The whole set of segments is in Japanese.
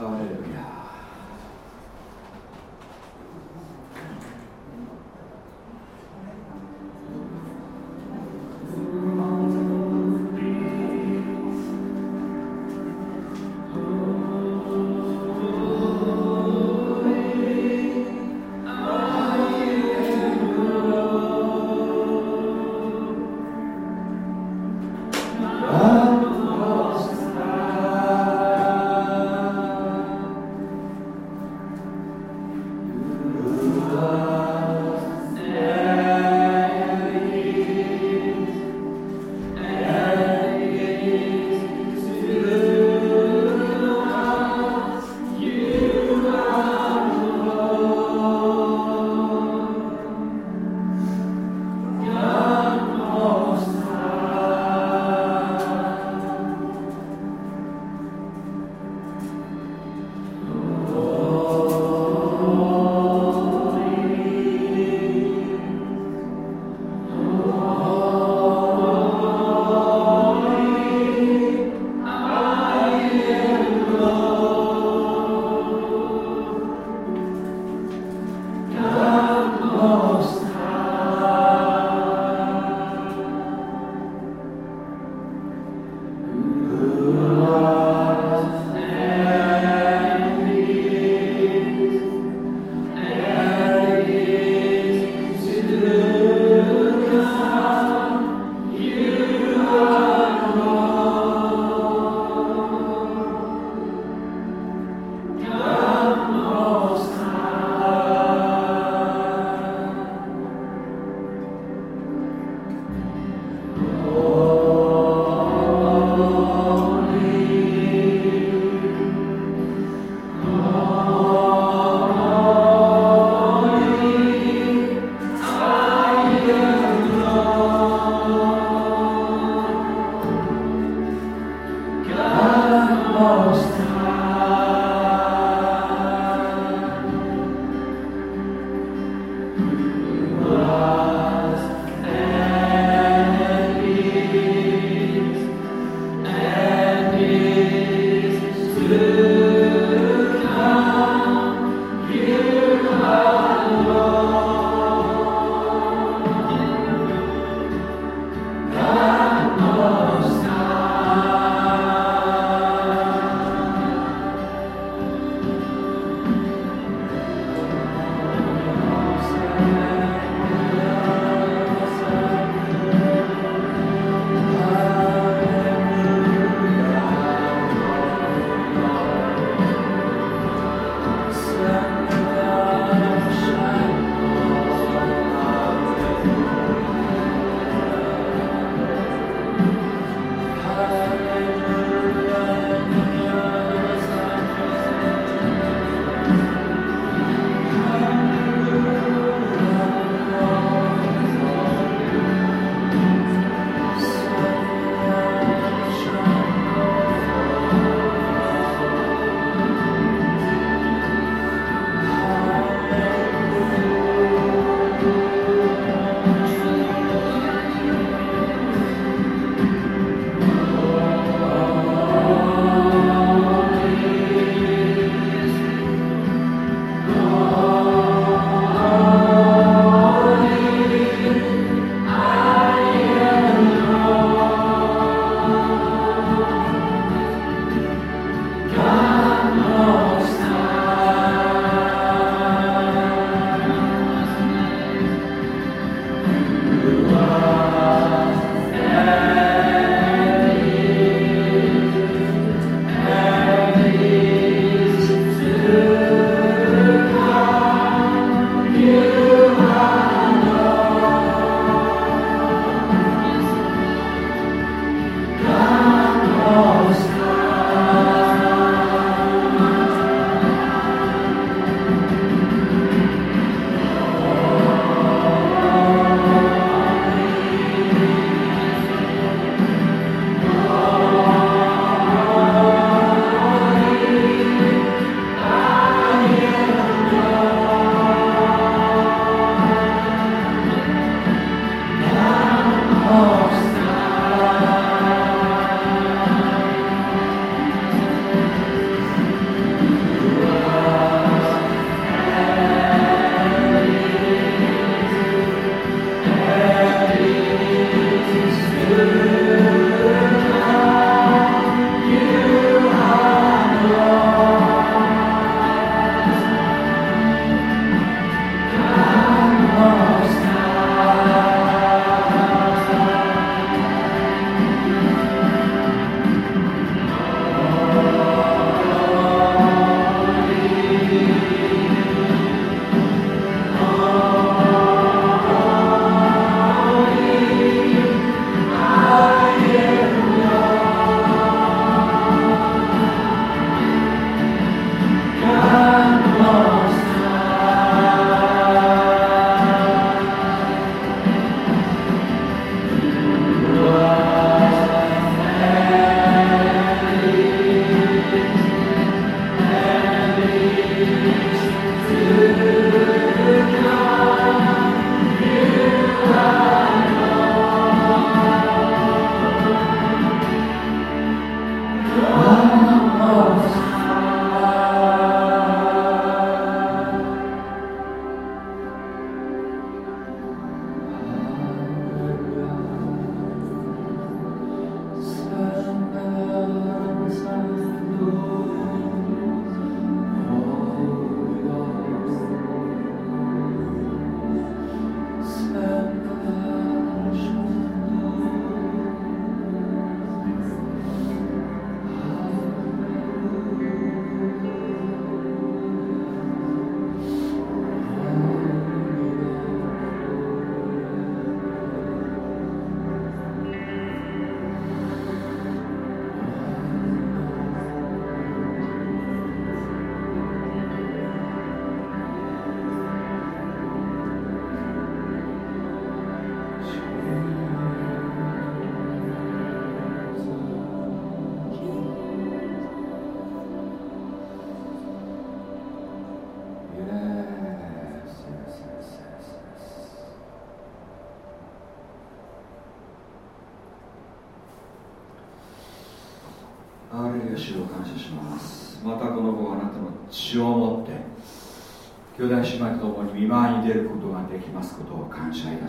ハ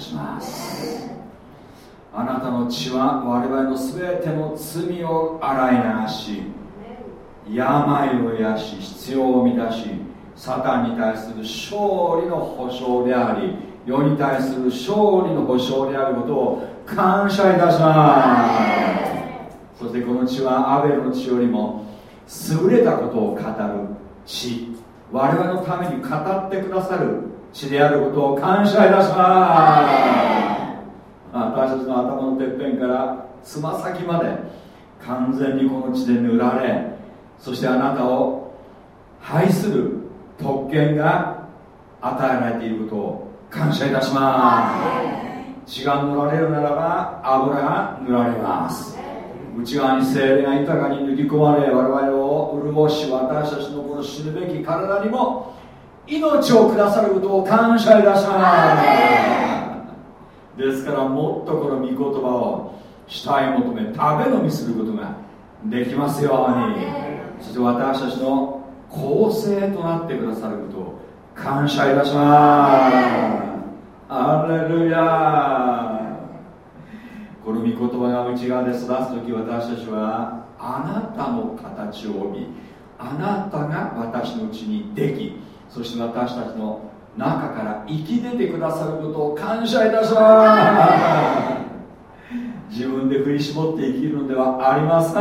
します。あなたの血は我々の全ての罪を洗い流し病を癒し必要を満たしサタンに対する勝利の保証であり世に対する勝利の保証であることを感謝いたします。そしてこの血はアベルの血よりも優れたことを語る血。我々のために語ってくださる血であることを感謝いたします。私たちの頭のてっぺんからつま先まで完全にこの血で塗られそしてあなたを愛する特権が与えられていることを感謝いたします。血が塗られるならば油が塗られます。内側に精霊が豊かに塗り込まれ我々を潤し私たちのこの死ぬべき体にも命をくださることを感謝いたします。ですからもっとこの御言葉を主体求め食べ飲みすることができますように。そして私たちの構成となってくださることを感謝いたします。アレルヤこの御言葉が内側で育つ時私たちはあなたの形を帯びあなたが私のうちにできそして私たちの中から生き出てくださることを感謝いたします。自分で振り絞って生きるのではありません。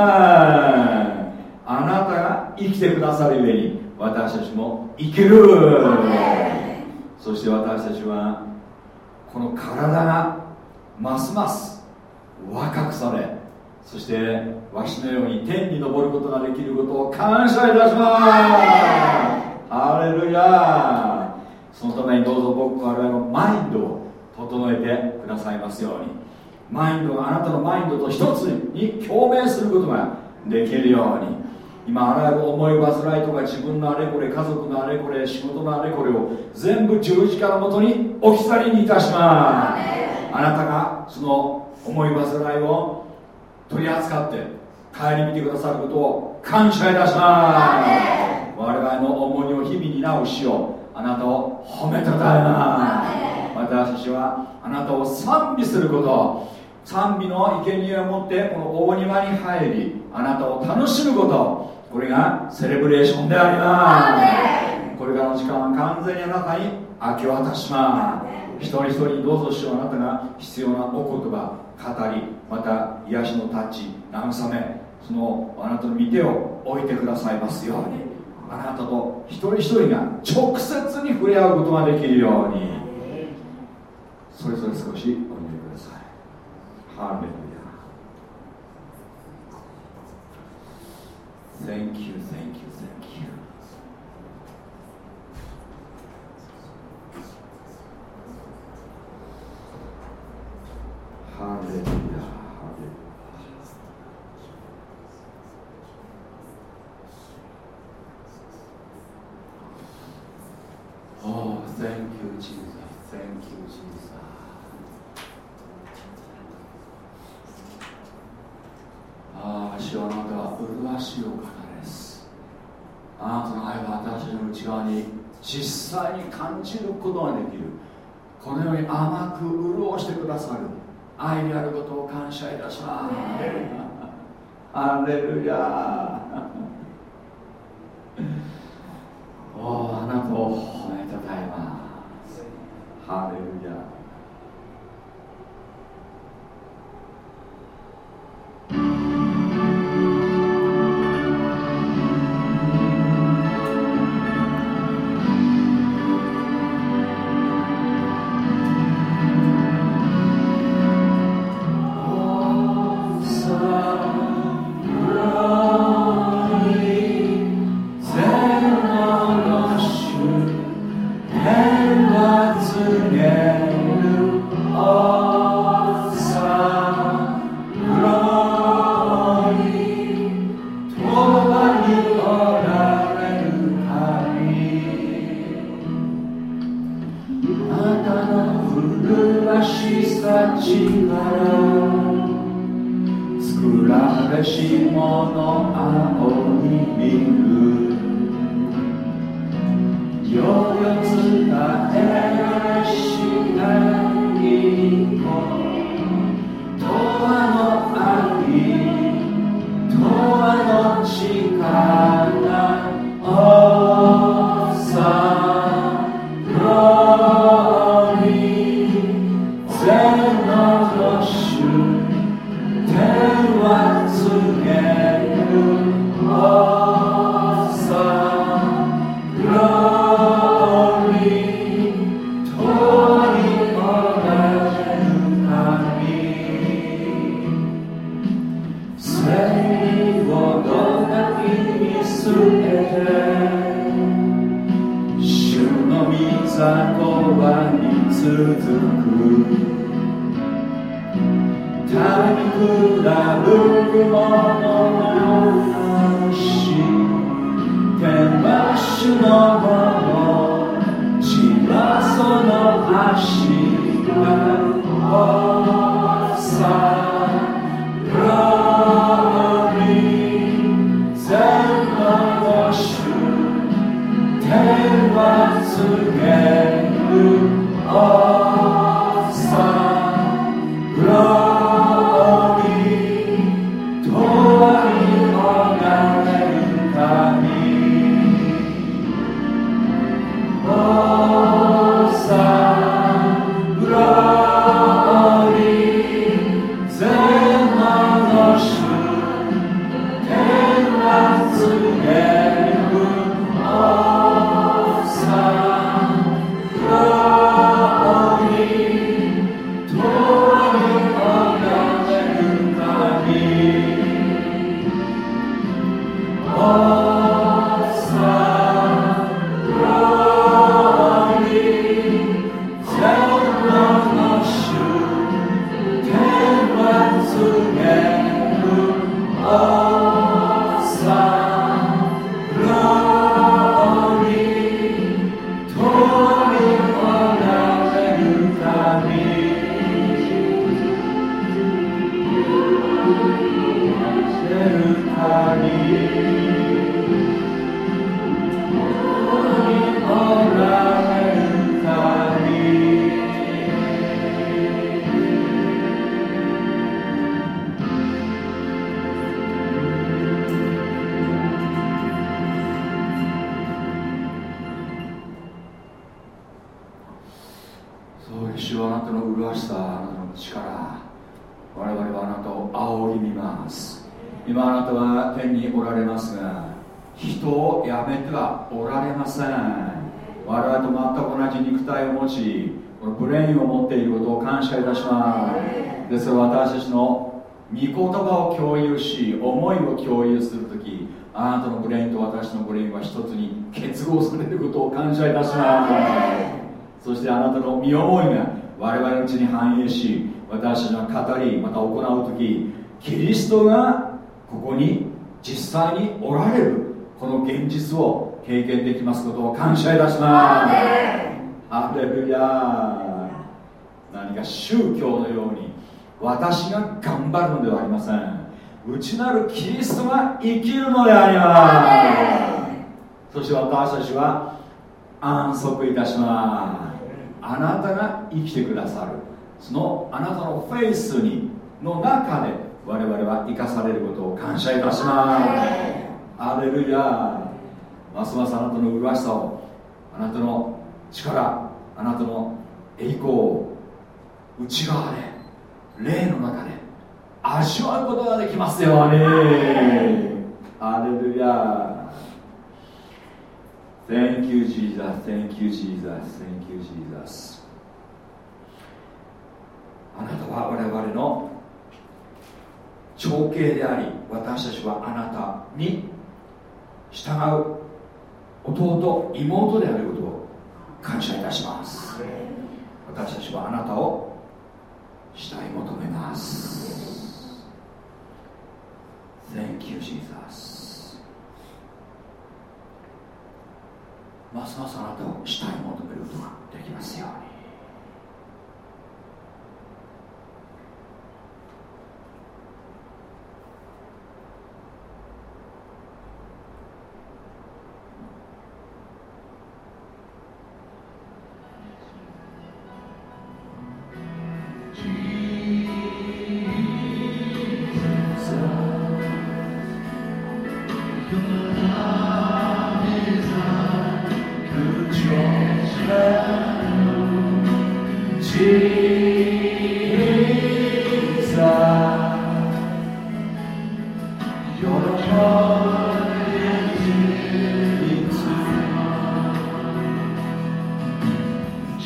あなたが生きてくださるゆえに私たちも生きる。そして私たちはこの体がますます若くされそしてわしのように天に昇ることができることを感謝いたします。ハレルヤそのためにどうぞ僕我々のマインドを整えてくださいますようにマインドがあなたのマインドと一つに共鳴することができるように今あらゆる思い煩いとか自分のあれこれ家族のあれこれ仕事のあれこれを全部十字架のもとに置き去りにいたします。あなたがその思い煩いを取り扱って顧みてくださることを感謝いたします。我々の重荷を日々担う死をあなたを褒めたたえます私たちはあなたを賛美すること。賛美の生贄を持ってこの大庭に入りあなたを楽しむこと。これがセレブレーションであります。これからの時間は完全にあなたに明け渡します。一人一人どうぞしようあなたが必要なお言葉語りまた癒しのタッチ慰めそのあなたの御手を置いてくださいますようにあなたと一人一人が直接に触れ合うことができるように。それぞれ少しお祈りください。ハーレルヤ。Thank you, thank you, thank you. ハレルヤ、ハレルヤ。Oh, thank you, Jesus. Thank you, Jesus. ああ、主はあなたは麗しいお方です。あなたの愛は私たちの内側に実際に感じることができる。このように甘く潤してくださる愛であることを感謝いたします。ア レルヤおあなたを褒めたたえます。ハレルヤ。感謝いたします。アレルヤ何か宗教のように私が頑張るのではありません。内なるキリストが生きるのであります。そして私たちは安息いたします。あなたが生きてくださる。そのあなたのフェイスにの中で我々は生かされることを感謝いたします。アレルヤますますあなたの麗しさをあなたの力あなたの栄光を内側で霊の中で味わうことができますよねアレルヤ。Thank you Jesus. Thank you Jesus. Thank you Jesus. あなたは我々の長兄であり私たちはあなたに従う弟妹であることを感謝いたします。私たちはあなたを慕い求めます。Thank you Jesus. ますますあなたを慕い求めることができますように。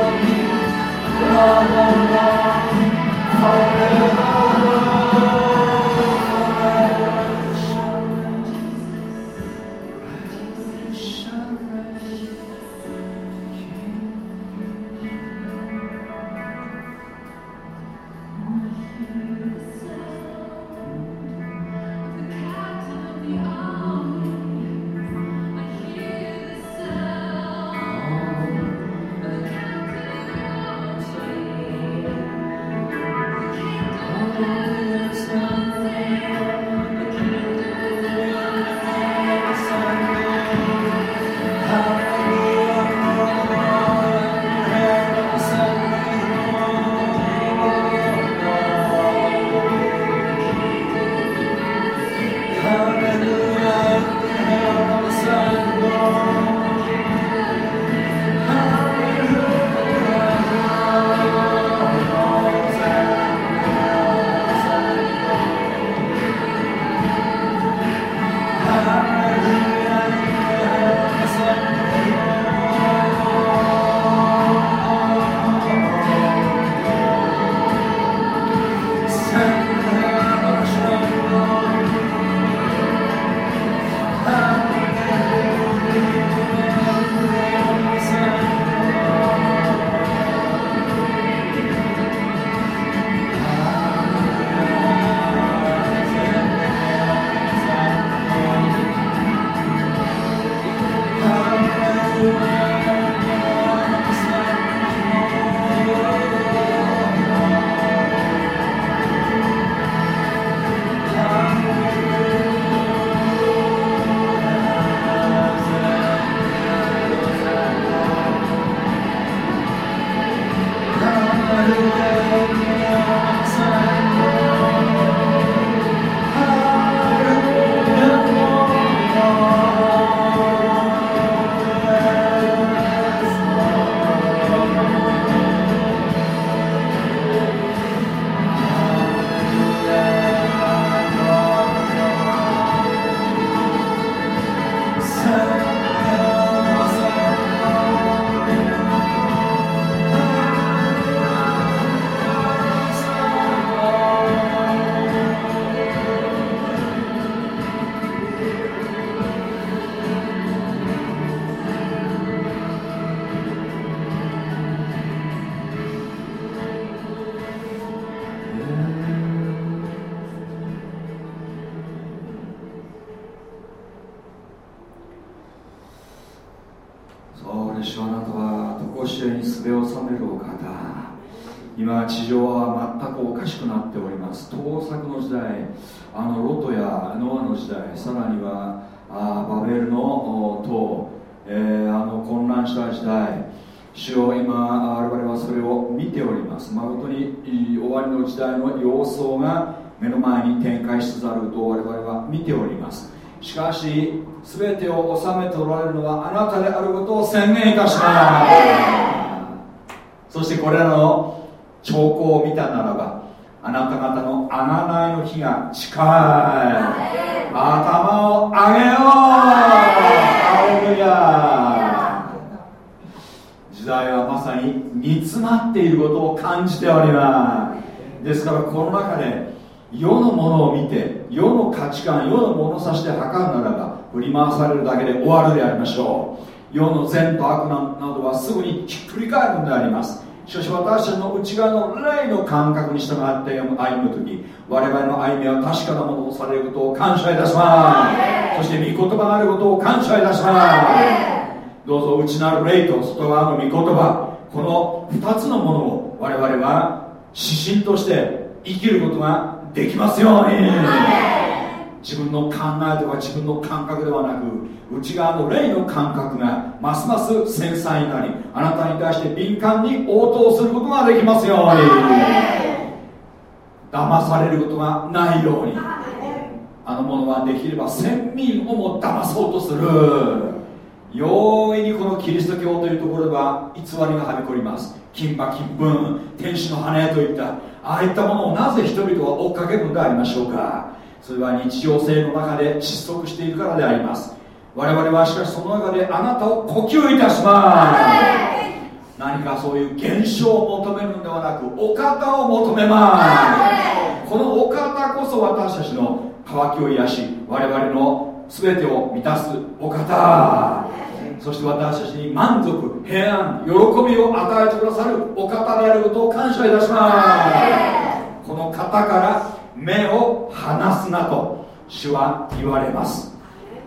Lord, Lord, Lord. の中で世のものを見て世の価値観世の物差しで測るならば振り回されるだけで終わるでありましょう。世の善と悪などはすぐにひっくり返るのであります。しかし私たちの内側の霊の感覚に従って歩む時我々の歩みは確かなものとされることを感謝いたします。そして御言葉があることを感謝いたします。どうぞ内なる霊と外側の御言葉この2つのものを我々は指針として生きることができますように。自分の考えとか自分の感覚ではなく内側の霊の感覚がますます繊細になりあなたに対して敏感に応答することができますように。騙されることがないように。あの者はできれば先民をも騙そうとする。容易にこのキリスト教というところでは偽りがはびこります。金馬金粉天使の羽といったああいったものをなぜ人々は追っかけるのでありましょうか？それは日常性の中で窒息しているからであります。我々はしかしその中であなたを呼吸いたします。何かそういう現象を求めるのではなくお方を求めます。このお方こそ私たちの渇きを癒し我々の全てを満たすお方。そして私たちに満足平安喜びを与えてくださるお方であることを感謝いたしますこの方から目を離すなと主は言われます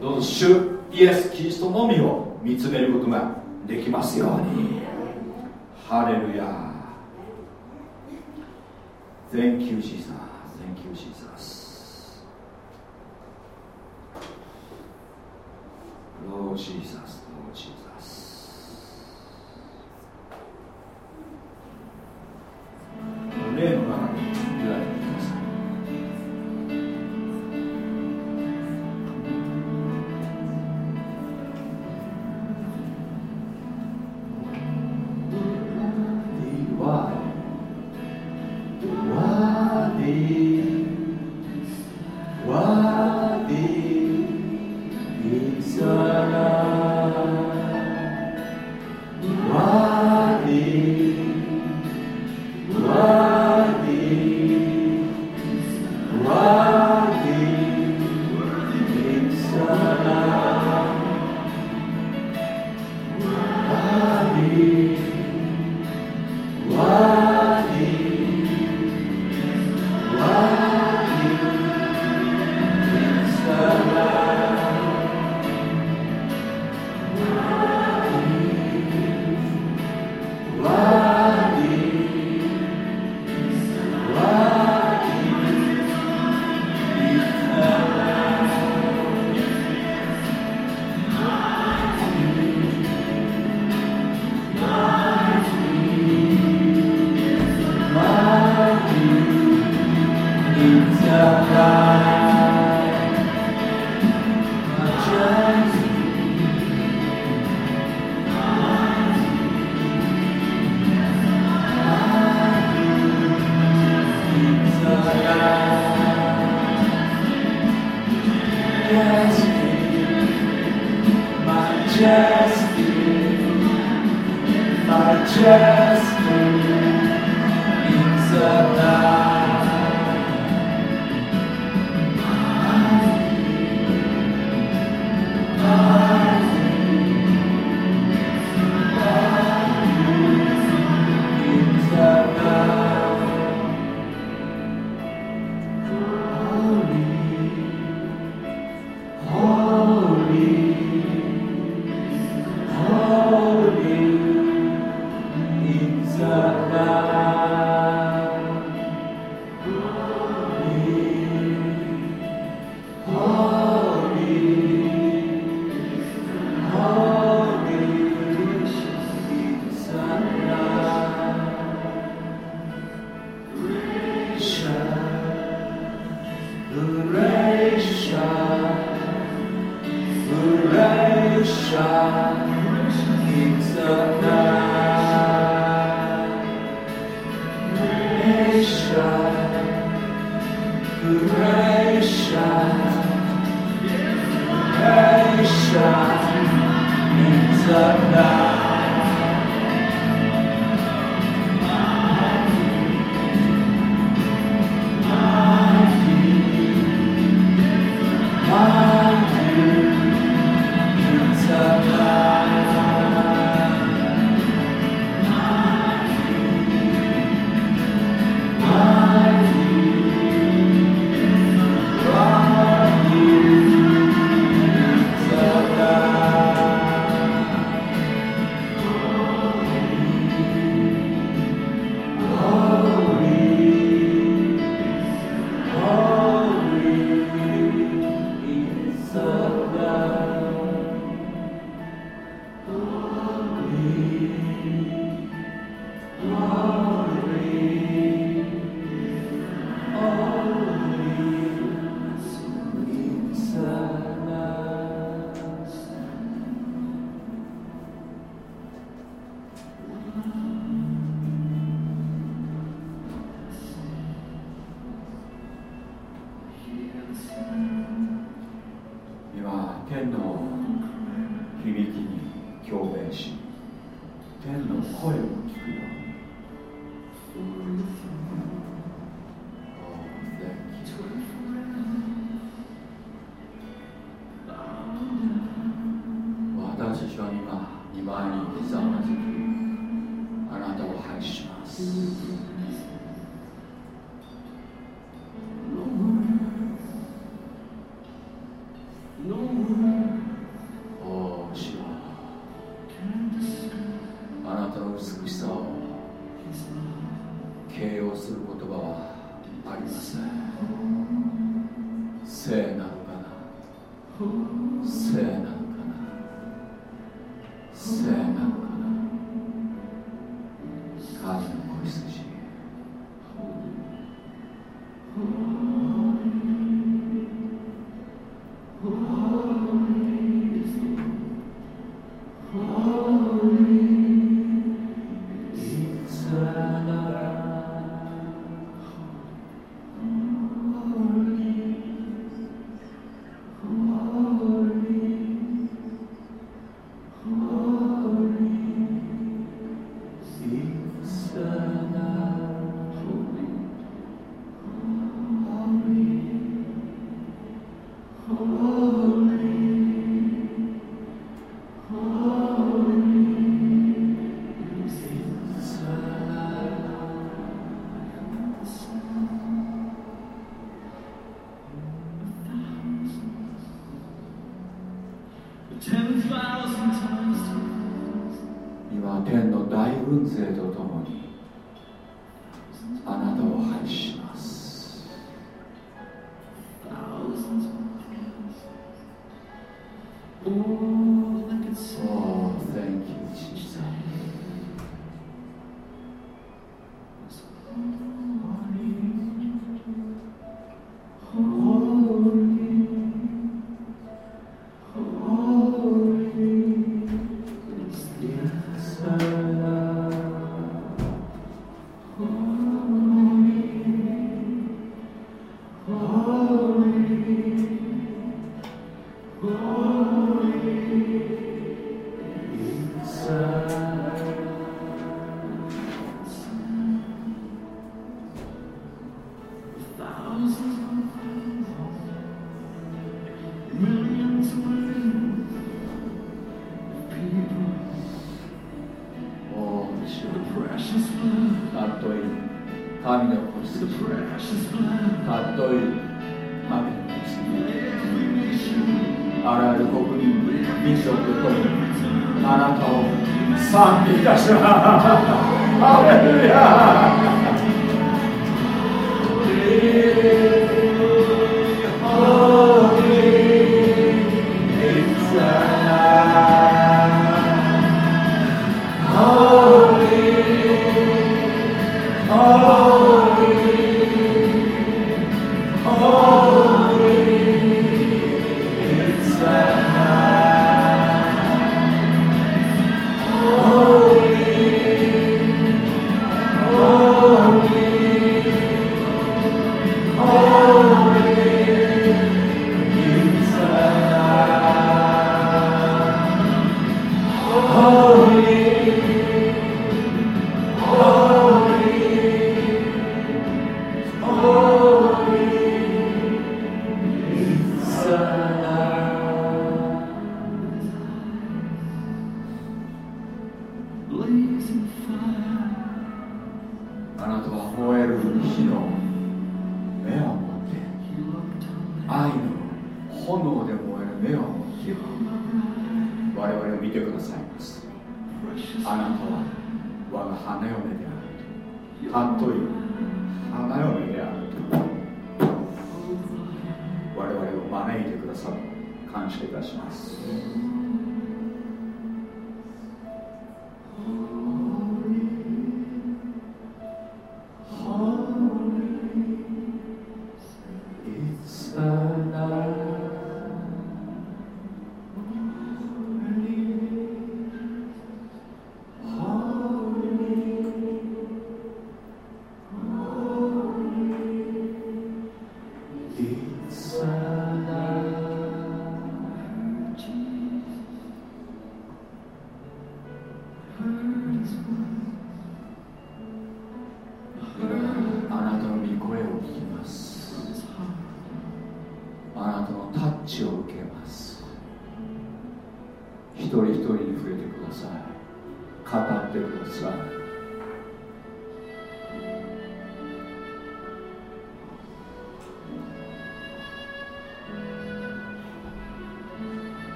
どうぞ主イエス・キリストのみを見つめることができますようにハレルヤ Thank you, Jesus. Thank you, Jesus. Lord Jesus. 例の中に言われて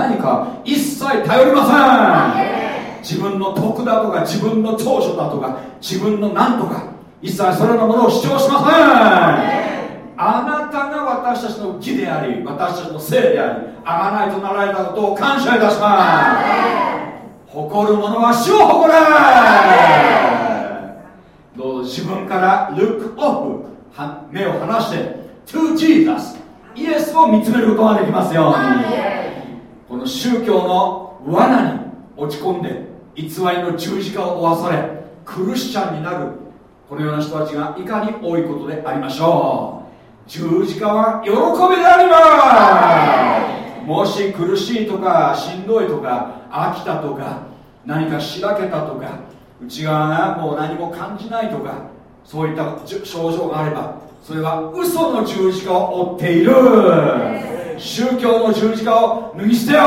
何か一切頼りません。自分の徳だとか自分の長所だとか自分の何とか一切それのものを主張しません。あなたが私たちの義であり私たちのせいでありあがないとなられたことを感謝いたします。誇る者は主を誇れ。どうぞ自分からルックオフ目を離して to Jesus イエスを見つめることができますように。この宗教の罠に落ち込んで偽りの十字架を負わされ。クルシチャンになるこのような人たちがいかに多いことでありましょう十字架は喜びでありますもし苦しいとかしんどいとか飽きたとか何かしらけたとか内側がもう何も感じないとかそういった症状があればそれは嘘の十字架を追っている。宗教の十字架を脱ぎ捨てよ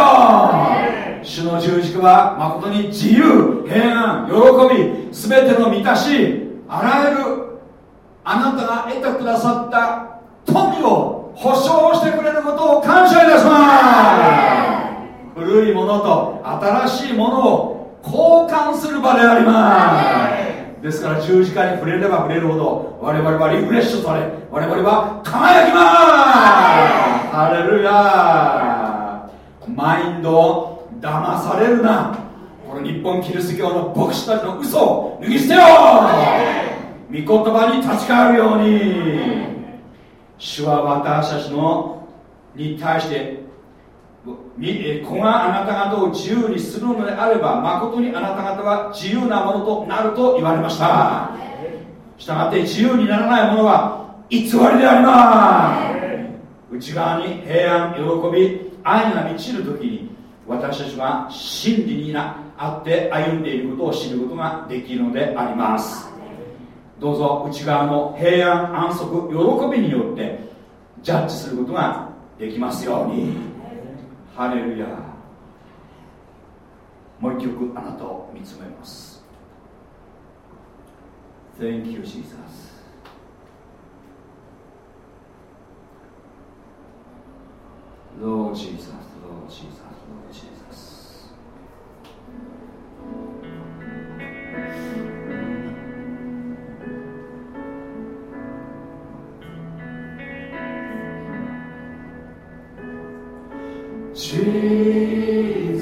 主の十字架は誠に自由平安喜び全ての満たしあらゆるあなたが得てくださった富を保証してくれることを感謝いたします。古いものと新しいものを交換する場でありますですから十字架に触れれば触れるほど我々はリフレッシュされ我々は輝きます。ハレルヤマインドを騙されるな。この日本キリスト教の牧師たちの嘘を脱ぎ捨てよ御言葉に立ち返るように。主は私たちのに対して子があなた方を自由にするのであれば誠にあなた方は自由なものとなると言われました。したがって自由にならないものは偽りであります。内側に平安喜び愛が満ちる時に私たちは真理になあって歩んでいることを知ることができるのであります。どうぞ内側の平安安息喜びによってジャッジすることができますように。ハレルヤもう一曲あなたを見つめます Thank you Jesus Lord Jesus Lord Jesus Lord Jesus 救い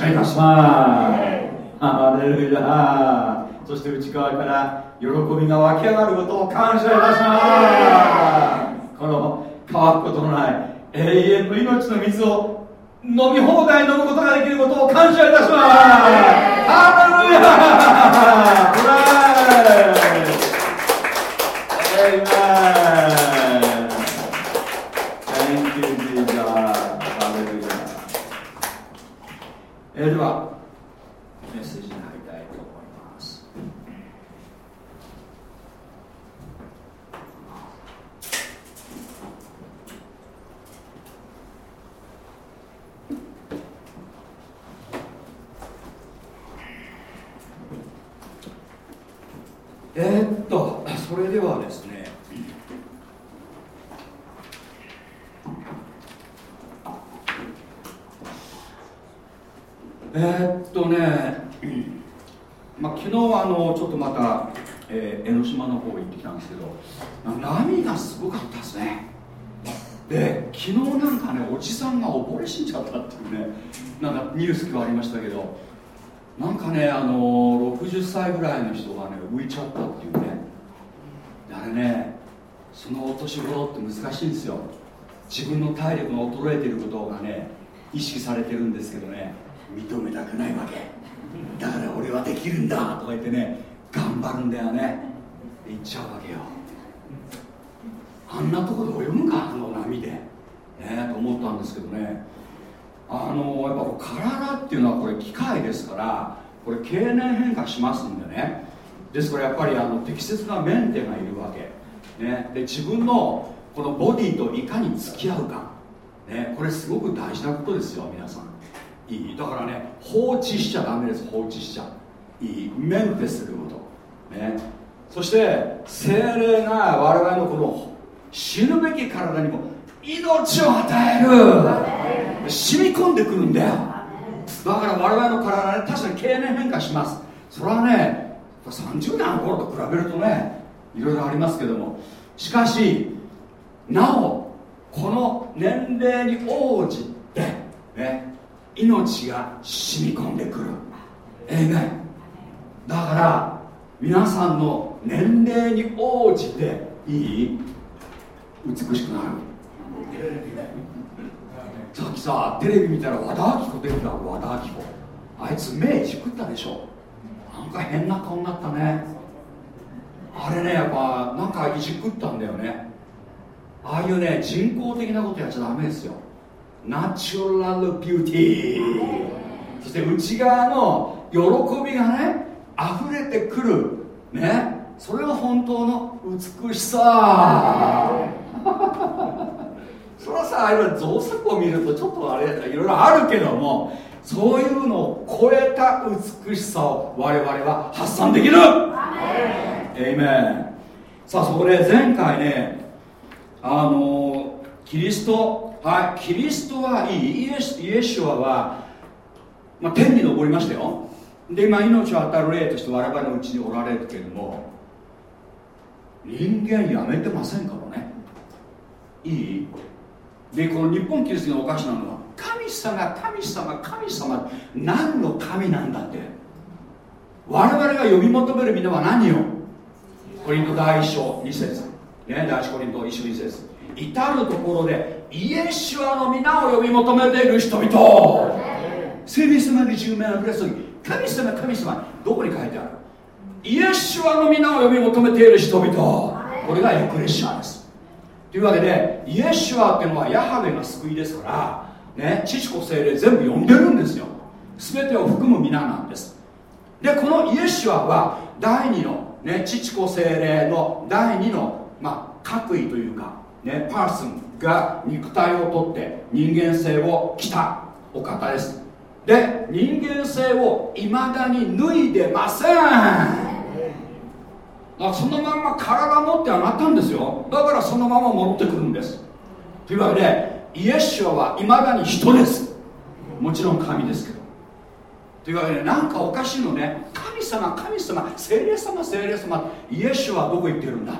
はい、出します識されてるんですけどね認めたくないわけだから俺はできるんだとか言ってね頑張るんだよね言っちゃうわけよあんなとこで泳ぐかあの波でねと思ったんですけどねあのやっぱ体っていうのはこれ機械ですからこれ経年変化しますんでね。ですからやっぱりあの適切なメンテがいるわけ、ね、で自分のこのボディといかに付き合うか。ね、これすごく大事なことですよ皆さん。いい。だからね放置しちゃダメです。放置しちゃ。いい。メンテすること。ね。そして精霊が我々のこの死ぬべき体にも命を与える。染み込んでくるんだよ。だから我々の体ね確かに経年変化しますそれはね30年の頃と比べるとねいろいろありますけども。しかしなおこの年齢に応じて、ね、命が染み込んでくる。ええねだから皆さんの年齢に応じていい美しくなる。さっきさテレビ見たら和田アキ子出てた。和田アキ子。あいつ目じくったでしょ。なんか変な顔になったね。あれねやっぱなんかいじくったんだよね。ああいうね人工的なことやっちゃダメですよ。ナチュラルビューティーそして内側の喜びがね溢れてくる。ね。それが本当の美しさ。それはさああいう造作を見るとちょっとあれいろいろあるけどもそういうのを超えた美しさを我々は発散できる。エイメンさあそこで前回ねあのキリストはいキリストはいいイエスイエシュアは、まあ、天に昇りましたよ。で今命を与える霊として我々のうちにおられるけれども人間やめてませんからね。いい？でこの日本キリストのおかしなのは神様神様神様何の神なんだって。我々が呼び求める皆は何よ？コリント第一章2節。ね第一コリント一章2節。至るところでイエシュアの皆を呼び求めている人々。聖霊様に十名あふれすぎ神様神様どこに書いてある？イエシュアの皆を呼び求めている人々。これがエクレッシアです。というわけでイエシュアっていうのはヤハウェが救いですからね父子精霊全部呼んでるんですよ。全てを含む皆なんです。でこのイエシュアは第二の、ね、父子精霊の第二の、まあ、各位というか、ね、パーソンが肉体をとって人間性を着たお方です。で人間性をいまだに脱いでません。あそのまま体持って上がったんですよ。だからそのまま戻ってくるんです。というわけでイエシュアはいまだに人です。もちろん神ですけど。というわけで何かおかしいのね。神様神様聖霊様聖霊様イエシュアはどこ行ってるんだ。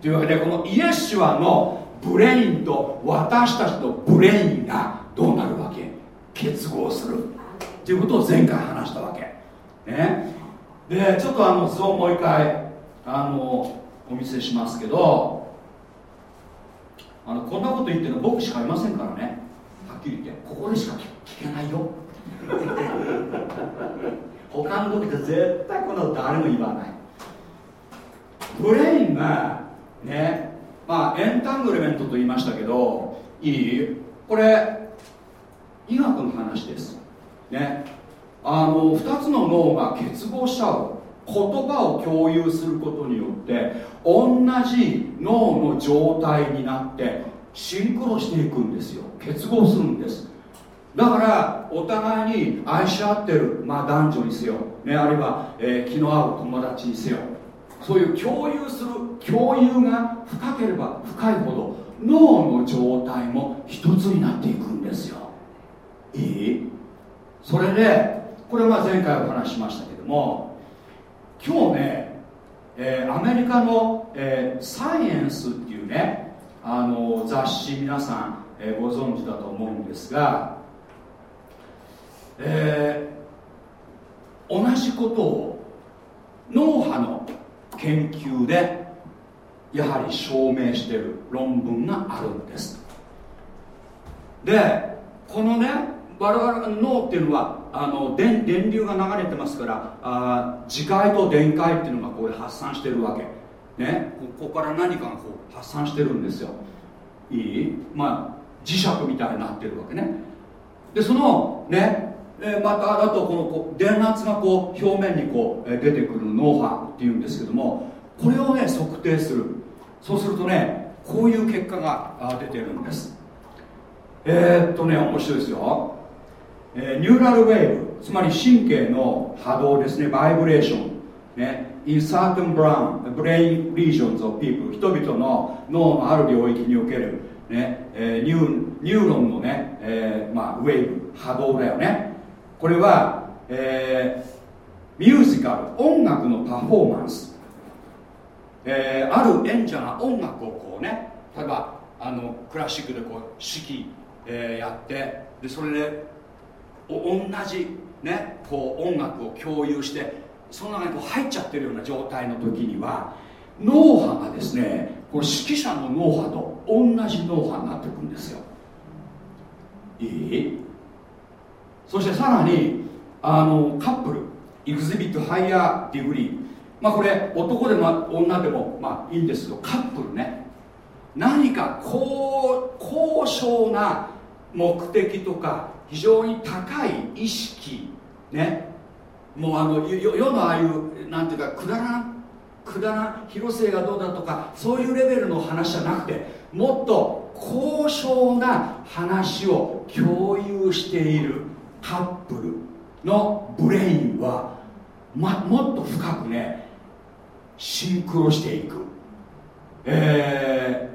というわけでこのイエシュアの brain と私たちの brain がどうなるわけ。結合する。っていうことを前回話したわけ。ね。でちょっとあの図をもう一回あのお見せしますけど。あのこんなこと言ってるの僕しかいませんからね。はっきり言ってここでしか聞けないよ。他の時って絶対こんなの誰も言わない。ブレインがねまあエンタングルメントと言いましたけどいい？これ医学の話です。ね。あの2つの脳が結合しちゃう。言葉を共有することによって同じ脳の状態になってシンクロしていくんですよ。結合するんです。だからお互いに愛し合ってる、まあ、男女にせよ、ね、あるいは、えー、気の合う友達にせよ。そういう共有する共有が深ければ深いほど脳の状態も一つになっていくんですよ。いいそれでこれは前回お話ししましたけども今日ね、えー、アメリカの、えー、サイエンスっていうねあの雑誌皆さん、えー、ご存知だと思うんですが、え、同じことを脳波の研究でやはり証明している論文があるんです。でこのね我々の脳っていうのはあの電電流が流れてますからあ磁界と電解っていうのがこう発散してるわけ。ね。ここから何かがこう発散してるんですよ。いい？まあ磁石みたいになってるわけね。でそのねえまたあとこのこう電圧がこう表面にこう出てくる脳波っていうんですけどもこれをね測定する。そうするとねこういう結果が出てるんです。えー、っとね面白いですよ。えー、ニューラルウェーブつまり神経の波動ですねバイブレーションね in certain brain, brain regions of people 人々の脳のある領域における、ねえー、ニュニューロンのね、えーまあ、ウェーブ波動だよね。これは、えー、ミュージカル音楽のパフォーマンス、えー、ある演者が音楽をこうね例えばあのクラシックでこう指揮、えー、やってでそれで同じねこう音楽を共有してその中にこう入っちゃってるような状態の時には脳波がですねこの指揮者の脳波と同じ脳波になってくるんですよ。いい？そしてさらにあのカップルexhibit higher degree。まあこれ男でも女でもまあいいんですけどカップルね。何か高高尚な目的とか非常に高い意識ね。もうあの世のああいうなんていうかくだらんくだらん広末がどうだとかそういうレベルの話じゃなくてもっと高尚な話を共有しているカップルの brain は、ま、もっと深くねシンクロしていく、え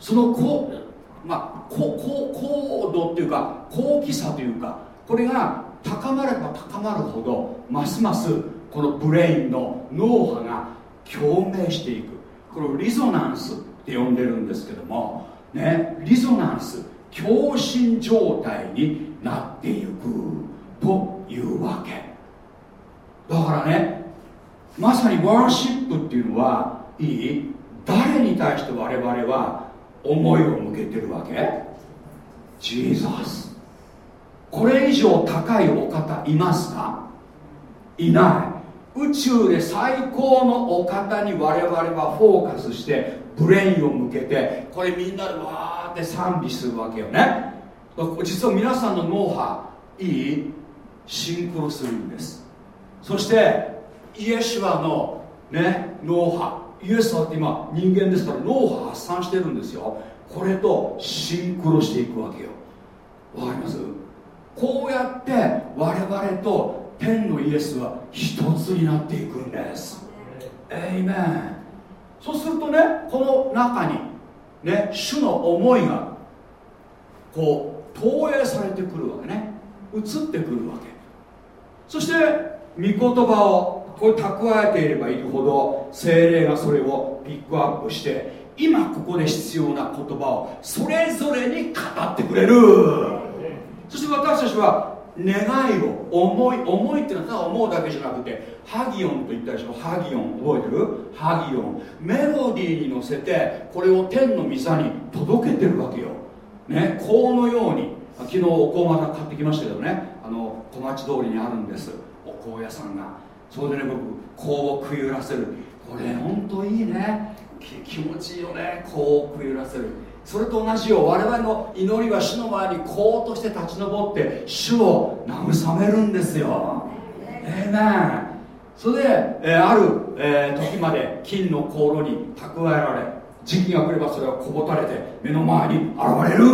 ー、そのこうまあ、高高度っていうか高貴さというかこれが高まれば高まるほどますますこの brain の脳波が共鳴していく。これを resonance って呼んでるんですけどもねリゾナンス共振状態になっていくというわけ。だからねまさにワーシップっていうのはいい？誰に対して我々は思いを向けてるわけ？ジーザスこれ以上高いお方いますか？いない。宇宙で最高のお方に我々はフォーカスしてブレインを向けてこれみんなでわーって賛美するわけよね。実は皆さんの脳波いい？シンクロするんです。そしてイエシュアのね脳波。イエスはって今人間ですから脳波発散してるんですよ。これとシンクロしていくわけよ。わかります？こうやって我々と天のイエスは一つになっていくんです。エイメン。そうするとねこの中にね主の思いがこう投影されてくるわけね。移ってくるわけ。そして御言葉をこれ蓄えていればいるほど精霊がそれをピックアップして今ここで必要な言葉をそれぞれに語ってくれる。そして私たちは願いを思い思いっていうのはただ思うだけじゃなくてハギオンと言ったでしょ？ハギオン覚えてる？ハギオン。メロディーに乗せてこれを天の御座に届けてるわけよ。ね香のように。昨日お香また買ってきましたけどね。あの小町通りにあるんです。お香屋さんが。それでね僕香を食い揺らせる。これ本当いいね。気持ちいいよね。香を食い揺らせる。それと同じよ。う我々の祈りは主の前にこうとして立ち上って主を慰めるんですよ。ええねそれで、えー、ある、えー、時まで金の香炉に蓄えられ時期が来ればそれはこぼたれて目の前に現れる。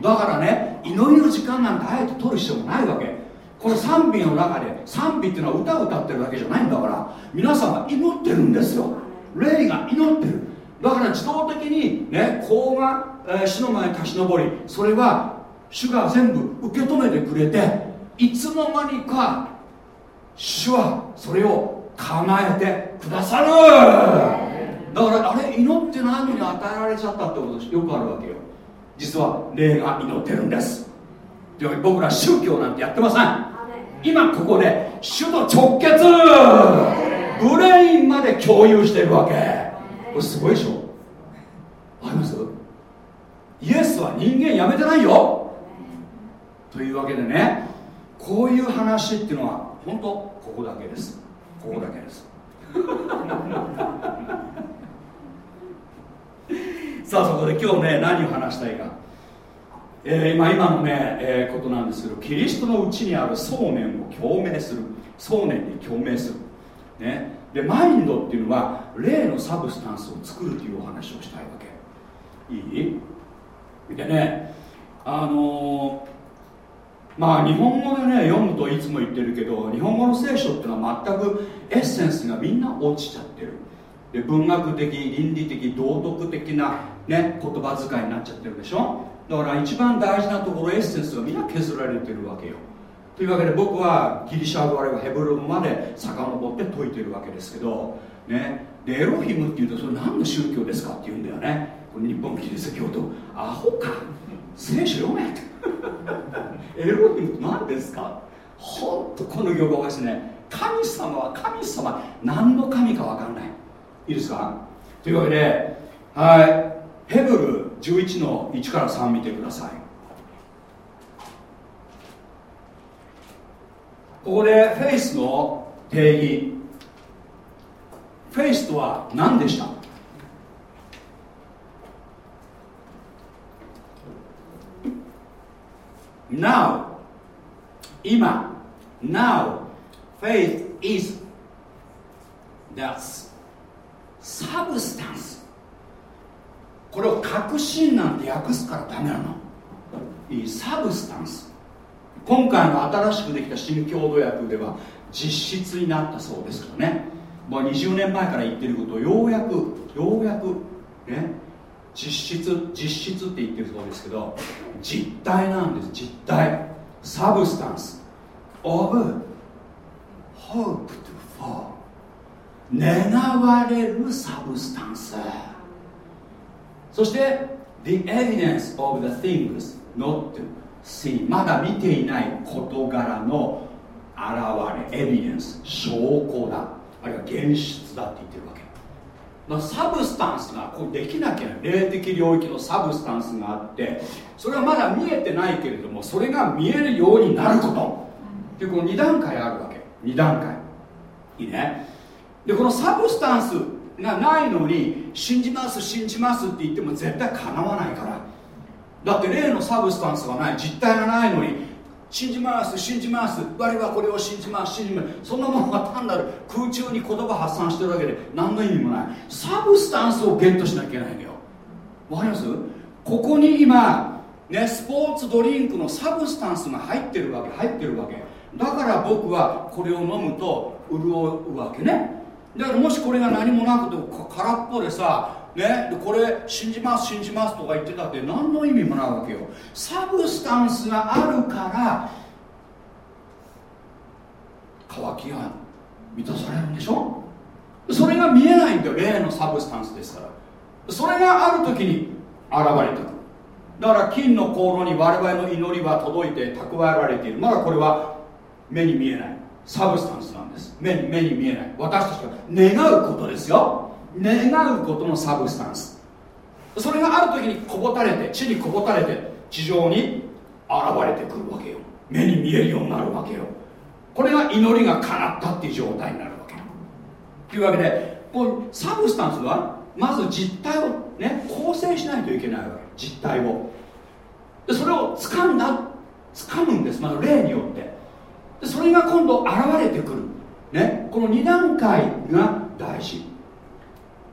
だからね祈りの時間なんてあえて取る必要もないわけこの賛美の中で賛美っていうのは歌を歌ってるだけじゃないんだから皆さんは祈ってるんですよ。霊が祈ってる。だから自動的にね子が、えー、死の前に立ち上りそれは主が全部受け止めてくれていつの間にか主はそれを叶えてくださる。だからあれ祈ってないのに与えられちゃったってことよくあるわけよ。実は霊が祈ってるんです。で僕ら宗教なんてやってません。今ここで主と直結。ブレインまで共有しているわけ。これすごいでしょ？わかります？イエスは人間やめてないよ。というわけでねこういう話っていうのは本当ここだけです。ここだけです。さあそこで今日ね何を話したいか、えー、今今のね、えー、ことなんですけどキリストのうちにある想念を共鳴する。想念に共鳴する。ね。でマインドっていうのは霊のサブスタンスを作るというお話をしたいわけ。いい？でねあのまあ日本語でね読むといつも言ってるけど日本語の聖書っていうのは全くエッセンスがみんな落ちちゃってる。で文学的倫理的道徳的な、ね、言葉遣いになっちゃってるでしょ？だから一番大事なところエッセンスがみんな削られてるわけよ。というわけで僕はギリシャ語あるいはヘブル語まで遡って解いてるわけですけどね。でエロヒムっていうとそれ何の宗教ですかって言うんだよね。これ日本キリスト教徒アホか。聖書読めって。エロヒムって何ですか？本当この行がですね。神様は神様。何の神か分かんない。いいですか？というわけではい。ヘブル。11の1から3見てください。ここでフェイスの定義。フェイスとは何でした？Now 今。Now faith is the substance これを確信なんて訳すからダメなの。いいサブスタンス。今回の新しくできた新共同訳では実質になったそうですけどね。もう20年前から言ってることをようやくようやくね実質実質って言ってるそうですけど実体なんです。実体 substance。of hoped for 願われる substance。そして the evidence of the things not seen. まだ見ていない事柄の現れエビデンス証拠だ。あるいは現実だって言ってるわけ。まあ、 substance がこうできなきゃ霊的領域の substance があってそれはまだ見えてないけれどもそれが見えるようになること。っていうこの2段階あるわけ。2段階。いいね。でこの substance がないのに信じます信じますって言っても絶対かなわないから。だって例のサブスタンスがない。実体がないのに信じます信じます我はこれを信じます信じます。そんなものが単なる空中に言葉発散してるだけで何の意味もない。 substance をゲットしなきゃいけないんだよ。わかります？ここに今ねスポーツドリンクの substance が入ってるわけ入ってるわけ。だから僕はこれを飲むと潤うわけね。だからもしこれが何もなくて空っぽでさね、これ信じます信じますとか言ってたって何の意味もないわけよ。substance があるから渇きが満たされるんでしょ？それが見えないんだよ。例のサブスタンスですから。それがある時に現れてくるだから金の香炉に我々の祈りは届いて蓄えられている。まだこれは目に見えない。 substance なんです。目に目に見えない。私たちが願うことですよ。願うことの substance。それがある時にこぼたれて地にこぼたれて地上に現れてくるわけよ。目に見えるようになるわけよ。これが祈りが叶ったっていう状態になるわけというわけでこうサブスタンスはまず実体をね構成しないといけないわけ。実体を。でそれを掴んだ掴むんです。まず例によって。それが今度現れてくる。ね？この2段階が大事。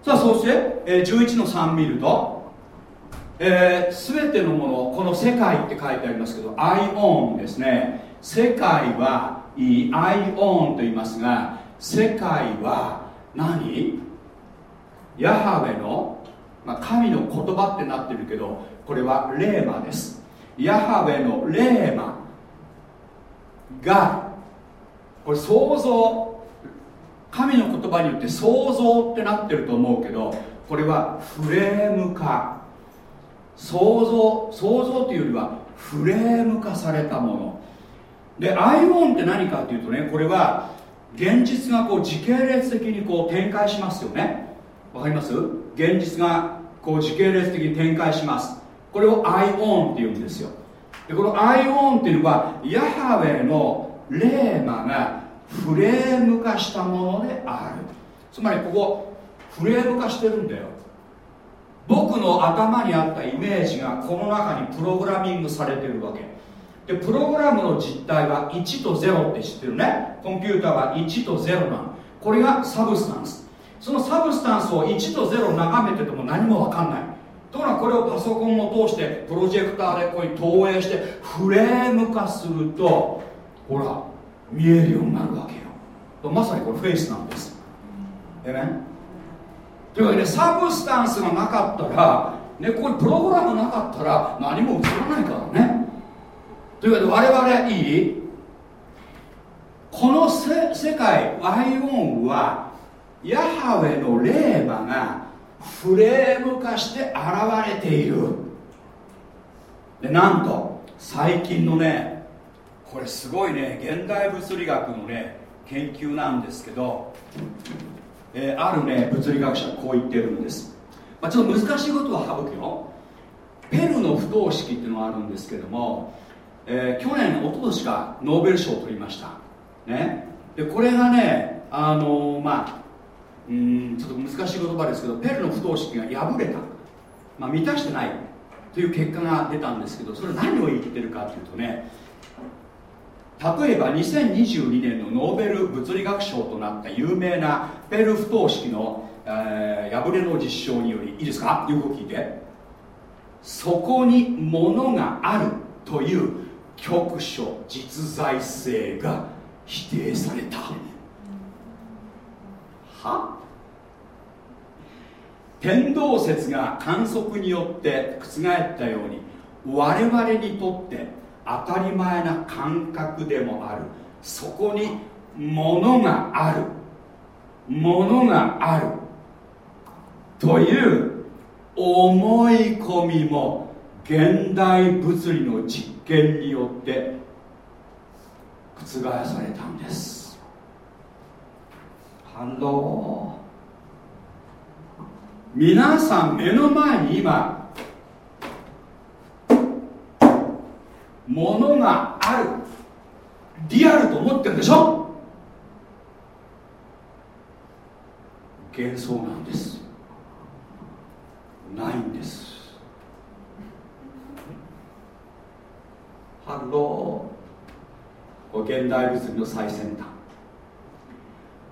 さあそして、えー、11の3見ると、えー、全てのものこの世界って書いてありますけど I own ですね。世界はいい I own と言いますが世界は何？ヤハウェの、まあ、神の言葉ってなってるけどこれはレーマです。ヤハウェのレーマ。がこれ想像神の言葉によって想像ってなってると思うけどこれはフレーム化。想像想像というよりはフレーム化されたもの。でアイオンって何かっていうとねこれは現実がこう時系列的にこう展開しますよね。わかります？現実がこう時系列的に展開します。これをアイオンっていうんですよ。でこのアイオンっていうのはヤハウェのレーマがフレーム化したものである。つまりここフレーム化してるんだよ。僕の頭にあったイメージがこの中にプログラミングされてるわけ。でプログラムの実態は1と0って知ってるね。コンピューターは1と0なのこれが substance。その substance を1と0眺めてても何も分かんない。ところがこれをパソコンを通してプロジェクターでここに投影してフレーム化するとほら見えるようになるわけよ。まさにこれフェイスなんです。えねというわけで substance がなかったら、ね、ここにプログラムなかったら何も映らないからね。というわけで我々はいい？この世界アイオンはヤハウェの霊馬がフレーム化して現れている。でなんと最近のねこれすごいね現代物理学のね研究なんですけど、えー、あるね物理学者こう言ってるんです、まあ、ちょっと難しいことは省くよ。ペルの不等式っていうのがあるんですけども、えー、去年一昨年かノーベル賞を取りました。ね。でこれがねあのー、まあうんちょっと難しい言葉ですけどペルの不等式が破れた、まあ、満たしてない。という結果が出たんですけどそれ何を言ってるかというとね例えば2022年のノーベル物理学賞となった有名なペル不等式の、えー、破れの実証によりいいですか？よく聞いて。そこに物があるという局所実在性が否定された。は？天動説が観測によって覆ったように我々にとって当たり前な感覚でもある。そこに物がある。物がある。という思い込みも現代物理の実験によって覆されたんです。反応皆さん目の前に今ものがある。リアルと思ってるでしょ？幻想なんです。ないんです。ハロー現代物理の最先端。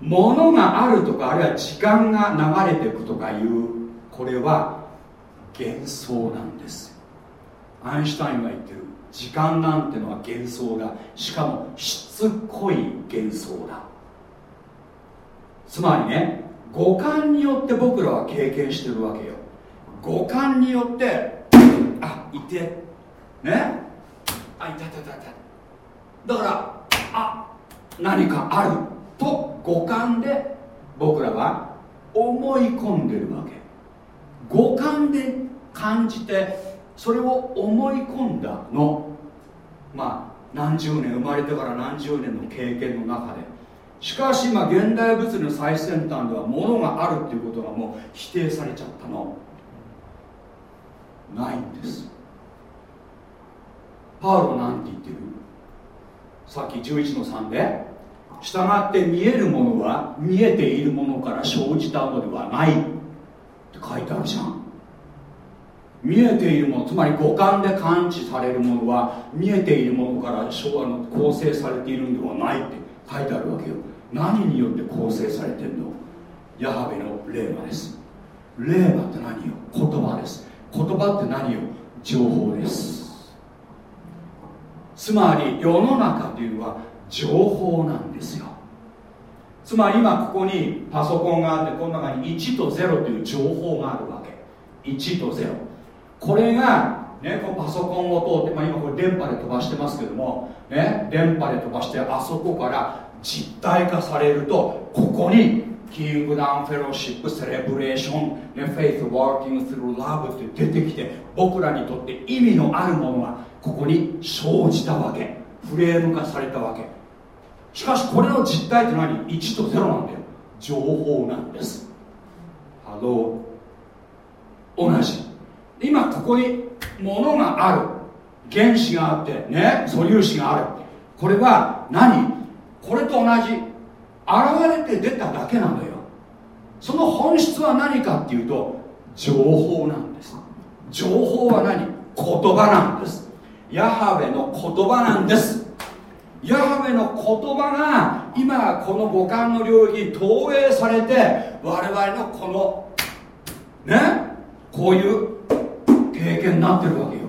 ものがあるとかあるいは時間が流れていくとかいうこれは幻想なんです。アインシュタインが言ってる時間なんてのは幻想だ。しかもしつこい幻想だ。つまりね五感によって僕らは経験してるわけよ。五感によってあいて。ね。あいたいたいたいた。だからあ何かある。と五感で僕らは思い込んでるわけ。五感で感じてそれを思い込んだの。まあ何十年生まれてから何十年の経験の中で。しかし今現代物理の最先端ではものがあるっていうことがもう否定されちゃったの。ないんです。パウロなんて言ってる？さっき11の3で。従って見えるものは見えているものから生じたのではないって書いてあるじゃん。見えているものつまり五感で感知されるものは見えているものから昭和の構成されているんではないって書いてあるわけよ。何によって構成されてるの？ヤハベの霊馬です。霊馬って何よ？言葉です。言葉って何よ？情報です。つまり世の中というのは情報なんですよ。つまり今ここにパソコンがあってこの中に1と0という情報があるわけ。1と0これが、ね、このパソコンを通って、まあ、今これ電波で飛ばしてますけども、ね、電波で飛ばしてあそこから実体化されるとここにキングダウンフェローシップセレブレーション、ね、フェイスワーキングスルーラブって出てきて僕らにとって意味のあるものがここに生じたわけ。フレーム化されたわけ。しかしこれの実態って何 ?1 と0なんだよ。情報なんです。ハロー同じ。今ここに物がある。原子があってね素粒子がある。これは何？これと同じ。現れて出ただけなんだよ。その本質は何かっていうと情報なんです。情報は何？言葉なんです。ヤハウェの言葉なんです。ヤハウェの言葉が今この五感の領域に投影されて我々のこのねこういう経験になってるわけよ。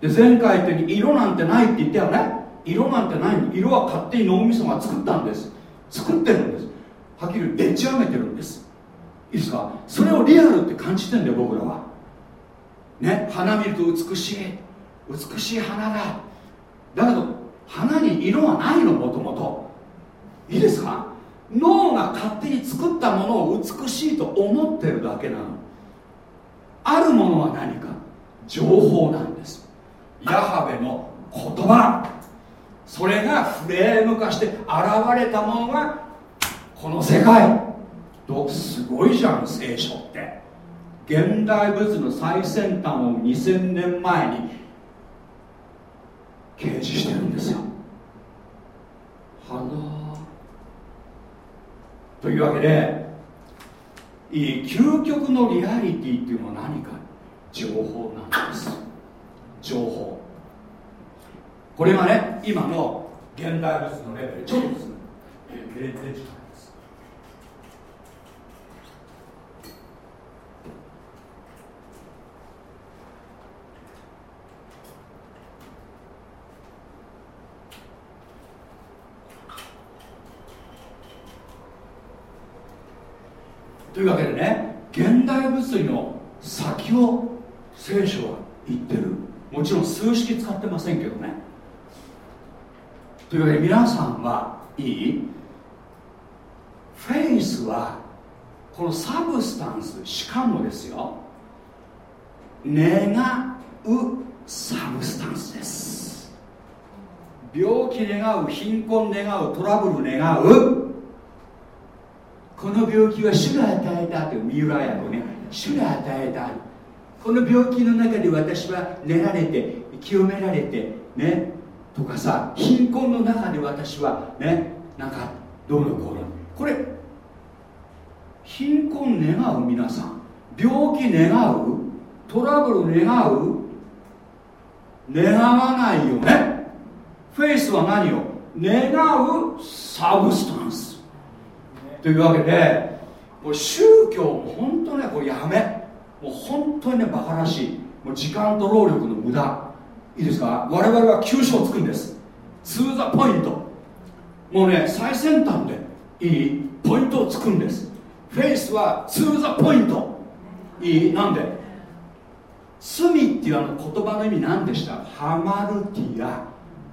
で前回言ったように色なんてないって言ったよね。色なんてない色は勝手に脳みそが作ったんです。作ってるんです。はっきりでっち上げてるんです。いいですか？それをリアルって感じてんだよ僕らは。ね花見ると美しい。美しい花だ。だけど花に色はないのもともと。いいですか？脳が勝手に作ったものを美しいと思ってるだけなの。あるものは何か？情報なんです。ヤハベの言葉。それがフレーム化して現れたものがこの世界。とすごいじゃん聖書って。現代物の最先端を2000年前に掲示してるんですよ。はなというわけでいい究極のリアリティっていうのは何か情報なんです。情報。これがね今の現代物のレベル。ちょっとですね全然違いますというわけでね現代物理の先を聖書は言ってる。もちろん数式使ってませんけどね。というわけで皆さんはいい？ faith はこの substance しかもですよ。願う substance です。病気願う貧困願うトラブル願うこの病気は主が与えたという三浦屋のね主が与えたこの病気の中で私は練られて清められてねとかさ貧困の中で私はねなんかどうのこうの。これ貧困願う皆さん。病気願う？トラブル願う？願わないよね。フェイスは何を願う substance。というわけでこれ宗教も本当ねこれやめ。もう本当にねバカらしい。もう時間と労力の無駄。いいですか？我々は急所をつくんです。 to the point もうね最先端でいい？ポイントをつくんです。 faith は to the point いい？なんで？罪っていうあの言葉の意味何でした？ハマルティア。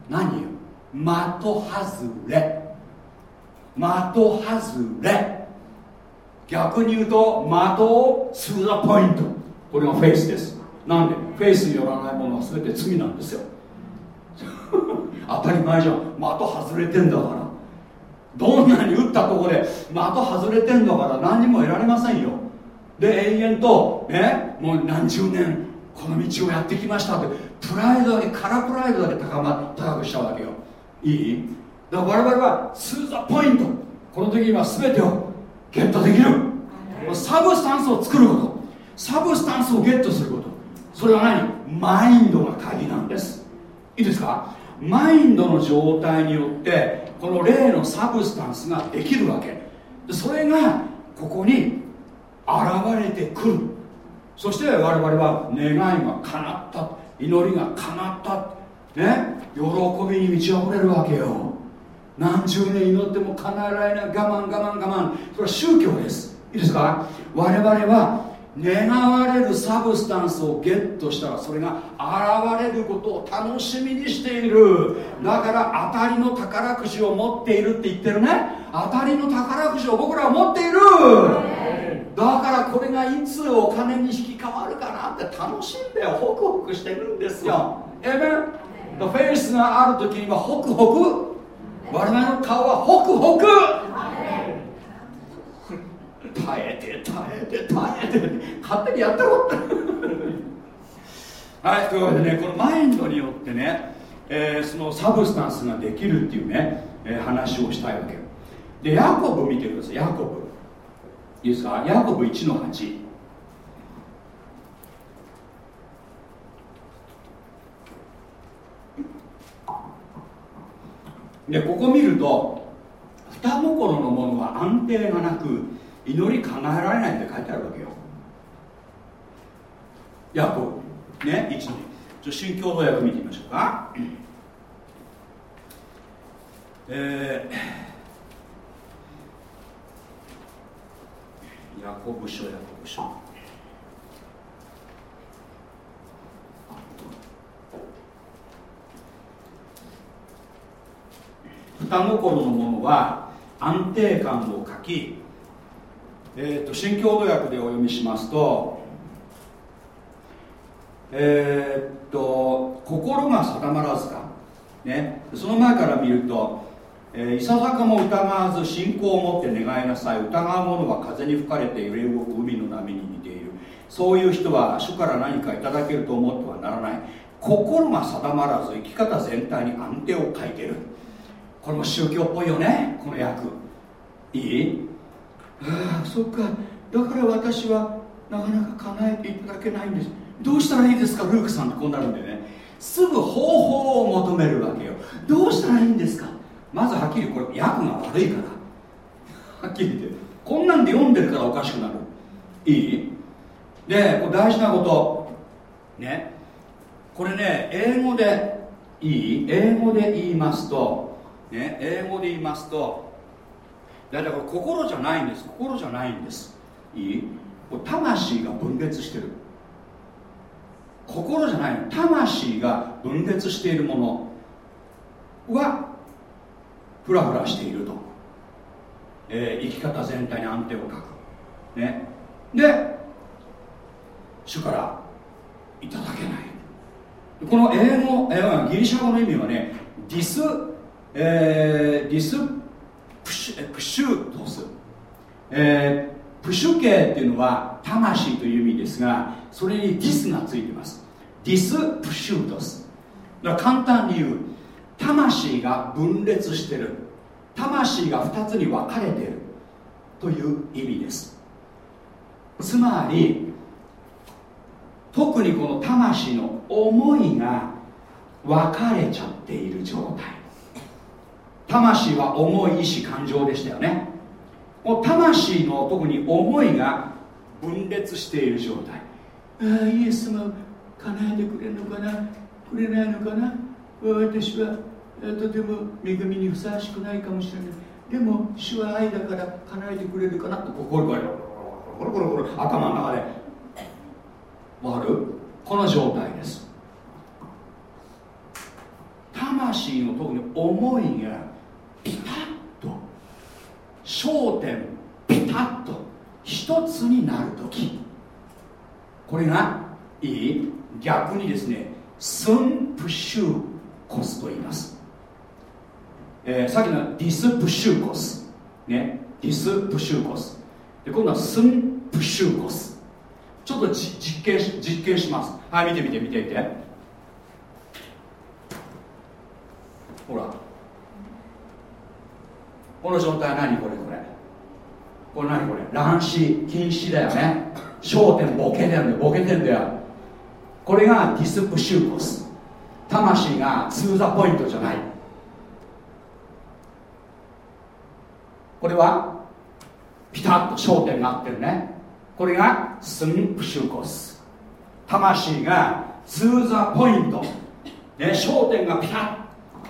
何よ？的外れ。的外れ。逆に言うと的をツーザポイント。これがフェイスです。なんで？フェイスによらないものは全て罪なんですよ。当たり前じゃん。的外れてんだから。どんなに打ったとこで的外れてんだから何にも得られませんよ。で永遠とね？もう何十年この道をやってきましたってプライドだけカラプライドだけ高,、ま、高くしたわけよ。いい？だから我々は to the point。この時には全てをゲットできる。 substance を作ること。 substance をゲットすること。それは何？マインドが鍵なんです。いいですか？マインドの状態によってこの霊の substance ができるわけ。それがここに現れてくる。そして我々は願いが叶った。祈りが叶った。ね？喜びに満ち溢れるわけよ。何十年祈っても叶えられない我慢我慢我慢。それは宗教です。いいですか？我々は願われるサブスタンスをゲットしたらそれが現れることを楽しみにしている。だから当たりの宝くじを持っているって言ってるね。当たりの宝くじを僕らは持っている。だからこれがいつお金に引き換わるかなって楽しんでホクホクしてるんですよ。えめフェイスがある時にはホクホク。我々の顔はホクホク。耐えて耐えて耐えて。勝手にやったろ。っ てはいというわけでねこのマインドによってね、えー、そのサブスタンスができるっていうね、えー、話をしたいわけでヤコブ見てくださいヤコブ。いいですか？ヤコブ1の8でここ見ると二心のものは安定がなく祈り叶えられないって書いてあるわけよ。ヤコね一に。ちょ新共同訳見てみましょうか。えー、ヤコブ書ヤコブ書。双心のものは安定感を書き、えーと、新共同訳でお読みしますとえー、っと心が定まらずか、ね、その前から見ると、え、いささかも疑わず信仰を持って願いなさい。疑う者は風に吹かれて揺れ動く海の波に似ている。そういう人は主から何かいただけると思ってはならない。心が定まらず生き方全体に安定を書いてる。これも宗教っぽいよねこの訳いい？ああそっか。だから私はなかなか叶えていただけないんです。どうしたらいいですかルークさんってこうなるんでね。すぐ方法を求めるわけよ。どうしたらいいんですか？まずはっきりこれ訳が悪いから。はっきり言って。こんなんで読んでるからおかしくなる。いい？でこれ大事なこと。ね。これね英語でいい？英語で言いますとね英語で言いますとだから心じゃないんです。心じゃないんです。いい？魂が分裂してる。心じゃない魂が分裂しているものはフラフラしていると、えー、生き方全体に安定を書く。ね。で主からいただけない。この英語、えー、ギリシャ語の意味はねディス、えー、ディスプシュプシュコス、えー、プシュケーっていうのは魂という意味ですがそれにディスがついてます。ディスプシューコスだから簡単に言う魂が分裂してる。魂が2つに分かれてる。という意味です。つまり特にこの魂の思いが分かれちゃっている状態。魂は思い意志感情でしたよね。もう魂の特に思いが分裂している状態。ああイエスも叶えてくれるのかな？くれないのかな？私はとても恵みにふさわしくないかもしれない。でも主は愛だから叶えてくれるかな？とこれこれこれこれこれ頭の中で。わかる？この状態です。魂の特に思いがピタッと。焦点ピタッと一つになる時。これがいい。逆にですねスンプシューコスと言います、えー、さっきのディスプシューコス。ね。ディスプシューコス。で今度はスンプシューコス。ちょっと実験し実験します。はい見て見て見て見て。ほら。この状態何これこれ。これ何これ。乱視禁止だよね。焦点ボケてんだよボケてんだよ。これがディスプシューコス。魂がツーザポイントじゃない。これはピタッと焦点が合ってるね。これがスンプシューコス。魂がツーザポイント、ね、焦点がピタッと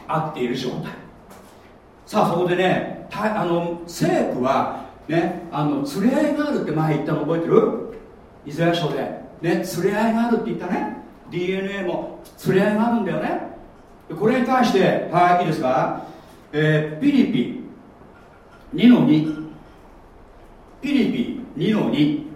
合っている状態。さあそこでねあの政府はねあの連れ合いがあるって前言ったの覚えてる？イザヤ書で。ね連れ合いがあるって言ったね。DNA も連れ合いがあるんだよね。これに対してはいいいですか、えー、ピリピ2の2ピリピ2の2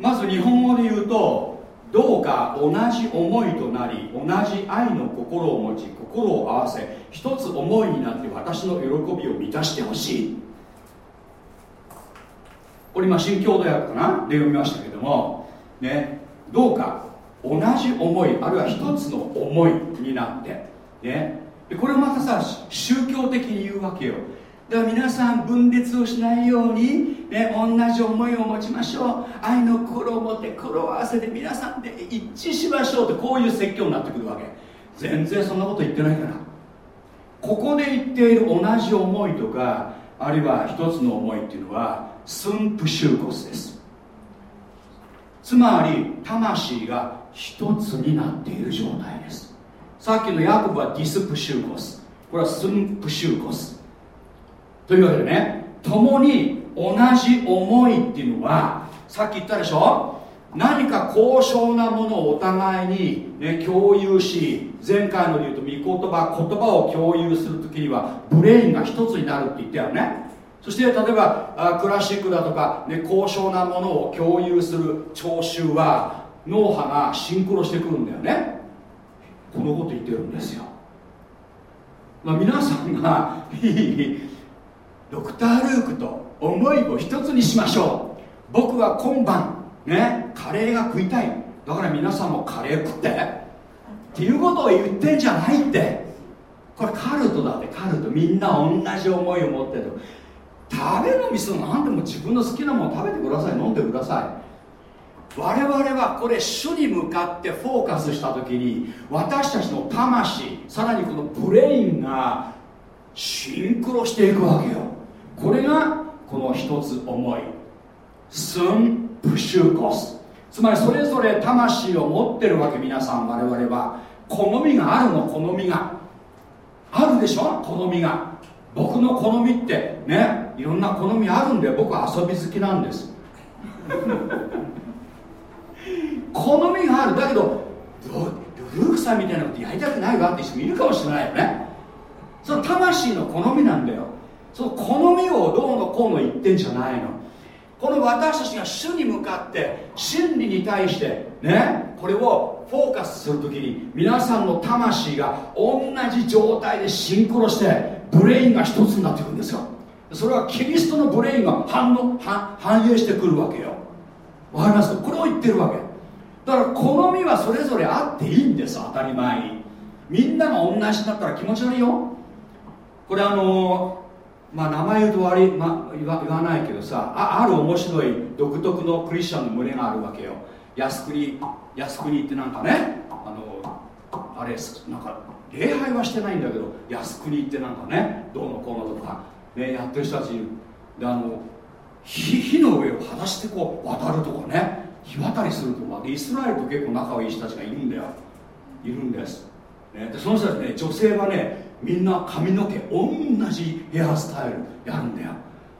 まず日本語で言うとどうか同じ思いとなり同じ愛の心を持ち心を合わせ一つ思いになって私の喜びを満たしてほしい。これ今新共同訳かな？で読みましたけどもねどうか同じ思いあるいは一つの思いになってね。これをまたさ宗教的に言うわけよ。だから皆さん分裂をしないように、ね、同じ思いを持ちましょう。愛の心を持って心を合わせて皆さんで一致しましょうってこういう説教になってくるわけ。全然そんなこと言ってないから。ここで言っている同じ思いとかあるいは一つの思いっていうのはスンプシューコスです。つまり魂が一つになっている状態です。さっきのヤコブはディスプシューコスこれはスンプシューコスというわけでね共に同じ思いっていうのはさっき言ったでしょ？何か高尚なものをお互いに、ね、共有し前回ので言うと御言葉言葉を共有するときにはブレインが一つになるって言ったよね。そして例えばクラシックだとか、ね、高尚なものを共有する聴衆は脳波がシンクロしてくるんだよね。このこと言ってるんですよ、まあ、皆さんがドクター・ルークと思いを一つにしましょう。僕は今晩ねカレーが食いたい。だから皆さんもカレー食って。っていうことを言ってんじゃないって。これカルトだって。カルト。みんな同じ思いを持ってる。食べ飲みするの何でも自分の好きなもの食べてください。飲んでください。我々はこれ主に向かってフォーカスした時に私たちの魂さらにこのブレインがシンクロしていくわけよ。これがこの一つ思い。スンプシューコス。つまりそれぞれ魂を持ってるわけ皆さん。我々は。好みがあるの好みが。あるでしょ？好みが。僕の好みってね？いろんな好みあるんで僕は遊び好きなんです。好みがある。だけどルークさんみたいなことやりたくないわって人もいるかもしれないよね。その魂の好みなんだよ。その好みをどうのこうの言ってんじゃないの。この私たちが主に向かって真理に対してねこれをフォーカスするときに皆さんの魂が同じ状態でシンクロしてブレインが一つになっていくんですよ。それはキリストのブレインが反応反映してくるわけよ。わかります？これを言ってるわけ。だから好みはそれぞれあっていいんです当たり前に。みんなが同じだったら気持ち悪いよ。これあのまあ名前言うと悪い、まあ、言わ言わないけどさあある面白い独特のクリスチャンの群れがあるわけよ。靖国靖国ってなんかねあのあれなんか礼拝はしてないんだけど靖国ってなんかねどうのこうのとか、ね、やってる人たちであの火火の上を裸足でこう渡るとかね火渡りするとかイスラエルと結構仲いい人たちがいるんだよ。いるんです、ね、でその人たちね女性はねみんな髪の毛同じヘアスタイルやるんだよ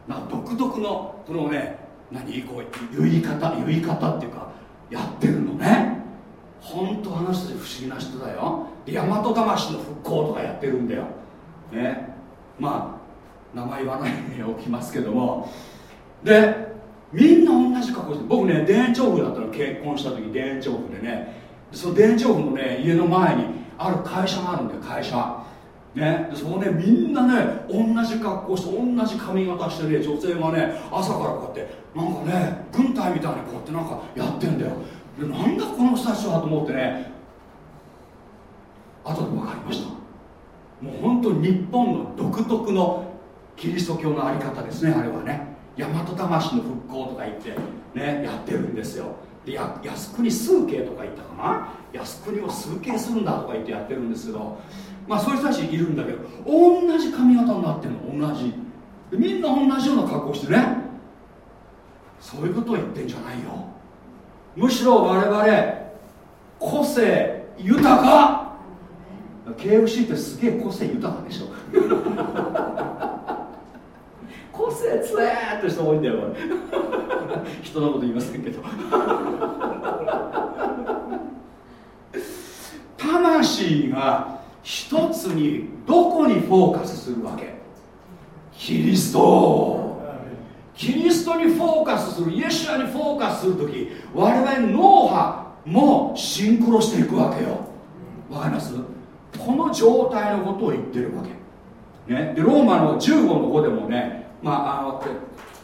なんか独特のこのね何こう言い方言い方っていうかやってるのね。本当あの人たち不思議な人だよ。で大和魂の復興とかやってるんだよ。ね。まあ名前言わないように置きますけども。でみんな同じ格好して僕ね田園調布だったの結婚した時田園調布でね。その田園調布のね家の前にある会社があるんだよ会社。ね、そこねみんなね同じ格好して同じ髪型してね女性がね朝からこうやってなんかね軍隊みたいにこうやってなんかやってんだよ。でなんだこの人たちはと思ってね後で分かりました。もう本当に日本の独特のキリスト教の在り方ですねあれはね。大和魂の復興とか言ってねやってるんですよ。で靖国数形とか言ったかな？靖国を数形するんだとか言ってやってるんですけどまあそういう人たちいるんだけど同じ髪型になってるの同じ。みんな同じような格好してね。そういうことを言ってんじゃないよ。むしろ我々個性豊か。KFC ってすげえ個性豊かでしょ。個性つえーって人多いんだよ人のこと言いませんけど。魂が一つにどこにフォーカスするわけ？キリスト。キリストにフォーカスするイエシュアにフォーカスするとき我々脳波もシンクロしていくわけよ。わかります？この状態のことを言ってるわけ、ね、でローマの15の5でもねまあ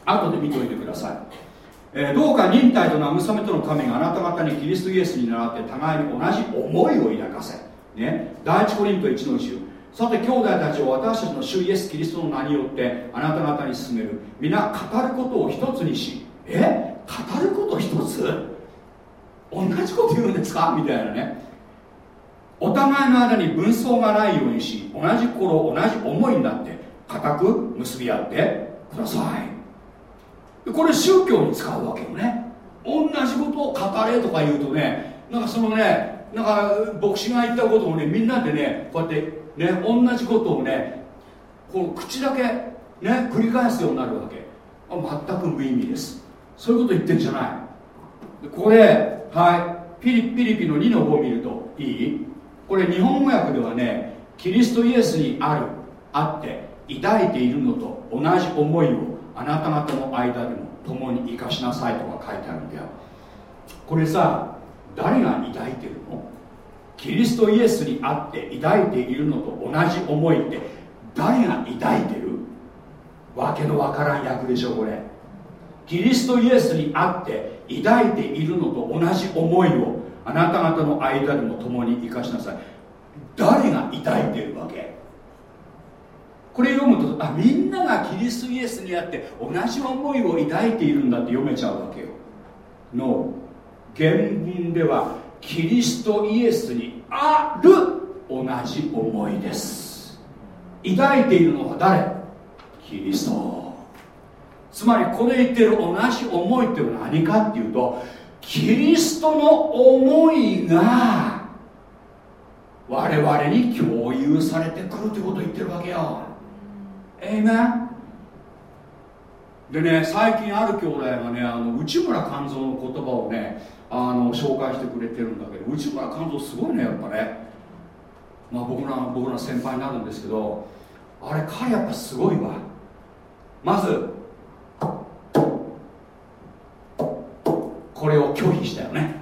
あ後で見ておいてください、えー、どうか忍耐と慰めとの神があなた方にキリストイエスに倣って互いに同じ思いを抱かせね、第一コリント1の10さて兄弟たちを私たちの主イエス・キリストの名によってあなた方に進める。皆語ることを一つにし。え？語ること一つ？同じこと言うんですか？みたいなね。お互いの間に分相がないようにし同じ心同じ思いになって固く結び合ってください。これ宗教に使うわけよね。同じことを語れとか言うとねなんかそのねなんか牧師が言ったことをねみんなでねこうやってね同じことをねこの口だけね繰り返すようになるわけ。全く無意味です。そういうこと言ってんじゃない。これはいピリピリピの2の5を見るといい？これ日本語訳ではねキリストイエスにあるあって抱いているのと同じ思いをあなた方の間でも共に生かしなさいとか書いてあるんだよ。これさ誰が抱いてるの？キリストイエスにあって抱いているのと同じ思いって誰が抱いてる？わけのわからん役でしょこれ。キリストイエスにあって抱いているのと同じ思いをあなた方の間でも共に生かしなさい。誰が抱いてるわけ？これ読むとあみんながキリストイエスにあって同じ思いを抱いているんだって読めちゃうわけよ。の原文ではキリストイエスにある同じ思いです。抱いているのは誰？キリスト。つまりこれ言ってる同じ思いっていうのは何かっていうとキリストの思いが我々に共有されてくるということを言ってるわけよ。えいめでね最近ある兄弟がねあの内村勘三の言葉をねあの紹介してくれてるんだけど内村勘三すごいねやっぱね。まあ僕ら僕ら先輩になるんですけどあれ彼やっぱすごいわ。まずこれを拒否したよね。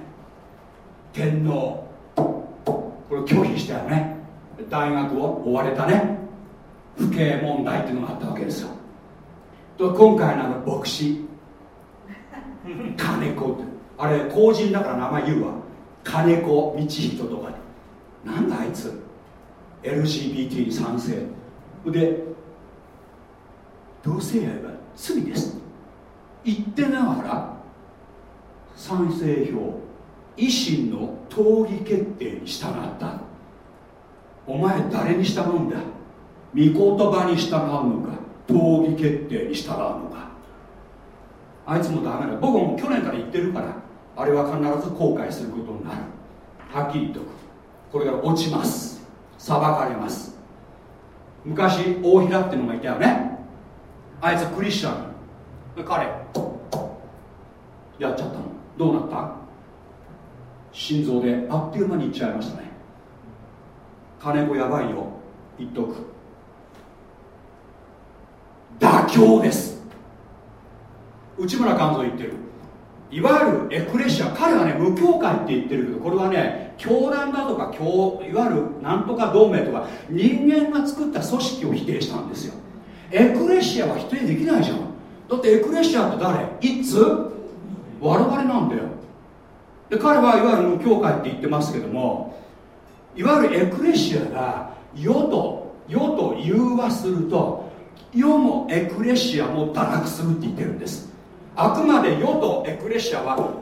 天皇。これを拒否したよね。大学を追われたね。不敬問題っていうのがあったわけですよ。と今回のあの牧師金子って。あれ公人だから名前言うわ。金子道人とかなんだあいつ。LGBT に賛成。で同性愛は罪です。言ってながら賛成票維新の党議決定に従った。お前誰に従うんだ？御言葉に従うのか？討議決定に従うのか？あいつもダメだ。僕も去年から言ってるからあれは必ず後悔することになる。はっきり言っておく。これから落ちます。裁かれます。昔大平ってのがいたよね。あいつクリスチャン。彼やっちゃったの。どうなった？心臓であっという間にいっちゃいましたね。金子やばいよ。言っとく。妥協です。内村勘三言ってる。いわゆるエクレシア彼はね無教会って言ってるけどこれはね教団だとか教いわゆるなんとか同盟とか人間が作った組織を否定したんですよ。エクレシアは否定できないじゃん。だってエクレシアって誰？いつ？我々なんだよ。で彼はいわゆる無教会って言ってますけどもいわゆるエクレシアが世と世と融和すると世もエクレシアも堕落するって言ってるんです。あくまで世とエクレシアは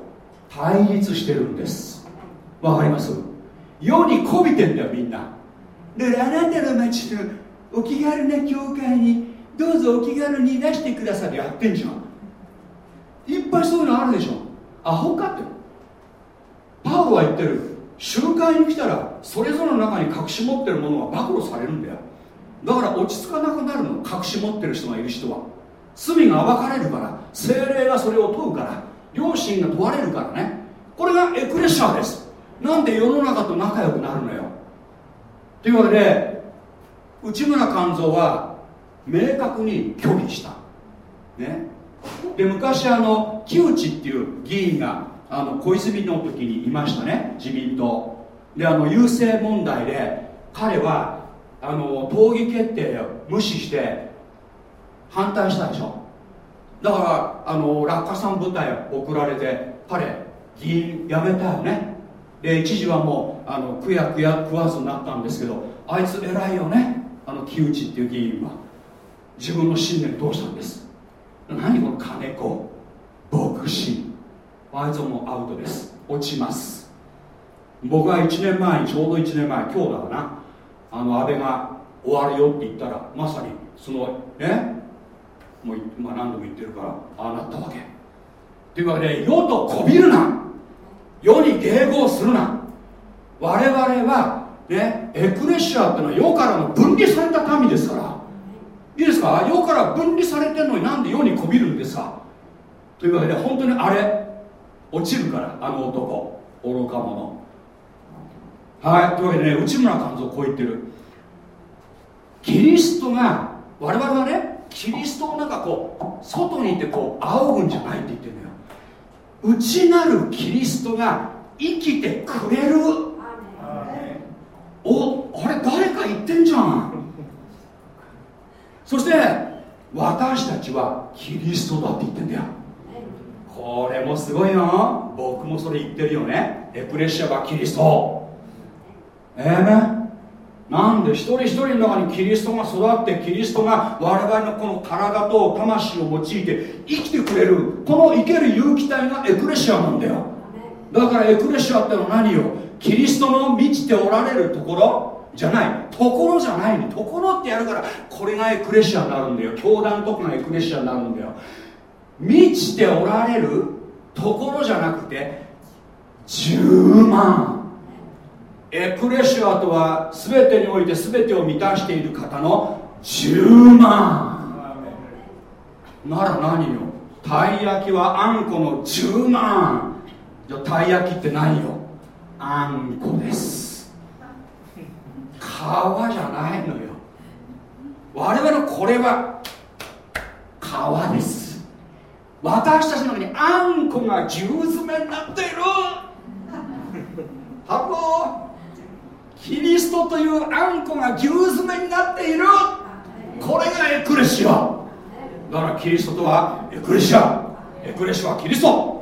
対立してるんです。わかります？世にこびてんだよみんな。であなたの町のお気軽な教会にどうぞお気軽にいらしてくださいやってんじゃん。いっぱいそういうのあるでしょ。アホかって。パウは言ってる。集会に来たらそれぞれの中に隠し持ってるものが暴露されるんだよ。だから落ち着かなくなるの隠し持ってる人がいる人は。罪が暴かれるから精霊がそれを問うから良心が問われるからね。これがエクレッシャーです。なんで世の中と仲良くなるのよ。というわけで内村勘三は明確に拒否した。ね。で昔あの木内っていう議員があの小泉の時にいましたね。自民党。であの郵政問題で彼はあの党議決定を無視して反対したでしょ？だからあの落下傘部隊送られて彼議員辞めたよね？で一時はもうあのくやくや食わずになったんですけどあいつ偉いよね？あの木内っていう議員は。自分の信念通したんです。何この金子？牧師。あいつもアウトです。落ちます。僕は1年前にちょうど1年前今日だかな。あの安倍が終わるよって言ったらまさにそのね？もう、まあ、何度も言ってるからああなったわけ。というわけで世とこびるな。世に迎合するな。我々はねエクレシアっていうのは世からの分離された民ですから。いいですか？世から分離されてるのになんで世にこびるんですか？というわけで本当にあれ落ちるからあの男。愚か者。はいというわけでね内村監督こう言ってる。キリストが我々はねキリストをなんかこう外にいてこう仰ぐんじゃないって言ってるのよ。内なるキリストが生きてくれる。おあれ誰か言ってんじゃん。そして私たちはキリストだって言ってんだよ。これもすごいよ。僕もそれ言ってるよね。エプレッシャーはキリスト。ええー、ねなんで一人一人の中にキリストが育ってキリストが我々のこの体と魂を用いて生きてくれるこの生ける有機体がエクレシアなんだよ。だからエクレシアってのは何よ？キリストの満ちておられるところ？じゃない。ところじゃないの。ところってやるからこれがエクレシアになるんだよ。教団とかがエクレシアになるんだよ。満ちておられるところじゃなくて10万。エクレシアとは全てにおいて全てを満たしている方の10万。なら何よ。たい焼きはあんこの10万。じゃたい焼きって何よ。あんこです。皮じゃないのよ。我々のこれは皮です。私たちの中にあんこが十詰めになっている。 Hello。キリストというあんこが牛詰めになっている。これがエクレシア。だからキリストとはエクレシア。エクレシアはキリスト。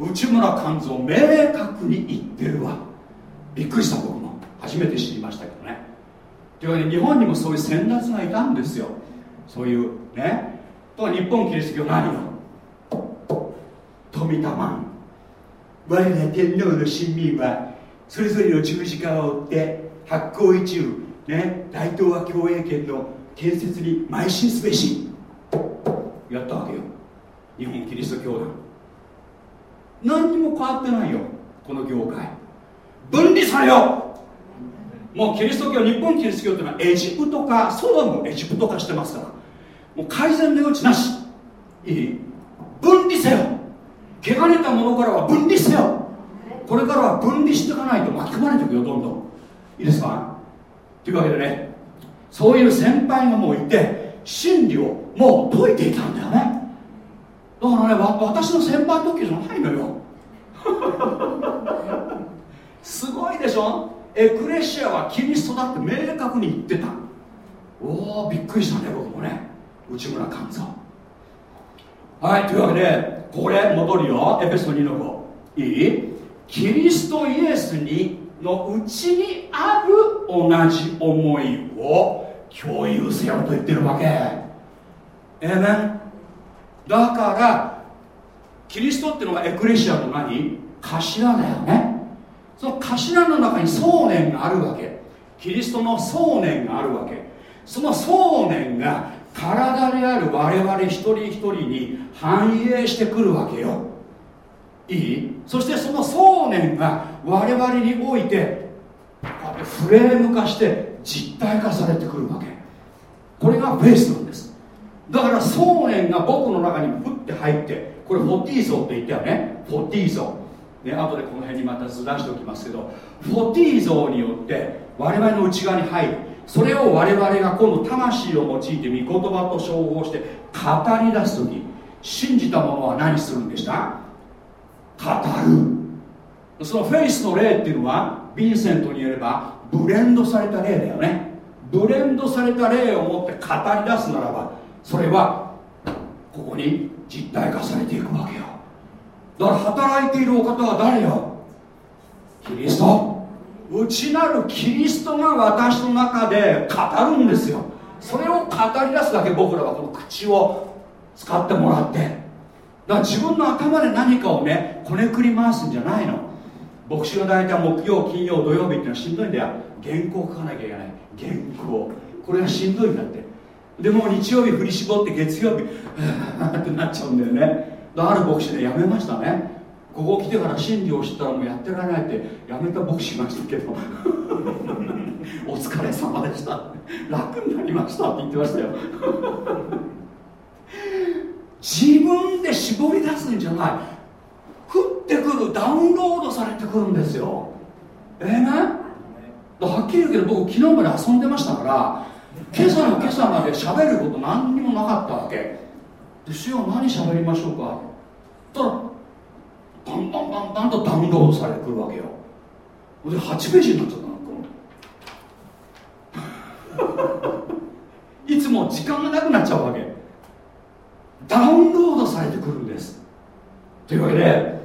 内村鑑三明確に言ってるわ。びっくりした僕も。初めて知りましたけどね。というわけで日本にもそういう先達がいたんですよ。そういうね。とは日本キリスト教何よ富田マン我ら天皇の親民はそれぞれの十字架を追って発行一流、ね、大東亜共栄圏の建設に邁進すべし。やったわけよ。日本キリスト教団。何にも変わってないよ。この業界。分離されよ。もうキリスト教日本キリスト教っていうのはエジプト化ソロもエジプト化してますから。もう改善の余地なし。いい。分離せよ。汚れたものからは分離せよ。これからは分離していかないと巻き込まれていくよどんどん。いいですか？というわけでねそういう先輩がもういて真理をもう解いていたんだよね。だからね私の先輩時じゃないのよ。すごいでしょ？エクレシアはキリストだって明確に言ってた。おおびっくりしたね僕もね。内村勘三。はいというわけでこれ戻るよ。エペソ2の5いい？キリストイエスにのうちにある同じ思いを共有せよと言ってるわけ。ええねだからキリストっていうのはエクレシアの何？頭だよね。その頭の中に想念があるわけ。キリストの想念があるわけ。その想念が体である我々一人一人に反映してくるわけよ。いい？そしてその想念が我々においてこうやってフレーム化して実体化されてくるわけ。これがフェイスなんです。だから想念が僕の中にふって入ってこれφωτίζωって言ったよね？φωτίζωね後でこの辺にまたずらしておきますけどφωτίζωによって我々の内側に入るそれを我々が今度魂を用いて御言葉と照合して語り出す時信じた者は何するんでした？る。そのフェイスの霊っていうのはヴィンセントによればブレンドされた霊だよね。ブレンドされた霊を持って語り出すならばそれはここに実体化されていくわけよ。だから働いているお方は誰よ？キリスト。内なるキリストが私の中で語るんですよ。それを語り出すだけ僕らはこの口を使ってもらってだから自分の頭で何かをねこねくり回すんじゃないの。牧師が大体木曜金曜土曜日っていうのはしんどいんだよ。原稿書かなきゃいけない。原稿。これがしんどいんだって。でも日曜日振り絞って月曜日 ってなっちゃうんだよね。ある牧師で辞めましたね。ここ来てから真理を知ったらもうやってられないって。辞めた牧師いましたけど。お疲れ様でした。楽になりましたって言ってましたよ。自分で絞り出すんじゃない。降ってくるダウンロードされてくるんですよ。ええー、ね？はっきり言うけど僕昨日まで遊んでましたから今朝の今朝まで喋ること何にもなかったわけ。で主よ何喋りましょうか。たらバンバンバンバンとダウンロードされてくるわけよ。で8ページになっちゃったの。いつも時間がなくなっちゃうわけ。ダウンロードされてくるんです。というわけで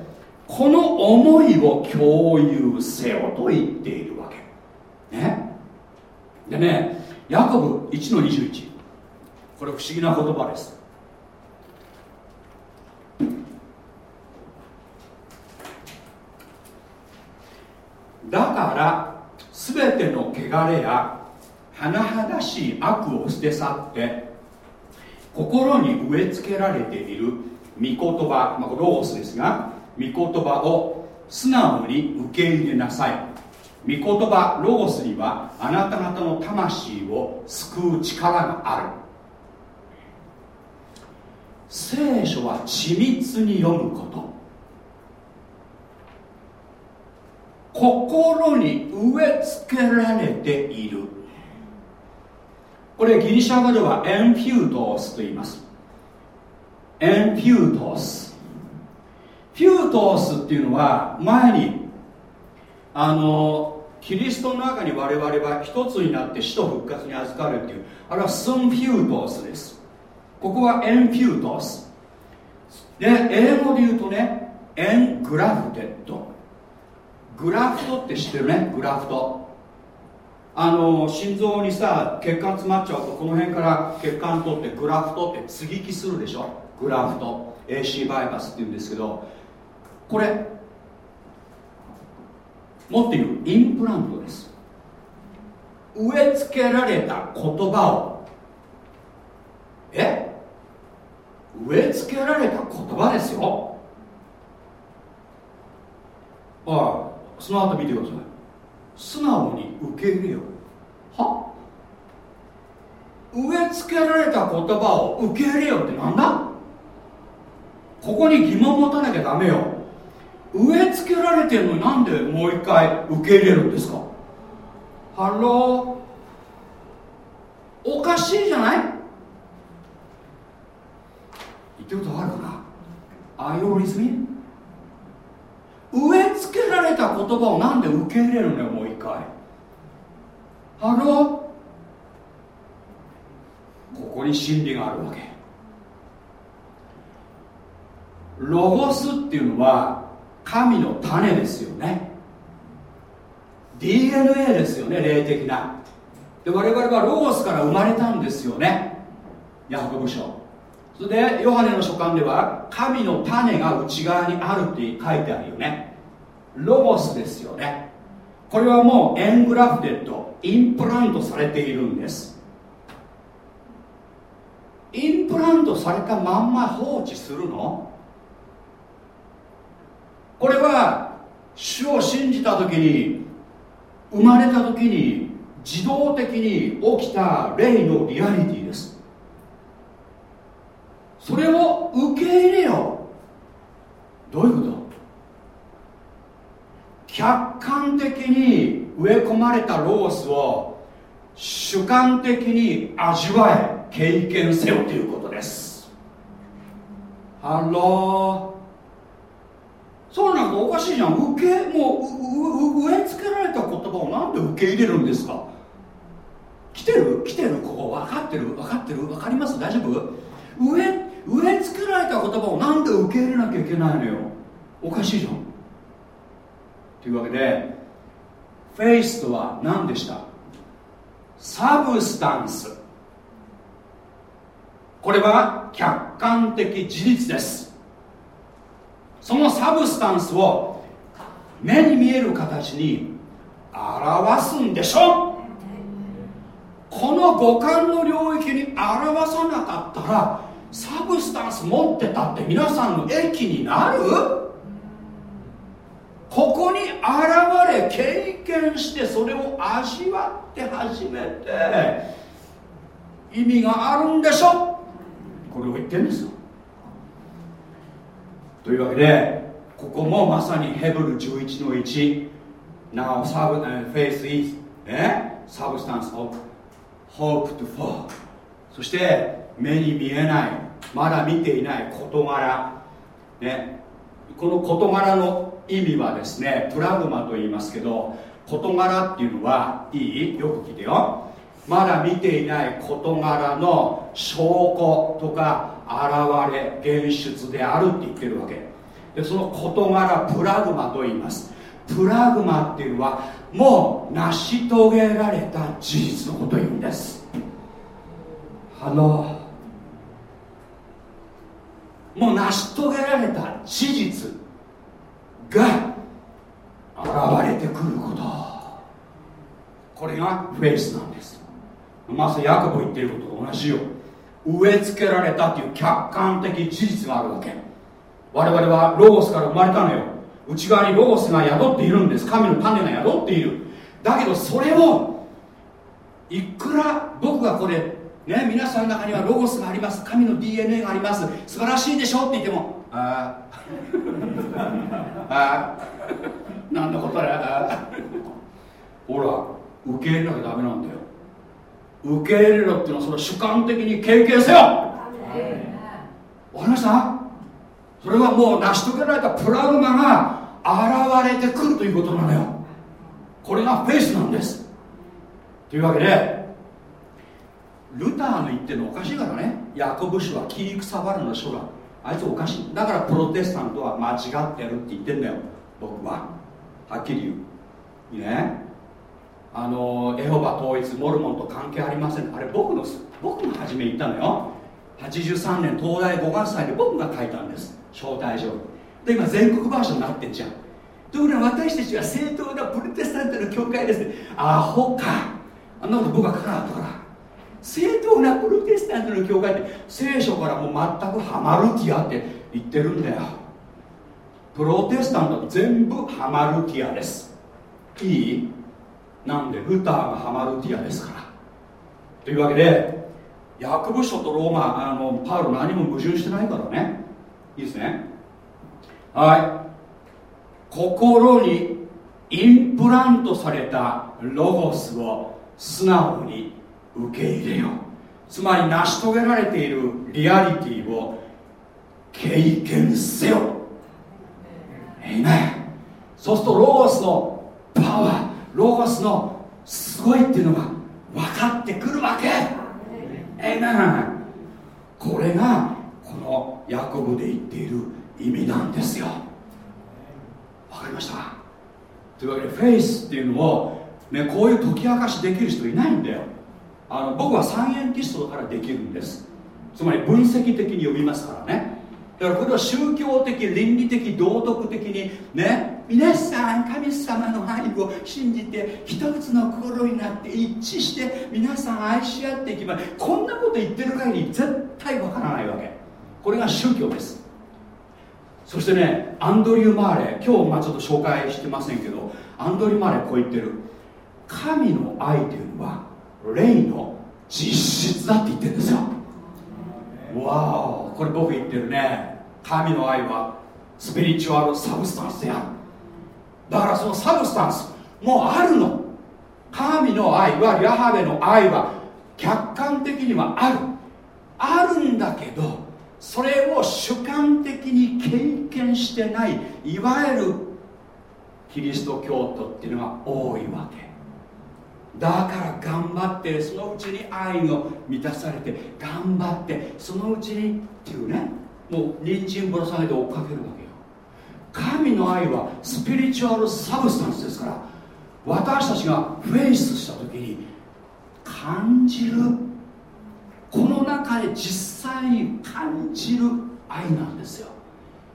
この思いを共有せよと言っているわけ。ね。でねヤコブ1の21これ不思議な言葉です。だから全ての汚れや甚だしい悪を捨て去って心に植え付けられている御言葉、まあ、ロースですが御言葉を素直に受け入れなさい。御言葉ロゴスにはあなた方の魂を救う力がある。聖書は緻密に読むこと。心に植え付けられている。これギリシャ語ではἔμφυτοςと言います。ἔμφυτος φυτοςっていうのは前にあのキリストの中に我々は一つになって死と復活に預かるっていうあれはσύμφυτοςです。ここはἔμφυτοςで英語で言うとねエングラフテッドグラフトって知ってるね？グラフト。あの心臓にさ血管詰まっちゃうとこの辺から血管取ってグラフトって接ぎ木するでしょ？グラフト AC バイパスって言うんですけどこれ持っているインプラントです。植え付けられた言葉を。え？植え付けられた言葉ですよ。ああその後見てください。素直に受け入れよ。は？植え付けられた言葉を受け入れよってなんだ？ここに疑問持たなきゃダメよ。植え付けられてるのになんでもう一回受け入れるんですか？Hello。おかしいじゃない？言ってることあるかな？アイオリズミ植え付けられた言葉をなんで受け入れるのよもう一回。 Hello。ここに真理があるわけ。ロゴスっていうのは神の種ですよね。DNA ですよね霊的な。で我々はロゴスから生まれたんですよね。ヤコブ書。それでヨハネの書簡では神の種が内側にあるって書いてあるよね。ロゴスですよね。これはもう engrafted インプラントされているんです。インプラントされたまんま放置するの？これは主を信じた時に生まれた時に自動的に起きた霊のリアリティです。それを受け入れよ。どういうこと？客観的に植え込まれたロースを主観的に味わえ経験せよということです。Hello。そうなんかおかしいじゃん。受けもう植え付けられた言葉をなんで受け入れるんですか？来てる？来てる？ここ分かってる？分かってる？分かります？大丈夫？植え植え付けられた言葉をなんで受け入れなきゃいけないのよ。おかしいじゃん。というわけでフェイスとは何でした？ substance。これは客観的事実です。その substance を目に見える形に表すんでしょ？この五感の領域に表さなかったら substance 持ってたって皆さんの益になる？ここに現れ経験してそれを味わって初めて。意味があるんでしょ？これを言ってるんですよ。というわけでここもまさにヘブル11の1 Now faith is ね substance of hope to fall. そして目に見えないまだ見ていない事柄。ね。この事柄の意味はですねプラグマと言いますけど事柄っていうのはいい？よく聞いてよ。まだ見ていない事柄の証拠とか現れ現出であるって言ってるわけ。でその事柄プラグマと言います。プラグマっていうのはもう成し遂げられた事実のことを言うんです。あのもう成し遂げられた事実が現れてくること。これがフェイスなんです。まさにヤコブ言ってることと同じよ植え付けられたという客観的事実があるわけ。我々はロゴスから生まれたのよ。内側にロゴスが宿っているんです。神の種が宿っている。だけどそれをいくら僕がこれね皆さんの中にはロゴスがあります。神の DNA があります。素晴らしいでしょ？って言ってもああああ何のことやほら受け入れなきゃダメなんだよ。受け入れろっていうのはその主観的に経験せよ。わかりました？それはもう成し遂げられたプラグマが現れてくるということなのよ。これがフェイスなんです。というわけでルターの言ってるのおかしいからね。ヤコブ氏は木草花の書があいつおかしい。だからプロテスタントは間違ってるって言ってんだよ。僕は。はっきり言う。いいね。あのエホバ統一モルモンと関係ありません。あれ僕の僕が初め言ったのよ。83年東大5月祭で僕が書いたんです。招待状。で今全国バージョンになってんじゃん。ということで私たちは正当なプロテスタントの教会です。ねアホか。あんなこと僕は書かなかったから。正当なプロテスタントの教会って聖書からもう全くハマルティアって言ってるんだよ。プロテスタント全部ハマルティアです。いい？なんでルターがハマルティアですから。というわけでヤクブ書とローマあのパウロ何も矛盾してないからね。いいですね。はい。心にインプラントされたロゴスを素直に受け入れよつまり成し遂げられているリアリティを経験せよ。えいねそうするとロゴスのパワーロゴスのすごいっていうのが分かってくるわけ。えいねこれがこのヤコブで言っている意味なんですよ。わかりました？というわけでフェイスっていうのを、ね、こういう解き明かしできる人いないんだよ。あの僕はサイエンティストだからできるんです。つまり分析的に読みますからね。だからこれは宗教的倫理的道徳的にね皆さん神様の愛を信じて一つの心になって一致して皆さん愛し合っていけばこんなこと言ってる限り絶対わからないわけ。これが宗教です。そしてねアンドリュー・マーレ今日まあちょっと紹介してませんけどアンドリュー・マーレこう言ってる。神の愛というのは霊の実質だって言ってるんですよ。わおこれ僕言ってるね。神の愛は spiritual substance であるだからその substance もうあるの。神の愛はヤハベの愛は客観的にはある。あるんだけどそれを主観的に経験してないいわゆるキリスト教徒っていうのが多いわけ。だから頑張ってそのうちに愛を満たされて頑張ってそのうちにっていうねもう人参ぶら下げて追っかけるわけよ。神の愛はスピリチュアルサブスタンスですから私たちがフェイスした時に感じるこの中で実際に感じる愛なんですよ。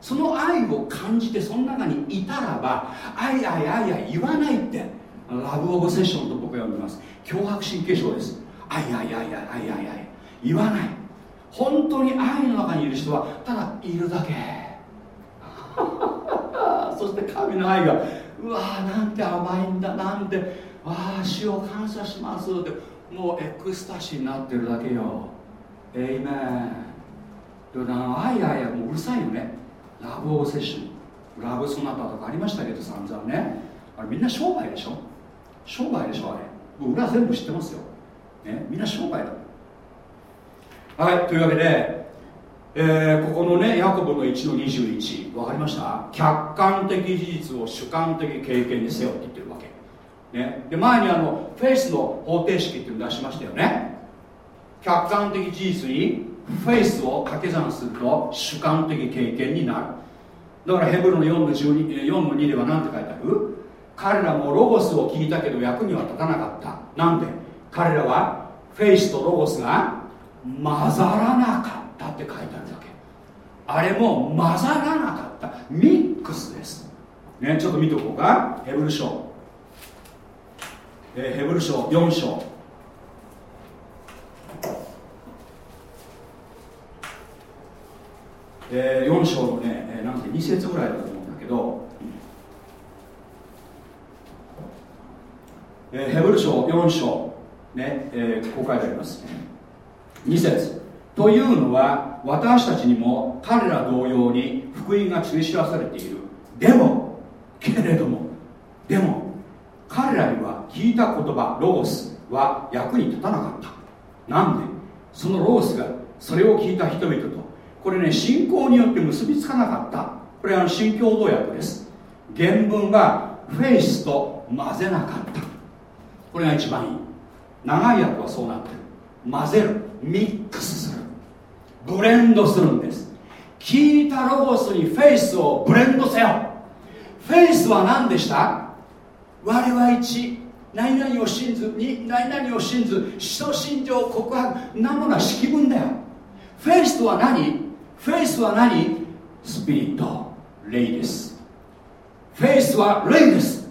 その愛を感じてその中にいたらば愛愛愛愛言わないってラブオブセッションと僕は呼んでます。脅迫神経症です愛愛愛愛愛愛愛言わない。本当に愛の中にいる人はただいるだけ。そして神の愛がうわーなんて甘いんだなんてああ主を感謝しますってもうエクスタシーになってるだけよ。エイメン。でも愛愛もううるさいよね。ラブオーセッション。ラブソナタとかありましたけど散々ね。あれみんな商売でしょ？商売でしょあれ。もう裏全部知ってますよ、ね、みんな商売だ。はいというわけで、えー、ここのねヤコブの1の21分かりました？客観的事実を主観的経験にせよって言ってるわけ、ね、で前にあのフェイスの方程式っていうの出しましたよね。客観的事実にフェイスを掛け算すると主観的経験になる。だからヘブルの4の ,12 4の2では何て書いてある？彼らもロゴスを聞いたけど役には立たなかった。なんで？彼らはフェイスとロゴスが混ざらなかったって書いてあるだけ。あれも混ざらなかった。ミックスです。ねちょっと見ておこうか。ヘブル書、えー、ヘブル書4章。えー、4章のね、えー、なんて2節ぐらいだと思うんだけど、えー、ヘブル書4章、ねえー、こう書いてあります。2節。というのは私たちにも彼ら同様に福音が告げ知らされている。でもけれどもでも彼らには聞いた言葉ロゴスは役に立たなかった。なんでそのロゴスがそれを聞いた人々とこれね信仰によって結びつかなかった。これあの新共同訳です。原文はフェイスと混ぜなかった。これが一番いい。長い訳はそうなってる。混ぜる。ミックスする。ブレンドするんです。聞いたロゴスにフェイスをブレンドせよ。フェイスは何でした？我は一何々を信ずに何々を信ず使徒信条告白なものは式文だよ。フェイスとは何？フェイスは何？ Spirit 霊です。フェイスは霊です。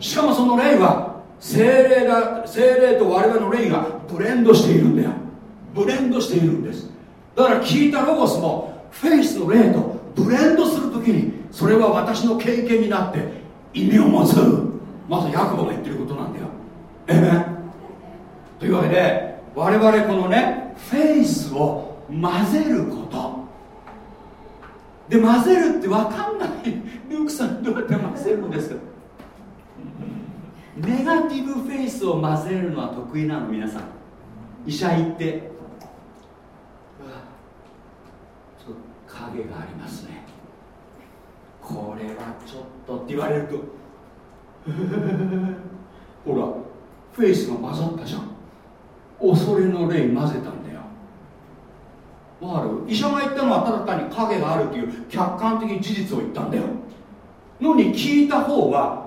しかもその霊は聖霊が聖霊と我々の霊がブレンドしているんだよ。ブレンドしているんです。だから聞いたロゴスもフェイスの霊とブレンドするときにそれは私の経験になって意味を持つ。まずヤコブが言ってることなんだよ。ええ？というわけで我々このねフェイスを混ぜること。で混ぜるって分かんない。ルークさんどうやって混ぜるんですか？ネガティブフェイスを混ぜるのは得意なの皆さん。医者行って。ちょっと影がありますね。これはちょっとって言われると ほらフェイスが混ざったじゃん。恐れの霊混ぜたんだよ。わかる医者が言ったのはただ単に影があるという客観的事実を言ったんだよ。のに聞いた方は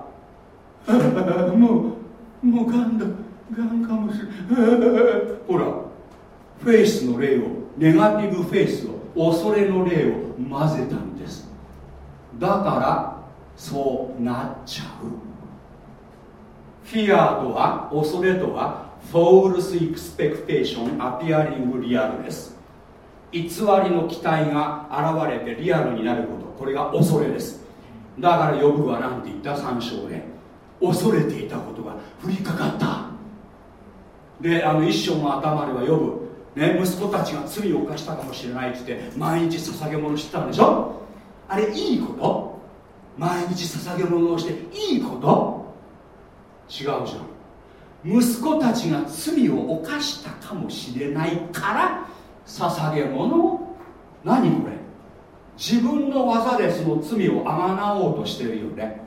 もうもうがんだがんかもしれないほらフェイスの霊を negative faith を恐れの霊を混ぜたんです。だからそうなっちゃう。フィアとは恐れとは false expectation appearing real です。偽りの期待が現れてリアルになること。これが恐れです。だからヨブは何て言った？参照で。恐れていたことが降りかかった。であの一章の頭では呼ぶ、ね、息子たちが罪を犯したかもしれないって言って毎日捧げ物してたんでしょ？あれいいこと？毎日捧げ物をしていいこと？違うじゃん。息子たちが罪を犯したかもしれないから捧げ物何これ？自分の技でその罪をあがなおうとしてるよね。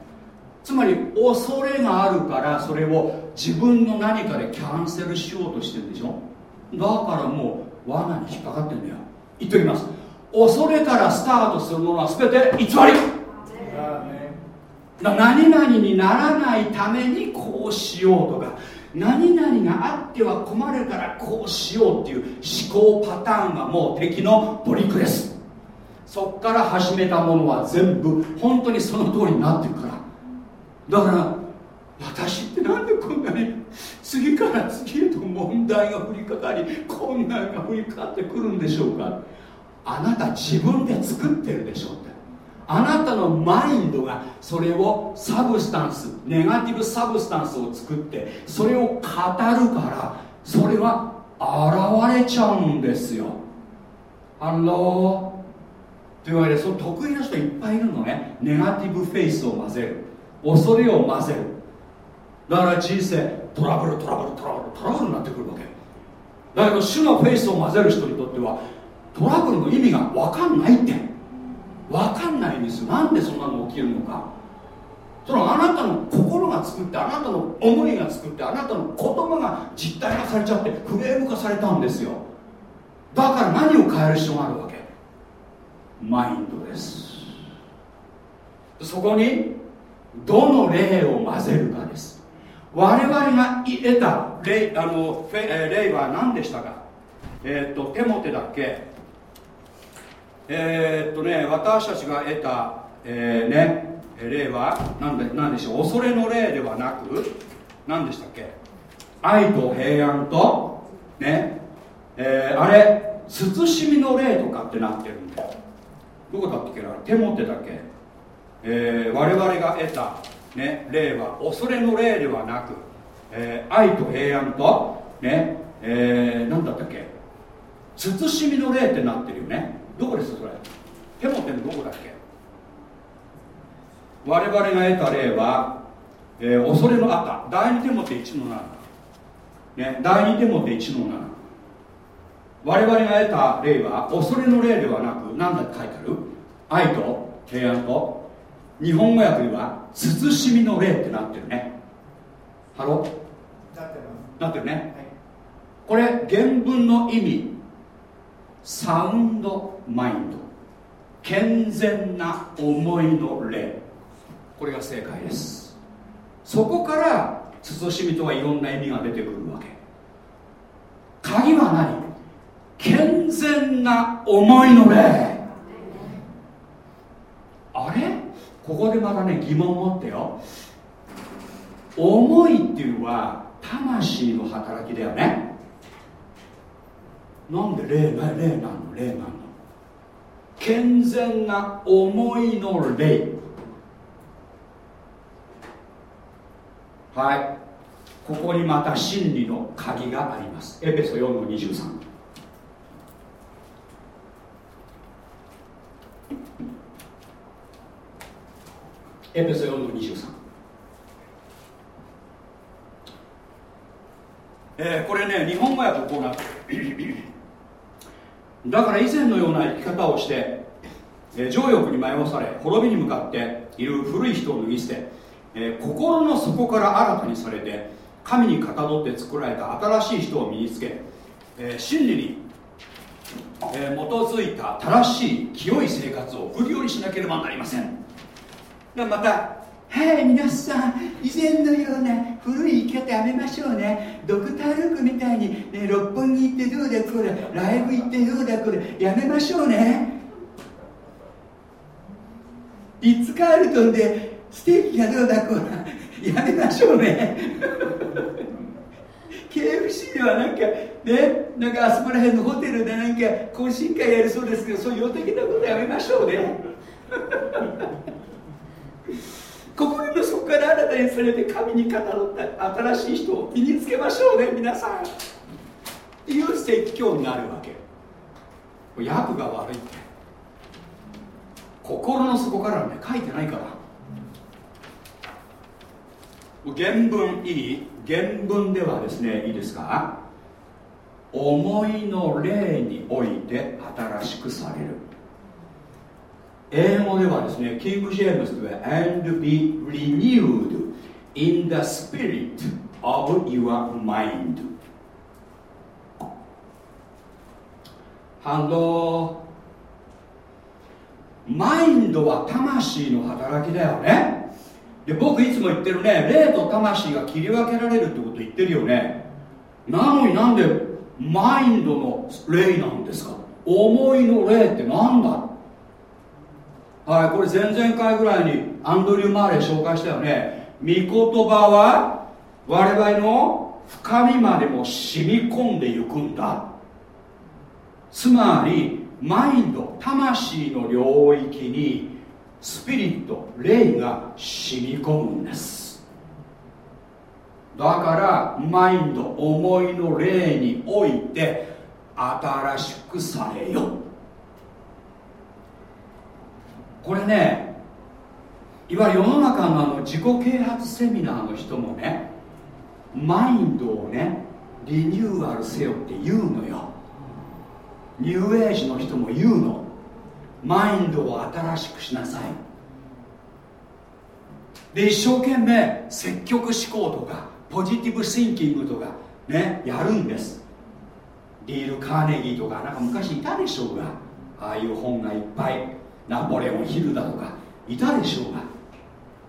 つまり恐れがあるからそれを自分の何かでキャンセルしようとしてるでしょ？だからもう罠に引っかかってんだよ。言っておきます。恐れからスタートするものは全て偽り。何々にならないためにこうしようとか何々があっては困るからこうしようっていう思考パターンがもう敵のトリックです。そっから始めたものは全部本当にその通りになってるからだから私ってなんでこんなに次から次へと問題が降りかかり困難が降りかかってくるんでしょうか。あなた自分で作ってるでしょって。あなたのマインドがそれを substance negative substance を作ってそれを語るからそれが現れちゃうんですよ。ハローというわけでその得意な人いっぱいいるのね。 Negative faith を混ぜる。恐れを混ぜる。だから人生トラブルトラブルトラブルトラブルになってくるわけ。だけど主のフェイスを混ぜる人にとってはトラブルの意味が分かんないって。分かんないんです。よなんでそんなの起きるのか。そのあなたの心が作ってあなたの思いが作ってあなたの言葉が実体化されちゃってフレーム化されたんですよ。だから何を変える必要があるわけ。マインドです。そこにどの霊を混ぜるかです。我々が得た霊あのフェ霊は何でしたか？えー、っとテモテだっけ？えー、っとね私たちが得た、えー、ね霊は何で何でしょう？恐れの霊ではなく何でしたっけ？愛と平安とね、えー、あれ慎みの霊とかってなってるんだよ。どこだっけ？な手持ってだけ、えー、我々が得た、ね、霊は恐れの霊ではなく、えー、愛と平安とねえー、何だったっけ慎みの霊ってなってるよね。どこですそれ。手持ってのどこだっけ。我々が得た霊は、えー、恐れのあった。第二手持って1の7、ね、第二手持って1の7我々が得た霊は恐れの霊ではなく何だって書いてある？愛と平安と。日本語訳では慎みの霊ってなってるね。ハロなってるね、はい、これ原文の意味サウンドマインド。健全な思いの霊。これが正解です。そこから慎みとはいろんな意味が出てくるわけ。鍵は何？健全な思いの霊。あれ？ここでまたね疑問を持ってよ。思いっていうのは魂の働きだよね。なんで霊霊なの霊なの。健全な思いの霊。はい。ここにまた真理の鍵があります。エペソ4の23エペソ4の23えー、これね日本語訳こうなって だから以前のような生き方をして、えー、情欲に迷わされ滅びに向かっている古い人を脱ぎ捨てえー、心の底から新たにされて神にかたどって作られた新しい人を身につけ、えー、真理に、えー、基づいた正しい清い生活を送るようにしなければなりません。でまたはい皆さん以前のような古い生き方やめましょうね。ドクター・ルークみたいに、ね、六本木行ってどうだこれライブ行ってどうだこれやめましょうね。リッツ・カールトンでステーキがどうだこうだやめましょうね。KFC ではなんかねなんかあそこら辺のホテルでなんか懇親会やるそうですけどそういう予的なことやめましょうね。心の底から新たにされて神に語った新しい人を身につけましょうね皆さん。っていう説教になるわけ。訳が悪いって。心の底からね書いてないから。原文いい？原文ではですねいいですか？思いの霊において新しくされる。英語ではですねキング・ジェームズでは and be renewed in the spirit of your mind. ハンドマインドは魂の働きだよね。で僕いつも言ってるね霊と魂が切り分けられるってこと言ってるよね。なのになんでマインドの霊なんですか？思いの霊って何だ？はいこれ前々回ぐらいにアンドリュー・マーレー紹介したよね。御言葉は我々の深みまでも染み込んでいくんだ。つまりマインド魂の領域にスピリット霊が染み込むんです。だからマインド思いの霊において新しくされよこれねいわゆる世の中のあの自己啓発セミナーの人もねマインドをねリニューアルせよって言うのよ。ニューエイジの人も言うの。マインドを新しくしなさい。で一生懸命積極思考とかポジティブシンキングとかねやるんです。リール・カーネギーとかなんか昔いたでしょうがああいう本がいっぱい。ナポレオン・ヒルだとかいたでしょうが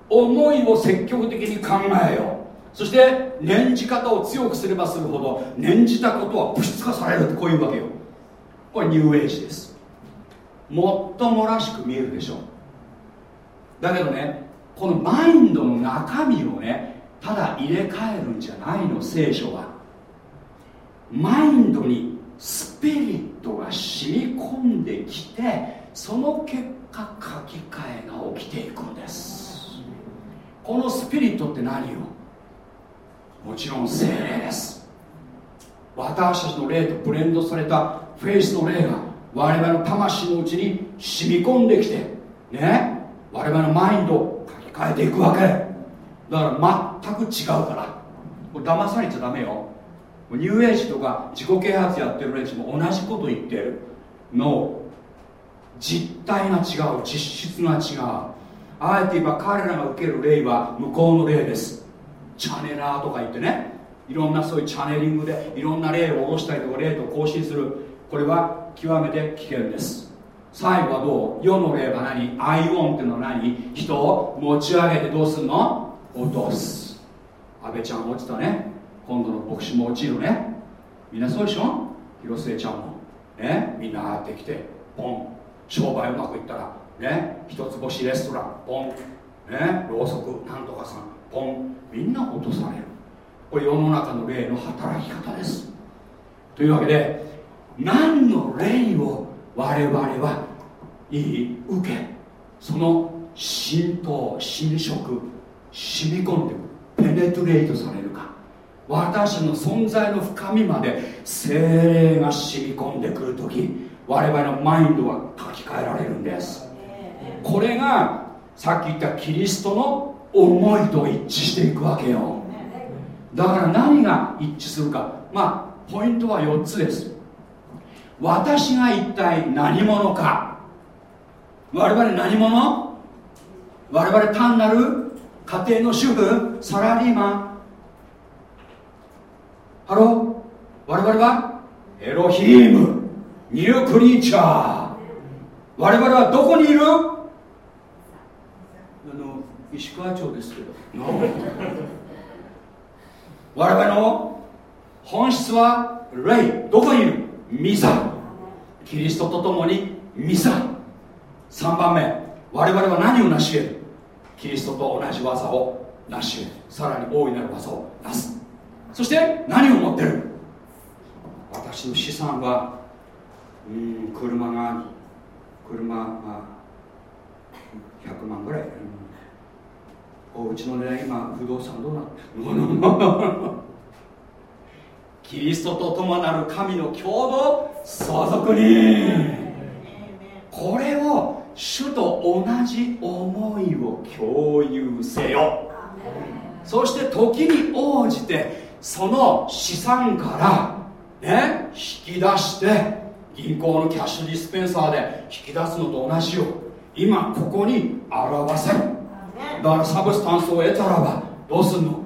思いを積極的に考えよう。そして念じ方を強くすればするほど念じたことは物質化されるってこういうわけよ。これニューエイジです。もっともらしく見えるでしょう。だけどねこのマインドの中身をねただ入れ替えるんじゃないの聖書は。マインドにスピリットが染み込んできてその結果書き換えが起きていくんです。このスピリットって何よ？もちろん精霊です。私たちの霊とブレンドされたフェイスの霊が我々の魂のうちに染み込んできてね？我々のマインドを書き換えていくわけ。だから全く違うから。これ騙されちゃダメよ。ニューエイジとか自己啓発やってる連中も同じこと言ってる。の実態が違う実質が違う。あえて言えば彼らが受ける霊は向こうの霊です。チャネラーとか言ってね。いろんなそういうチャネリングでいろんな霊を下ろしたりとか霊と更新する。これは極めて危険です。最後はどう？世の霊は何？アイオンっていうのは何？人を持ち上げてどうするの？落とす。安倍ちゃん落ちたね。今度の牧師も落ちるね。みんなそうでしょ？広末ちゃんも。ね？みんな上がってきてポン。商売うまくいったらね一つ星レストランポン。ねろうそくなんとかさんポン。みんな落とされる。これ世の中の霊の働き方です。というわけで何の霊を我々はいい？受け。その浸透侵食染み込んでペネトレートされるか。私の存在の深みまで精霊が染み込んでくる時我々のマインドは書き換えられるんです。これがさっき言ったキリストの思いと一致していくわけよ。だから何が一致するか。まあポイントは4つです。私が一体何者か。我々何者？我々単なる家庭の主婦サラリーマン。ハロー我々はエロヒーム。ニュークリーチャー。我々はどこにいる？あの石川町ですけど。我々の本質は霊どこにいる？ミサ。キリストと共にミサ。3番目。我々は何を成し得る？キリストと同じ技を成し得る。さらに大いなる技をなす。そして何を持ってる？私の資産はうん車が車が100万ぐらい、うん、おうちのね今不動産どうなって キリストと共なる神の共同相続にこれを主と同じ思いを共有せよ。そして時に応じてその資産からね引き出して銀行のキャッシュディスペンサーで引き出すのと同じよ今ここに表せ。るだから substance を得たらばどうすんの？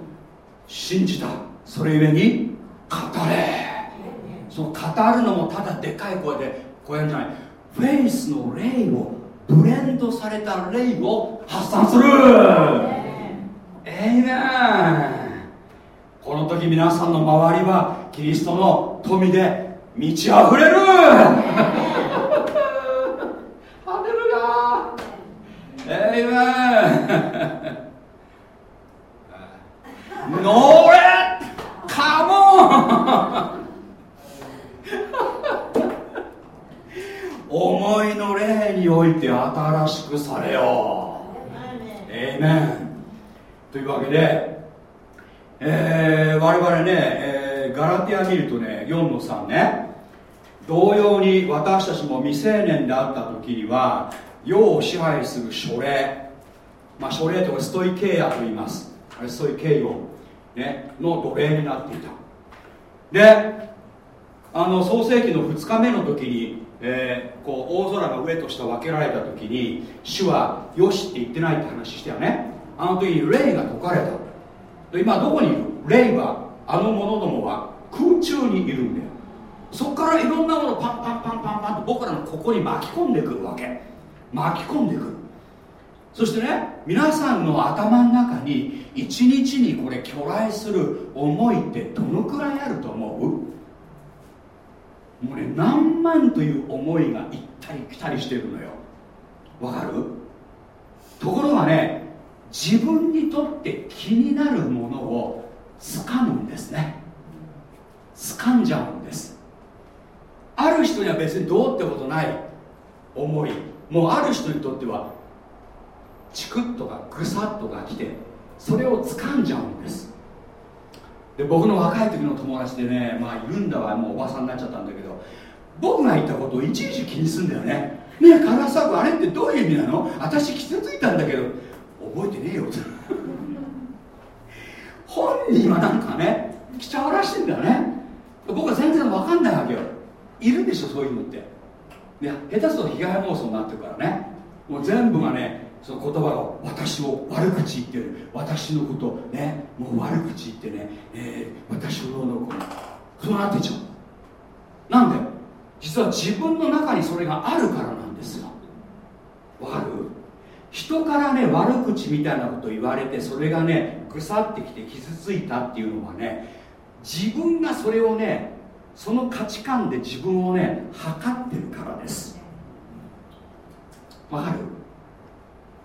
信じた。それゆえに語れ。その語るのもただでかい声でこうやるんじゃない。フェイスの霊をブレンドされた霊を発散する。エイメンこの時皆さんの周りはキリストの富で満ち溢れる。ハレルヤエイメンノーレッカモン。思いの霊において新しくされよう。エイメンというわけで、えー、我々ね、えー、ガラティア見るとね4の3ね。同様に私たちも未成年であった時には世を支配する書類まあ書類とかストイケイヤと言います。ストイケイオね、の奴隷になっていた。であの創世紀の2日目の時に、えー、こう大空が上と下分けられた時に主はよしって言ってないって話したよね。あの時に霊が解かれた。今どこにいる？霊はあの者どもは空中にいるんだよ。そこからいろんなものパンパンパンパンパンと僕らのここに巻き込んでくるわけ。巻き込んでくる。そしてね皆さんの頭の中に一日にこれ巨来する思いってどのくらいあると思う？もうね何万という思いが行ったり来たりしてるのよ。わかる？ところがね自分にとって気になるものを掴むんですね。掴んじゃうんです。ある人には別にどうってことない。思い。もうある人にとってはチクッとかグサッとか来てそれを掴んじゃうんです。で僕の若い時の友達でねまあいるんだわ。もうおばさんになっちゃったんだけど僕が言ったことをいちいち気にすんだよね。ねえ唐沢君あれってどういう意味なの？私傷ついたんだけど。覚えてねえよ。っ て本人はなんかね来ちゃうらしいんだよね。僕は全然わかんないわけよ。いるでしょそういうのって。で下手すると被害妄想になってるからね。もう全部がねその言葉が私を悪口言ってる。私のことねもう悪口言ってね、えー、私をどうのこうそうなってちゃう。なんで？実は自分の中にそれがあるからなんですよ。わかる？人からね悪口みたいなこと言われてそれがね腐ってきて傷ついたっていうのはね自分がそれをねその価値観で自分をね測ってるからです。わかる？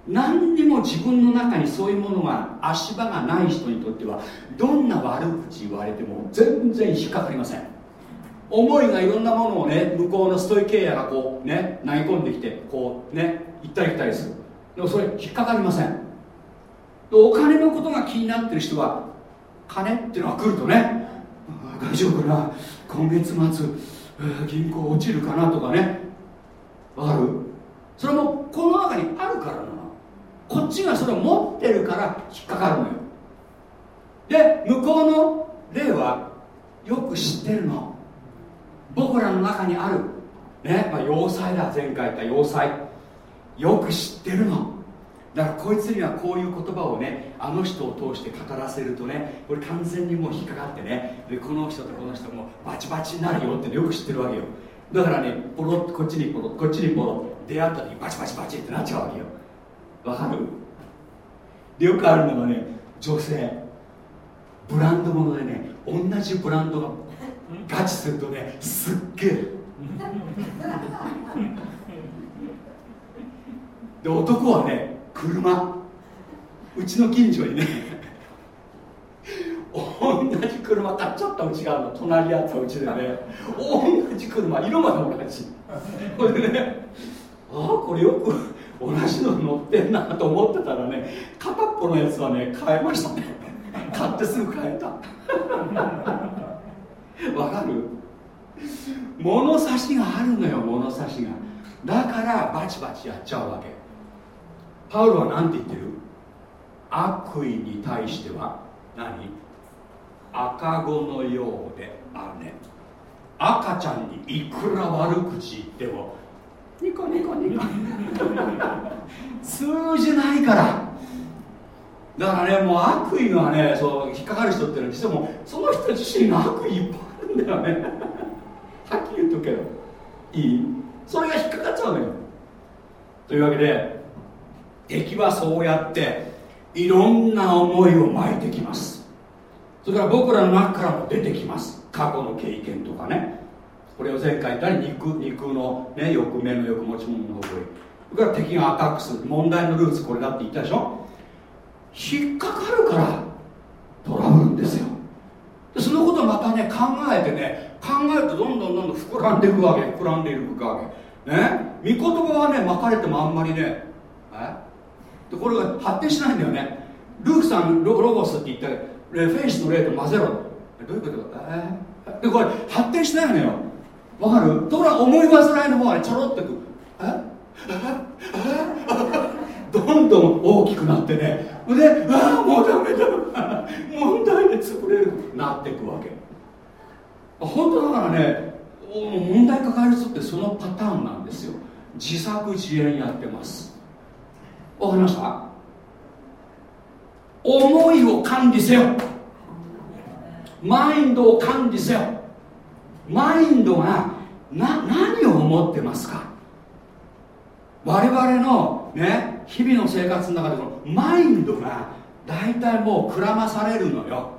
何にも自分の中にそういうものが足場がない人にとってはどんな悪口言われても全然引っかかりません。思いがいろんなものをね向こうのストイケイヤがこうね投げ込んできてこうね行ったり来たりする。でもそれ引っかかりません。お金のことが気になってる人は金っていうのが来るとね大丈夫かな。今月末銀行落ちるかなとかね。わかる？それもこの中にあるからな。こっちがそれを持ってるから引っかかるのよ。で向こうの霊はよく知ってるの。僕らの中にある。ね、まあ、要塞だ前回言った要塞。よく知ってるの。だからこいつにはこういう言葉をねあの人を通して語らせるとねこれ完全にもう引っかかってねでこの人とこの人もバチバチになるよってよく知ってるわけよ。だからねポロッとこっちにポロこっちにポロ出会った時バチバチバチってなっちゃうわけよ。わかる？でよくあるのがね女性。ブランド物でね同じブランドがガチするとねすっげえ。で男はね車。うちの近所にね。同じ車。買っちゃったうちがあるの。隣やったうちでね。同じ車。色まで同じ。これでね。ああこれよく同じの乗ってんなと思ってたらね片っぽのやつはね買えましたね。買ってすぐ買えた。わかる？物差しがあるのよ物差しが。だからバチバチやっちゃうわけ。パウロは何て言ってる？悪意に対しては何？赤子のようであるね。赤ちゃんにいくら悪口言ってもニコニコニコ通じないから。だからねもう悪意がねそう引っかかる人っていうのは実はもうその人自身が悪意いっぱいあるんだよね。はっきり言っとくけどいい？それが引っかかっちゃうのよ。というわけで敵はそうやっていろんな思いを巻いてきます。それから僕らの中からも出てきます。過去の経験とかね。これを前回言ったり肉肉の、ね、欲目の欲持ち物の誇りそれから敵がアタックする。問題のルーツこれだって言ったでしょ？引っかかるからトラブルんですよ。でそのことまたね考えてね考えるとどんどんどんどん膨らんでいくわけ。膨らんでいくわけ。ね？御言葉はね巻かれてもあんまりねえ？でこれが発展しないんだよね。ルークさんロロゴスって言ってフェイスの霊と混ぜろ。どういうことえー、でこれ発展しないのよ。わかる？ところが思い煩いの方は、ちょろっとく。え？どんどん大きくなってね。でああもうダメだ。問題で潰れる。なっていくわけ。本当だからね問題抱える人ってそのパターンなんですよ。自作自演やってます。わかりました。思いを管理せよ。マインドを管理せよ。マインドがな何を思ってますか。我々のね日々の生活の中でこのマインドが大体もうくらまされるのよ。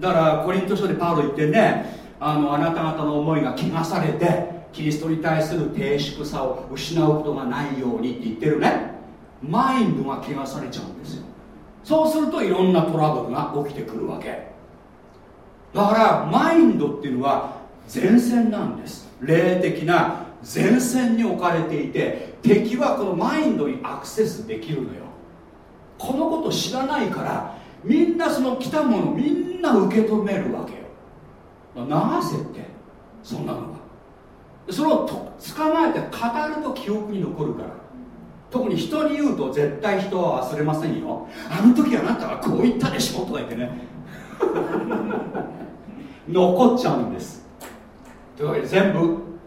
だからコリント書でパウロ言ってね。あのあなた方の思いが汚されてキリストに対する低粛さを失うことがないようにって言ってるね。マインドが汚されちゃうんですよ。そうするといろんなトラブルが起きてくるわけ。だからマインドっていうのは前線なんです。霊的な前線に置かれていて敵はこのマインドにアクセスできるのよ。このこと知らないからみんなその来たものみんな受け止めるわけよ。なぜってそんなのはそれを捕まえて語ると記憶に残るから。特に人に言うと絶対人は忘れませんよ。あの時あなたはこう言ったでしょとか言ってね。残っちゃうんです。というわけで全部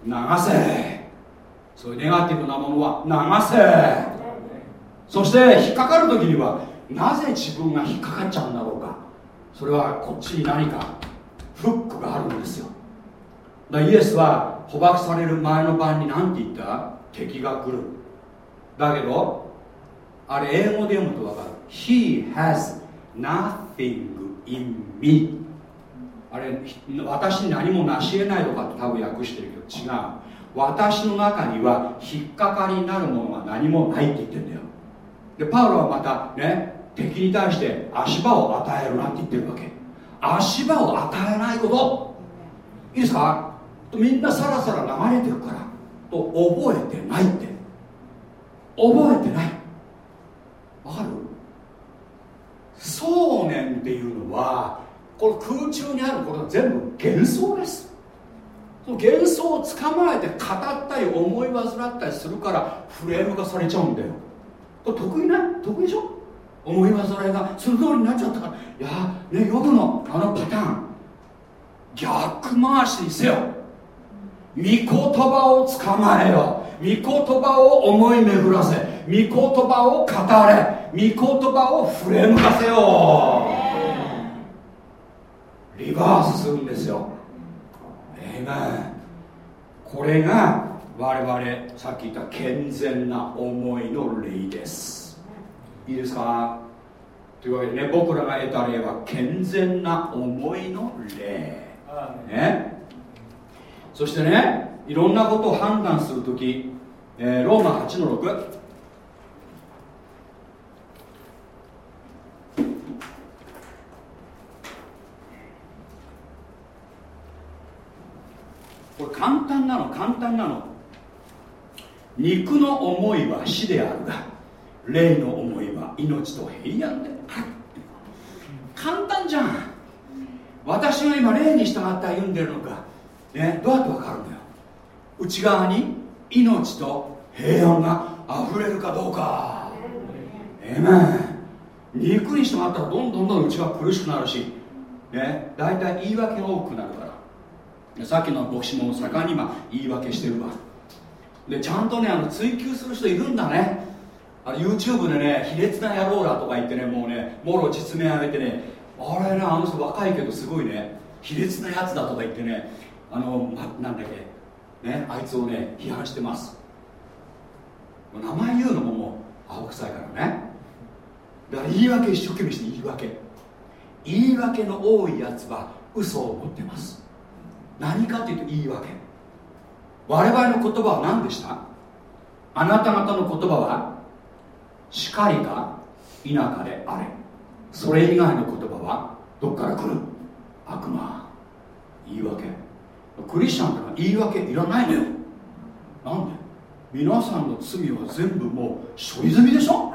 流せ。そういうネガティブなものは流せ。そして引っかかる時にはなぜ自分が引っかかっちゃうんだろうか。それはこっちに何かフックがあるんですよ。だイエスは捕獲される前の晩に何て言った？敵が来る。だけどあれ英語で読むと分かる。He has nothing in me. あれ私に何も成し得ないとかって多分訳してるけど違う。私の中には引っかかりになるものが何もないって言ってんだよ。でパウロはまたね敵に対して足場を与えるなって言ってるわけ。足場を与えないこと。いいですか？みんなさらさら流れてるから。と覚えてないって。覚えてない。わかる？想念っていうのはこの空中にあることは全部幻想です。その幻想を捕まえて語ったり思い煩ったりするからフレーム化されちゃうんだよ。これ得意な？得意でしょ？思い煩いがその通りになっちゃったから。いやねよくのあのパターン。逆回しにせよ。御言葉を捕まえよ。御言葉を思い巡らせ。御言葉を語れ。御言葉をフレーム化せよ。リバースするんですよ。ええこれが我々さっき言った健全な思いの霊です。いいですか？というわけでね僕らが得た霊は健全な思いの霊ね？そしてねいろんなことを判断するとき、えー、ローマ8の6これ簡単なの簡単なの。肉の思いは死であるが霊の思いは命と平安である。簡単じゃん。私が今霊に従って歩んでるの、ね、どうやって分かるんだよ。内側に命と平安が溢れるかどうか。えめ肉に従ったらどんどんどん内側苦しくなるし、ね、大体言い訳が多くなるから。さっきの牧師も盛んに今言い訳してるわ。でちゃんとねあの追求する人いるんだね。あの YouTube でね卑劣な野郎だとか言ってねもうねもろ実名上げてねあれねあの人若いけどすごいね卑劣なやつだとか言ってねあの、なんだっけ？ねあいつをね批判してます。名前言うのももう青臭いからね。だから言い訳一生懸命して言い訳。言い訳の多いやつは嘘を持ってます。何かっていうと言い訳。我々の言葉は何でした？あなた方の言葉はしかりか否かであれ。それ以外の言葉はどっから来る？悪魔。言い訳。クリスチャンってのは言い訳いらないのよ。なんで？皆さんの罪は全部もう処理済みでしょ？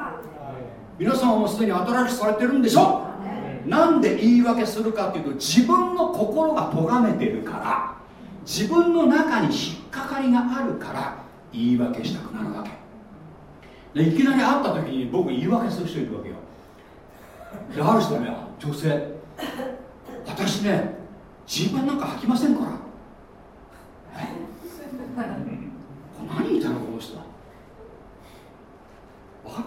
皆さんはもうすでに新しくされてるんでしょ？なんで言い訳するかっていうと自分の心が咎めてるから自分の中に引っかかりがあるから言い訳したくなるわけ。でいきなり会った時に僕言い訳する人いるわけよ。である人ね女性私ねジーパンなんか履きませんから。何言いたいのこの人？はわかる？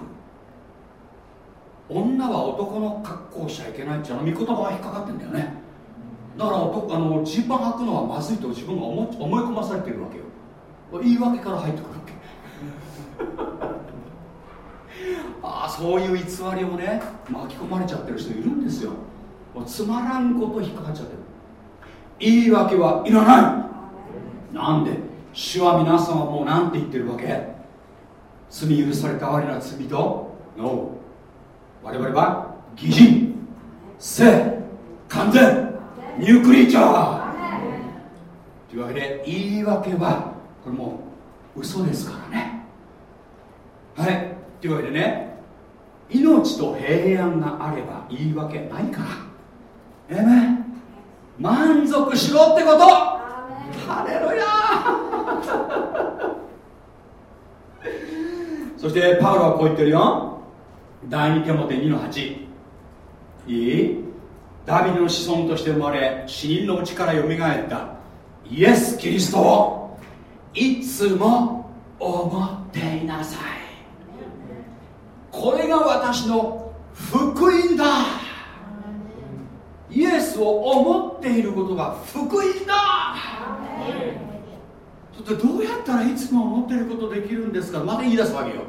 女は男の格好しちゃいけないってあの御言葉が引っかかってんだよね。だからあのジーパン履くのはまずいと自分が思思い込まされてるわけよ。言い訳から入ってくるわけ。ああそういう偽りをね巻き込まれちゃってる人いるんですよ。つまらんこと引っかかっちゃってる。言い訳はいらない。なんで？主は皆さんはもう何て言ってるわけ？罪許された哀れな罪と？No 我々は義人。聖完全。ニュークリーチャーというわけで言い訳はこれもう嘘ですからね。はい。というわけでね命と平安があれば言い訳ないから。えめ？満足しろってこと。ハレルヤ そしてパウロはこう言ってるよ。第2手モテ2の8いい？ダビデの子孫として生まれ死人のうちからよみがえった。イエス・キリストをいつも思っていなさい。これが私の福音だ。イエスを思っていることが福音だ。ちょっとどうやったらいつも思っていることできるんですか？また言い出すわけよ。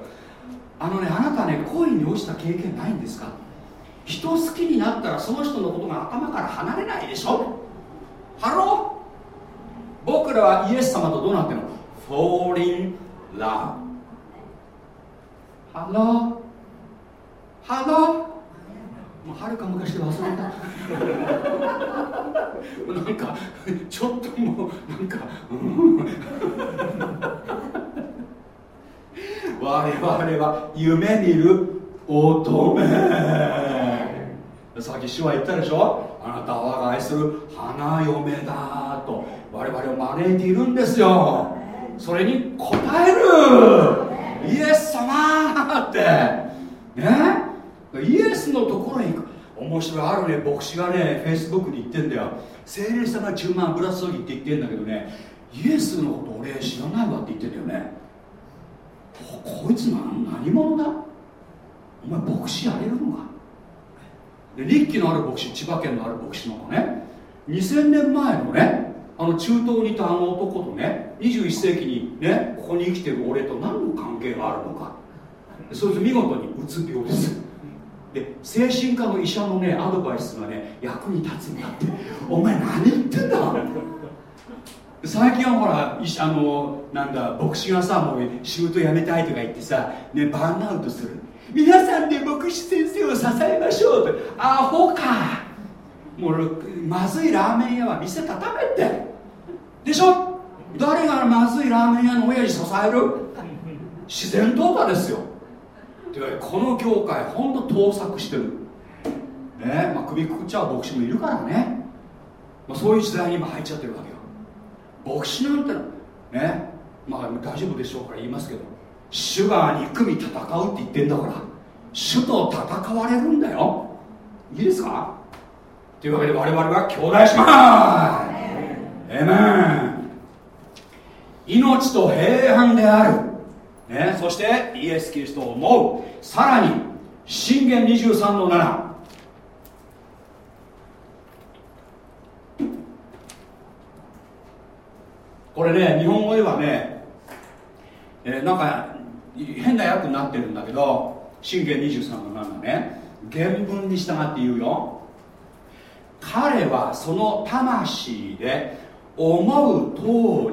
あのねあなたね恋に落ちた経験ないんですか？人好きになったらその人のことが頭から離れないでしょ？ Hello？僕らはイエス様とどうなってるの？Fall in love Hello？Hello？もうはるか昔で忘れた。なんかちょっともうなんか、我々は夢見る乙女。さっき主は言ったでしょ？あなたは我が愛する花嫁だと。我々を招いているんですよ。それに応える。イエス様って。ね？イエスのところに行く。面白い。あるね牧師がねフェイスブックに言ってんだよ。聖霊様10万プラスぎって言ってんだけどねイエスのこと俺知らないわって言ってんだよね。こいつ何何者だ？お前牧師やれるのか？で日記のある牧師千葉県のある牧師の子ね。2000年前のねあの中東にいたあの男とね21世紀にねここに生きてる俺と何の関係があるのか。そいつ見事にうつ病です。で精神科の医者のねアドバイスがね役に立つんだって。お前何言ってんだ。最近はほらあのなんだ牧師がさもう仕事辞めたいとか言ってさ、ね、バーンアウトする。皆さんで牧師先生を支えましょうと。アホか。もうまずいラーメン屋は店畳めて。でしょ？誰がまずいラーメン屋の親父支える？自然淘汰ですよ。ていうかこの業界ほんと盗作してる。ねまあ首くくっちゃう牧師もいるからね、まあ、そういう時代に今入っちゃってるわけよ。牧師なんてねまあ大丈夫でしょうから言いますけど主が憎み戦うって言ってんだから主と戦われるんだよ。いいですか？というわけで我々は兄弟姉妹。エメン。命と平安である、ね、そしてイエス・キリストを思う。さらに信玄23の7これね日本語ではね、えー、なんか変な訳になってるんだけど信玄23の7ね。原文に従って言うよ。彼はその魂で思う通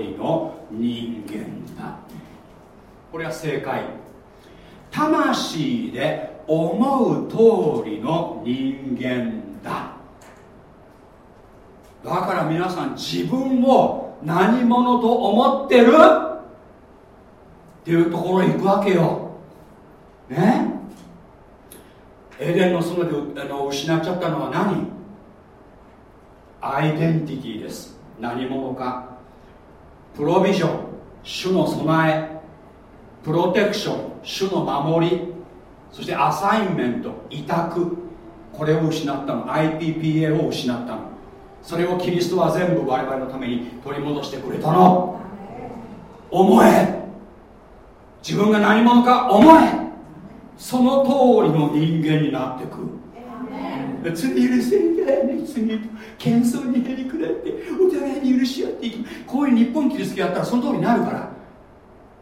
りの人間だ。これは正解。魂で思う通りの人間だ。だから皆さん自分を何者と思ってる？っていうところに行くわけよ。ね？エデンの園であの失っちゃったのは何？アイデンティティです。何者か。プロビジョン。主の備え。プロテクション主の守り。そしてアサインメント委託。これを失ったの。IPPA を失ったの。それをキリストは全部我々のために取り戻してくれたの。思え。自分が何者か思え。その通りの人間になってく。罪許せんかいね罪謙遜にへりくらってお互いに許し合っていく。こういう日本キリストやったらその通りになるから。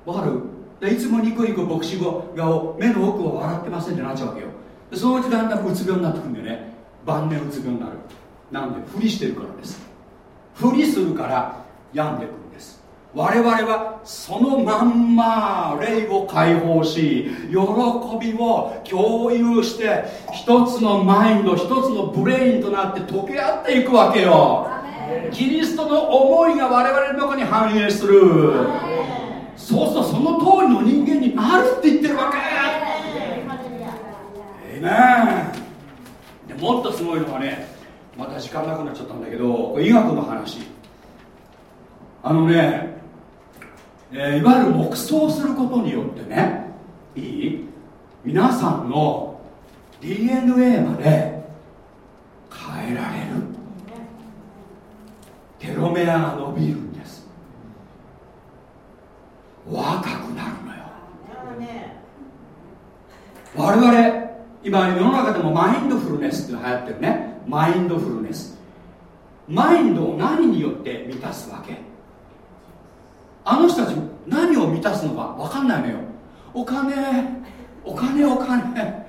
わかる？いつもニコニコ牧師顔目の奥を笑ってませんってなっちゃうわけよ。そのうちだんだんうつ病になってくるんだよね。晩年うつ病になる。なんでふりしてるからです。ふりするから病んでくるんです。我々はそのまんま霊を解放し喜びを共有して一つのマインド一つのブレインとなって溶け合っていくわけよ。キリストの思いが我々の中に反映するそうするとその通りの人間になるって言ってるわけ。ええねでもっとすごいのはねまた時間なくなっちゃったんだけどこれ医学の話。あのね、えー、いわゆる黙想することによってねいい？皆さんの DNA まで変えられる。テロメアが伸びる。若くなるのよ。我々今世の中でもマインドフルネスって流行ってるね。マインドフルネス。マインドを何によって満たすわけ？あの人たち何を満たすのか分かんないのよ。お金。お金お金。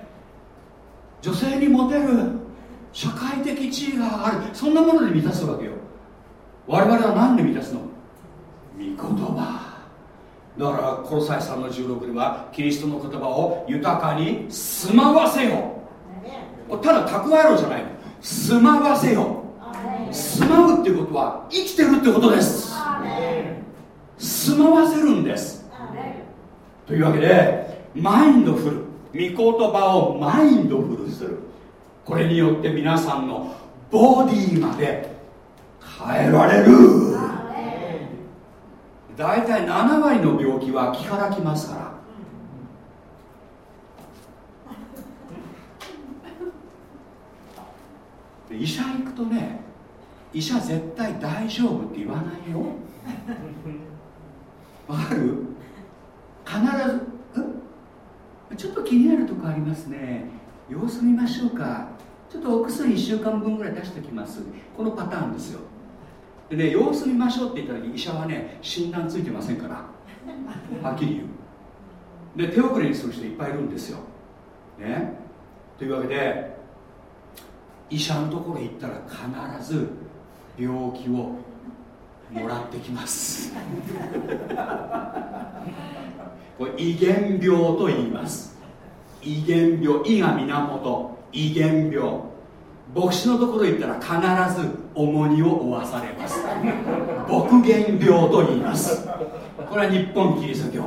女性にモテる。社会的地位がある。そんなもので満たすわけよ。我々は何で満たすの？御言葉。だからコロサイ3の16にはキリストの言葉を豊かに住まわせよただ蓄えろじゃない住まわせよ住まうっていうことは生きてるってことです。住まわせるんです。というわけでマインドフル。御言葉をマインドフルする。これによって皆さんのボディまで変えられる大体7割の病気は気からきますから。医者行くとね医者絶対大丈夫って言わないよ。わかる？必ずちょっと気になるとこありますね。様子見ましょうか。ちょっとお薬1週間分ぐらい出しておきます。このパターンですよ。でね様子見ましょうって言った時医者はね診断ついてませんから。はっきり言う。で手遅れにする人いっぱいいるんですよ。ね。というわけで医者のところへ行ったら必ず病気をもらってきます。これ遺伝病と言います。遺伝病胃が源遺伝病牧師のところ行ったら必ず重荷を負わされます。牧原病と言います。これは日本キリスト教。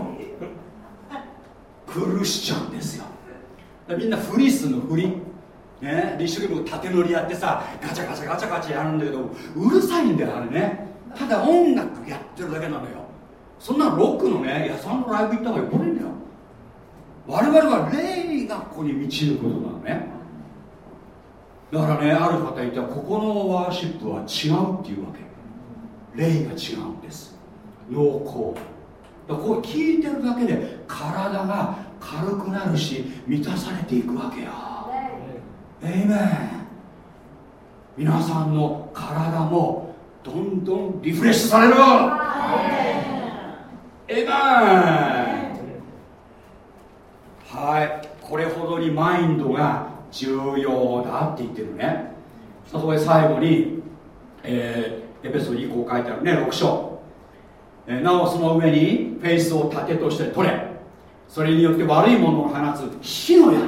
クルシチャンですよ。みんなフリスのフリね一生懸命縦乗りやってさガチャガチャガチャガチャやるんだけどうるさいんだよあれね。ただ音楽やってるだけなのよ。そんなロックのね屋さんのライブ行った方がよっぽどいいんだよ。我々は霊がここに導くことなのね。だからねある方言ったらここのワーシップは違うっていうわけ。霊が違うんです。濃厚。だからこれ聞いてるだけで体が軽くなるし満たされていくわけよ。えいめん皆さんの体もどんどんリフレッシュされるえいめんはい。これほどにマインドが重要だって言ってるね。そこで最後に、えー、エペソにこう書いてあるね。6章、えー、なおその上にフェイスを盾として取れ。それによって悪いものを放つ火の矢。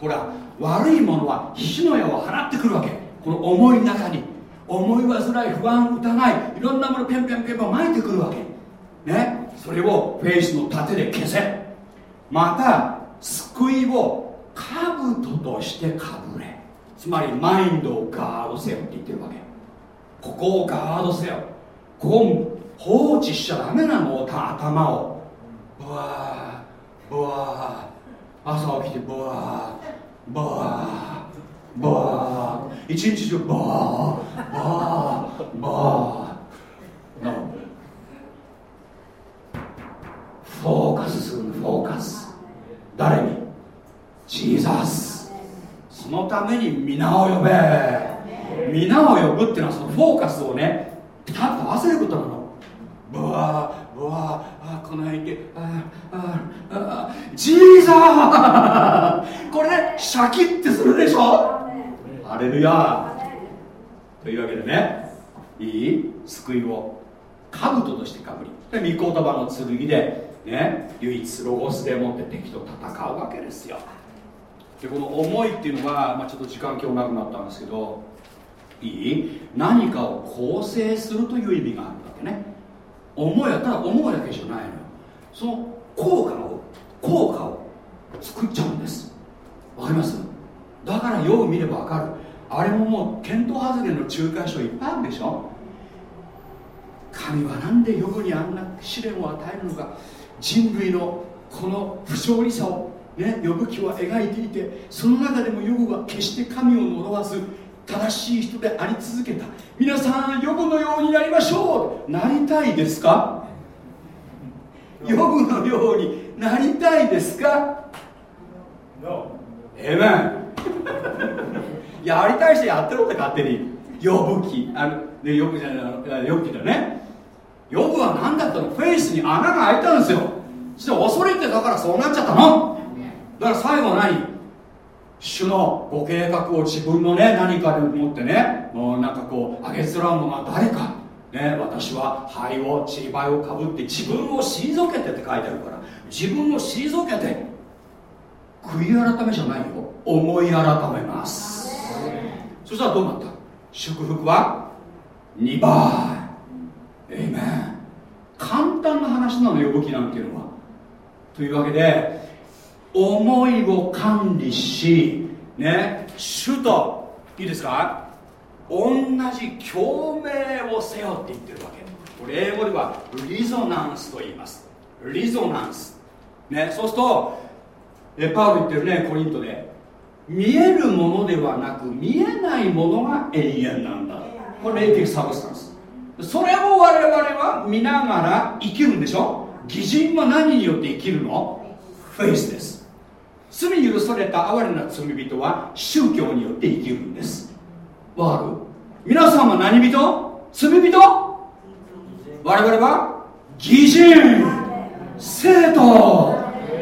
ほら悪いものは火の矢を放ってくるわけ。この思い中に。思い煩い不安疑いいろんなものペンペンペンペン巻いてくるわけ。ね。それをフェイスの盾で消せ。また救いを兜としてかぶれ。つまりマインドをガードせよって言ってるわけ。ここをガードせよ。ここ放置しちゃダメなの頭を。ブワーブワー。朝起きてブワーブワーブワー。一日中バーバーバー。のフォーカスするフォーカス。誰に？ジーザスそのために皆を呼べ。皆を呼ぶっていうのはそのフォーカスをねピタッと合わせることなの。ブワーブワーあこの辺であああジーザーこれねシャキッてするでしょ？ハレルヤというわけでねいい救いを兜としてかぶりで御言葉の剣でね唯一ロゴスでもって敵と戦うわけですよ。でこの思いっていうのは、まあ、ちょっと時間今日なくなったんですけどいい？何かを構成するという意味があるわけね。思いはただ思うだけじゃないのよ。その効果を効果を作っちゃうんです。わかります？だからよく見ればわかる。あれももう検討発言の仲介書いっぱいあるでしょ？神は何でヨブにあんな試練を与えるのか。人類のこの不条理さをね呼ぶ気は描いていてその中でもヨブは決して神を呪わず正しい人であり続けた。皆さんヨブのようになりましょう。なりたいですか？ヨブのようになりたいですか、no. えめんやりたい人やってろって勝手に。呼ぶ気。あのねよくじゃない呼ぶ気だね。呼ぶは何だったの？フェイスに穴が開いたんですよ。そして恐れてだからそうなっちゃったのだから最後は何？主のご計画を自分のね何かで持ってねもうなんかこうあげつらうのが誰か。ね私は灰をちりばいをかぶって自分を退けてって書いてあるから。自分を退けて悔い改めじゃないよ。思い改めます。そしたらどうなった？祝福は2倍。エイメン簡単な話なのよ武器なんていうのは。というわけで思いを管理しね主といいですか？同じ共鳴をせよって言ってるわけ。これ英語ではリゾナンスと言います。リゾナンス。ねそうするとえパウロ言ってるねコリントで見えるものではなく見えないものが永遠なんだ。これ霊的サブスタンス。それを我々は見ながら生きるんでしょ？偽人は何によって生きるの？フェイスです。罪許された哀れな罪人は宗教によって生きるんです。わかる？皆さんは何人？罪人？我々は？義人。聖徒。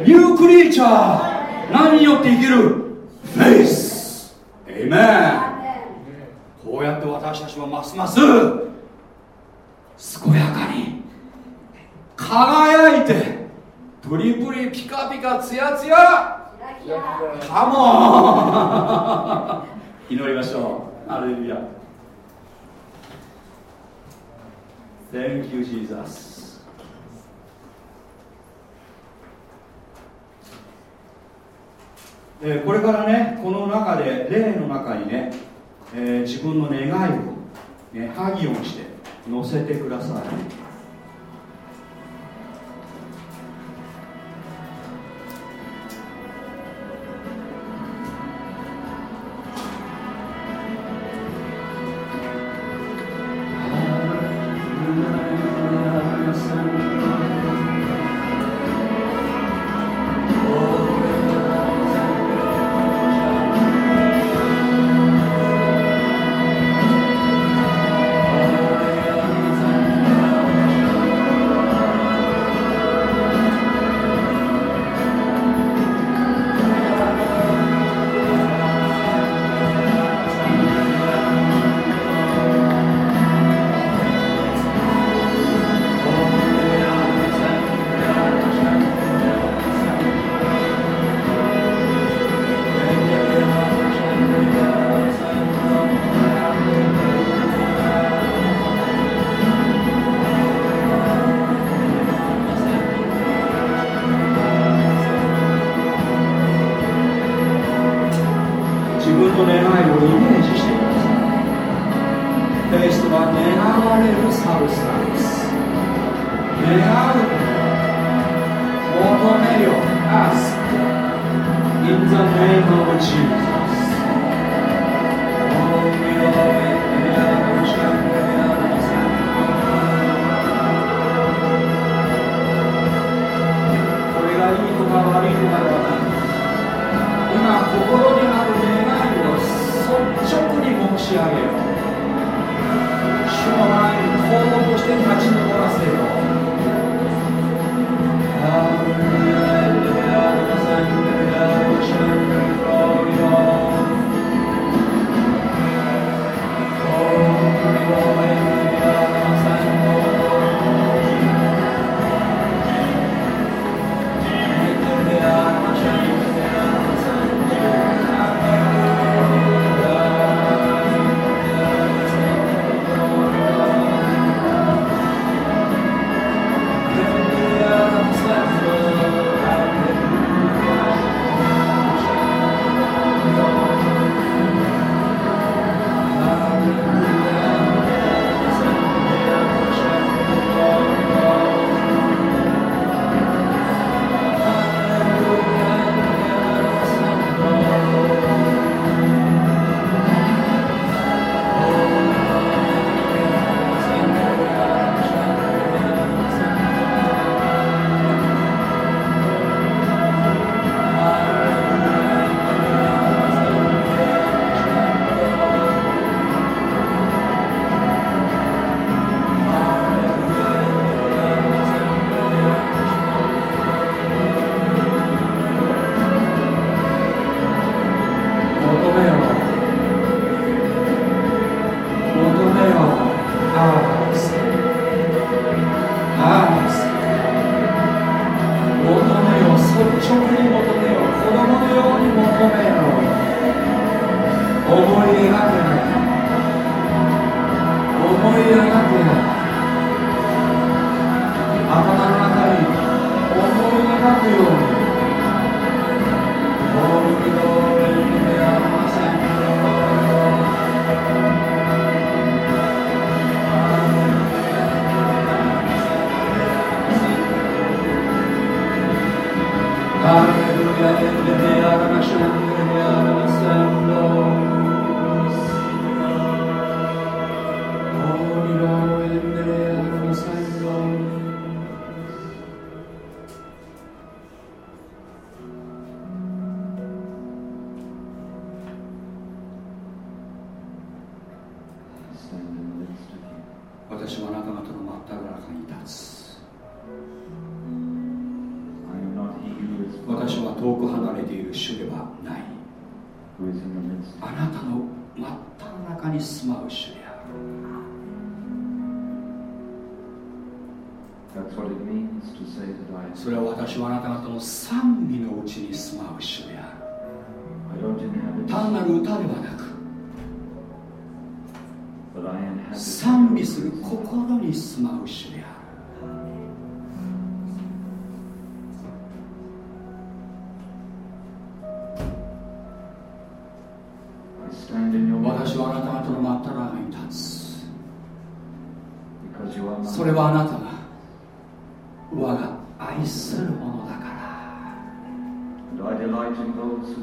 New creature。何によって生きる？ Faith。Amen。こうやって私たちはますます健やかに輝いてプリプリピカピカツヤツヤカモン祈りましょう。アレルヤ。Thank you, Jesus. えー、これからねこの中で霊の中にね、えー、自分の願いを、ね、ハギオンして乗せてください。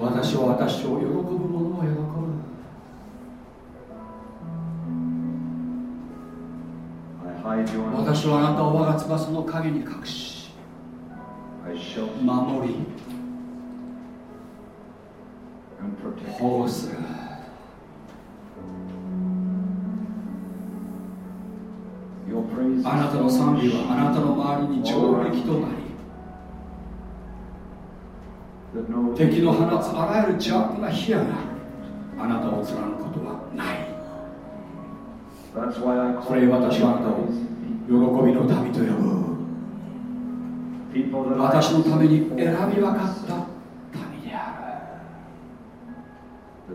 私は私を喜ぶ者を喜ぶ。私はあなたを我が翼の影に隠し守り保護する。あなたの賛美はあなたの周りに城壁となり敵の放つあらゆる邪悪な火矢があなたを貫くことはない。それ私はあなたを喜びの民と呼ぶ。私のために選び分かった民である。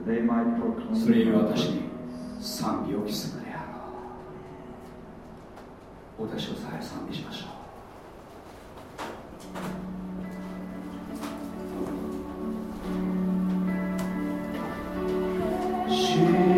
それゆえ私に賛美を期するであろう。私をさえ賛美しましょう。真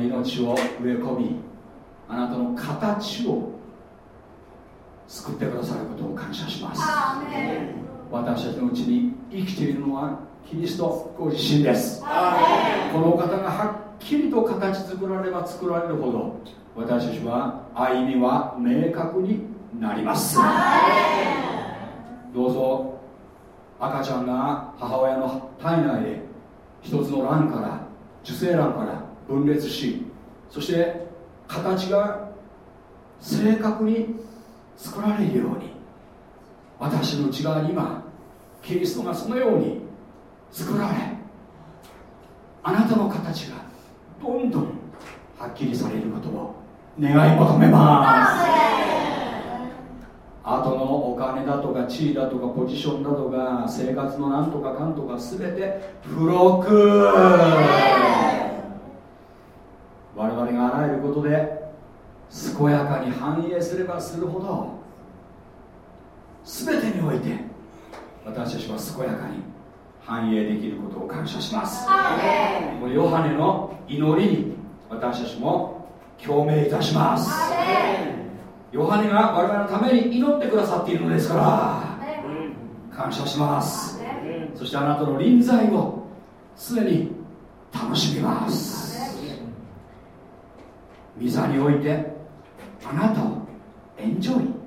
命を植え込みあなたの形を救ってくださることを感謝します。私たちのうちに生きているのはキリストご自身です。この方がはっきりと形作られば作られるほど私たちは歩みは明確になります。どうぞ赤ちゃんが母親の体内で一つの卵から受精卵から分裂しそして形が正確に作られるように私の内側に今キリストがそのように作られあなたの形がどんどんはっきりされることを願い求めます。後のお金だとか地位だとかポジションだとか生活のなんとかかんとか全て付録我々があらゆることで健やかに繁栄すればするほど全てにおいて私たちは健やかに繁栄できることを感謝します。このヨハネの祈りに私たちも共鳴いたしますヨハネが我々のために祈ってくださっているのですから感謝します。そしてあなたの臨在を常に楽しみます。御座においてあなたをエンジョイ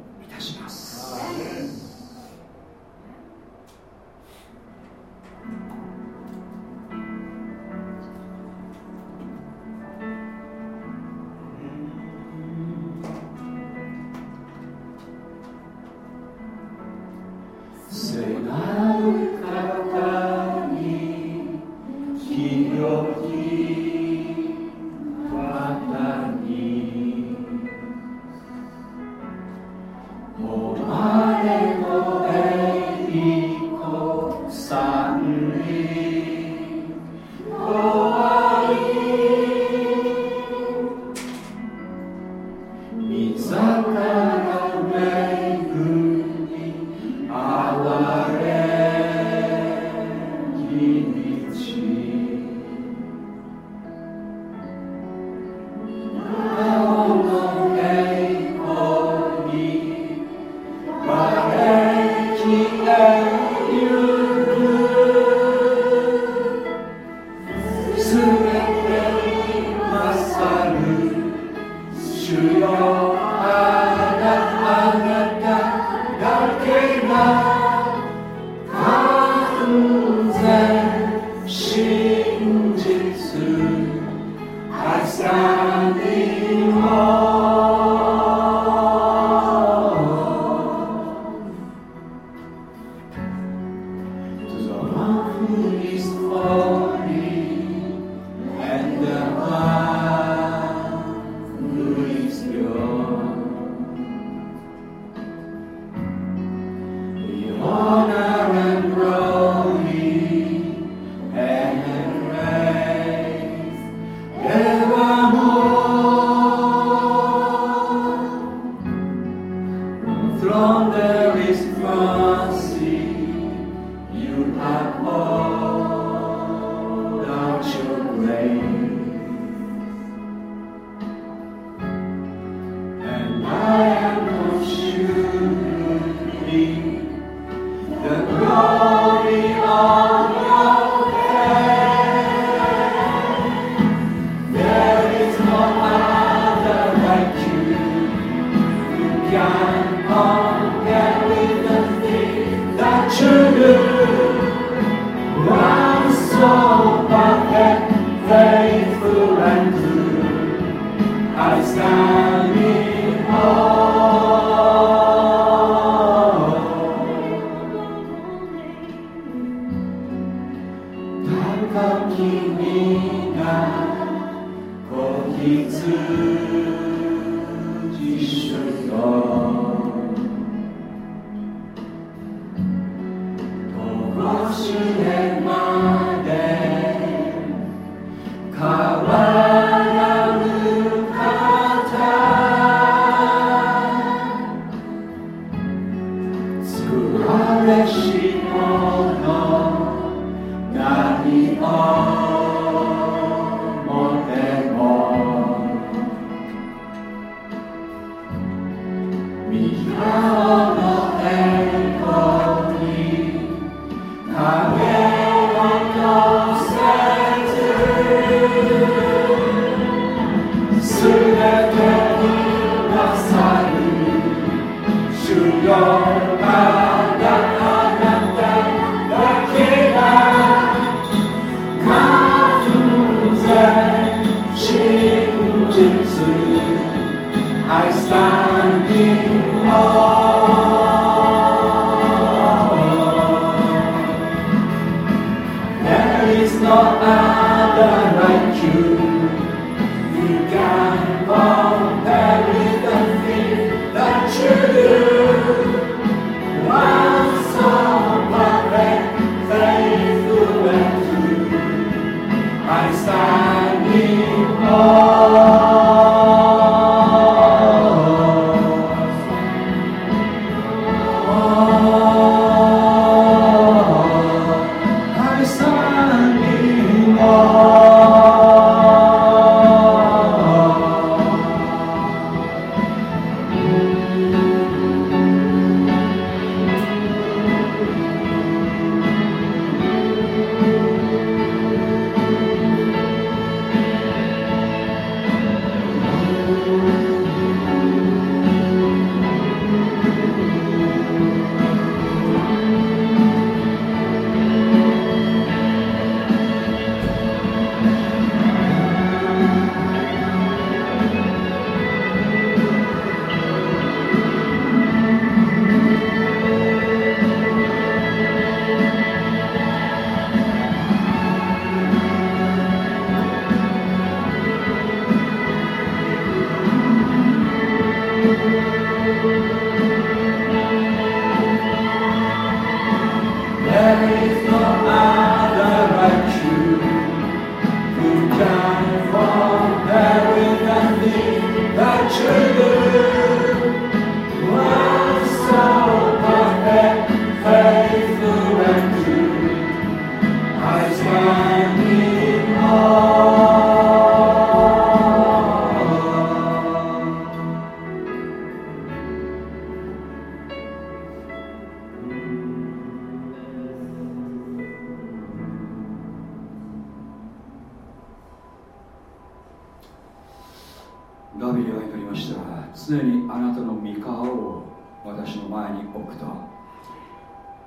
あなたの御顔を私の前に置くと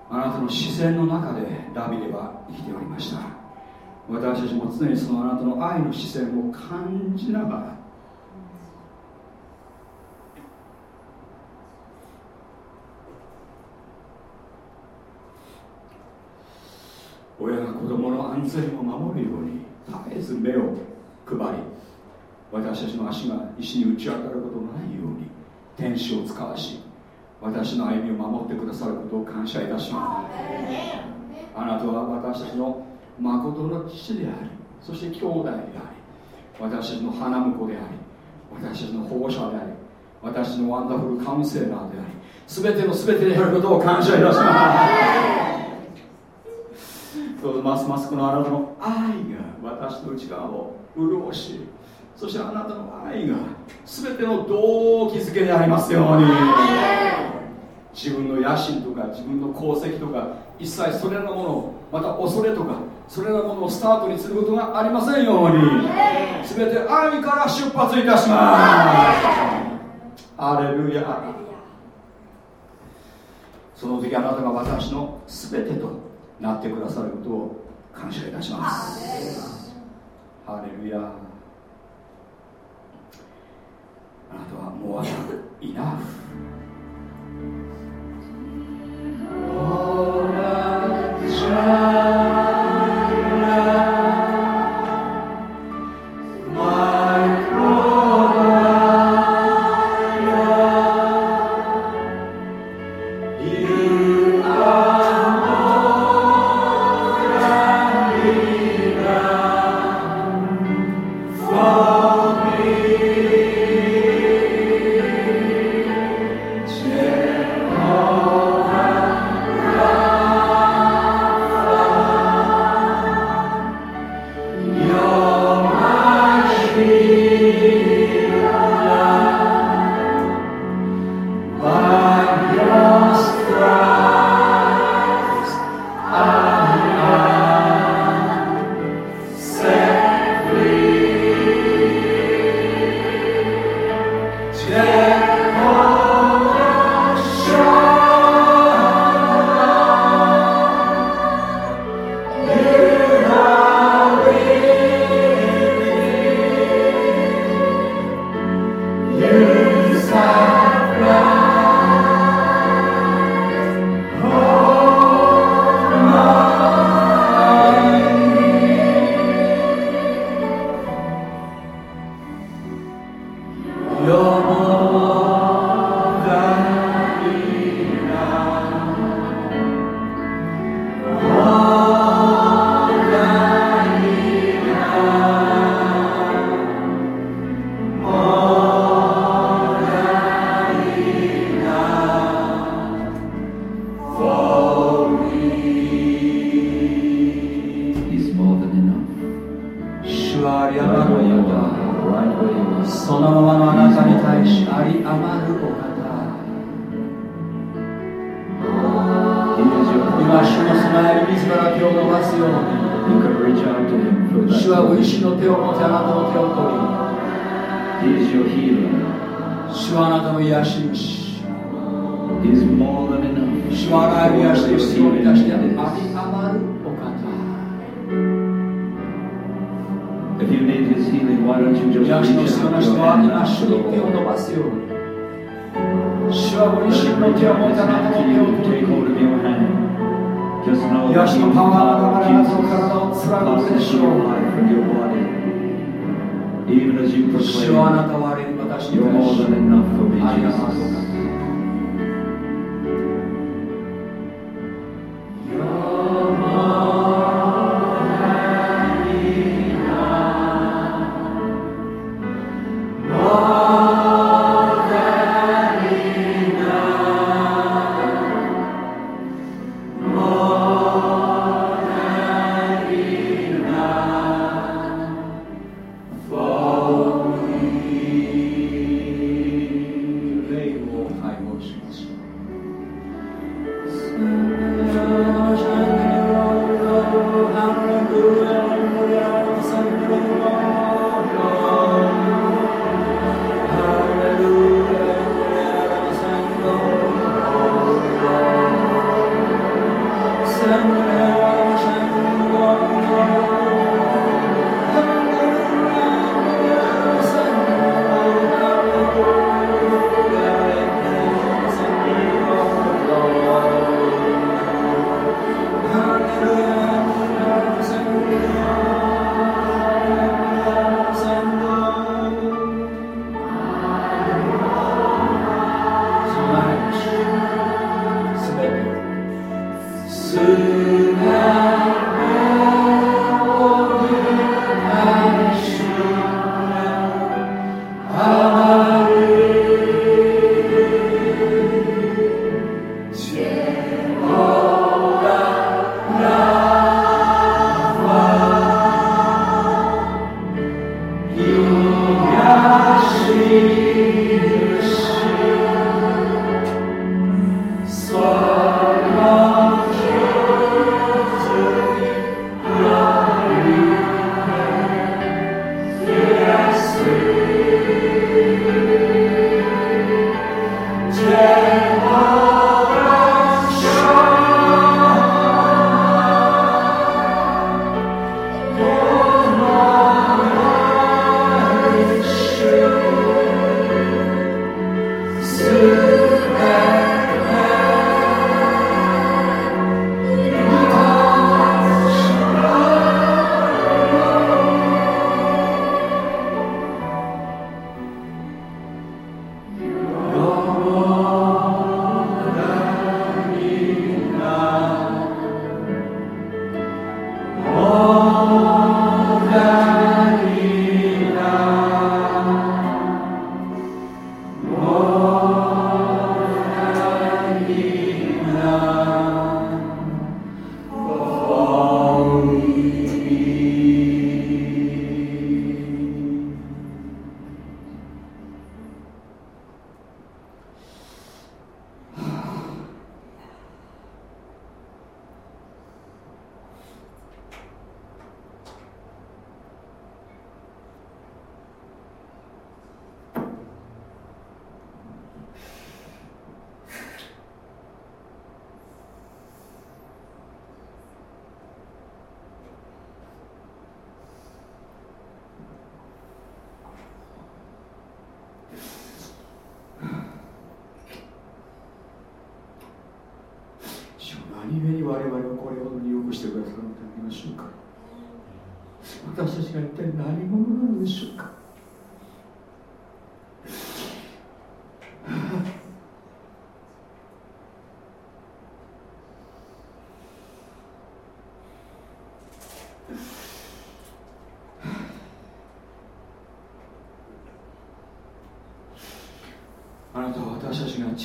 あなたの視線の中でダビデは生きておりました。私たちも常にそのあなたの愛の視線を感じながら親が子供の安全を守るように絶えず目を配り私たちの足が石に打ち当たることのないように天使を使わし私の歩みを守ってくださることを感謝いたします。あなたは私たちの誠の父でありそして兄弟であり私たちの花婿であり私たちの保護者であり私のワンダフルカウンセラーであり全ての全てでやることを感謝いたします。どうぞますますこのあなたの愛が私の内側を潤しそしてあなたの愛が全ての動機づけでありますように。自分の野心とか自分の功績とか一切それらのものをまた恐れとかそれらのものをスタートにすることがありませんように。全て愛から出発いたします。アレルヤ。その時あなたが私の全てとなってくださることを感謝いたします。ハレルヤ。あなたはもうあなたいな Oh, my God.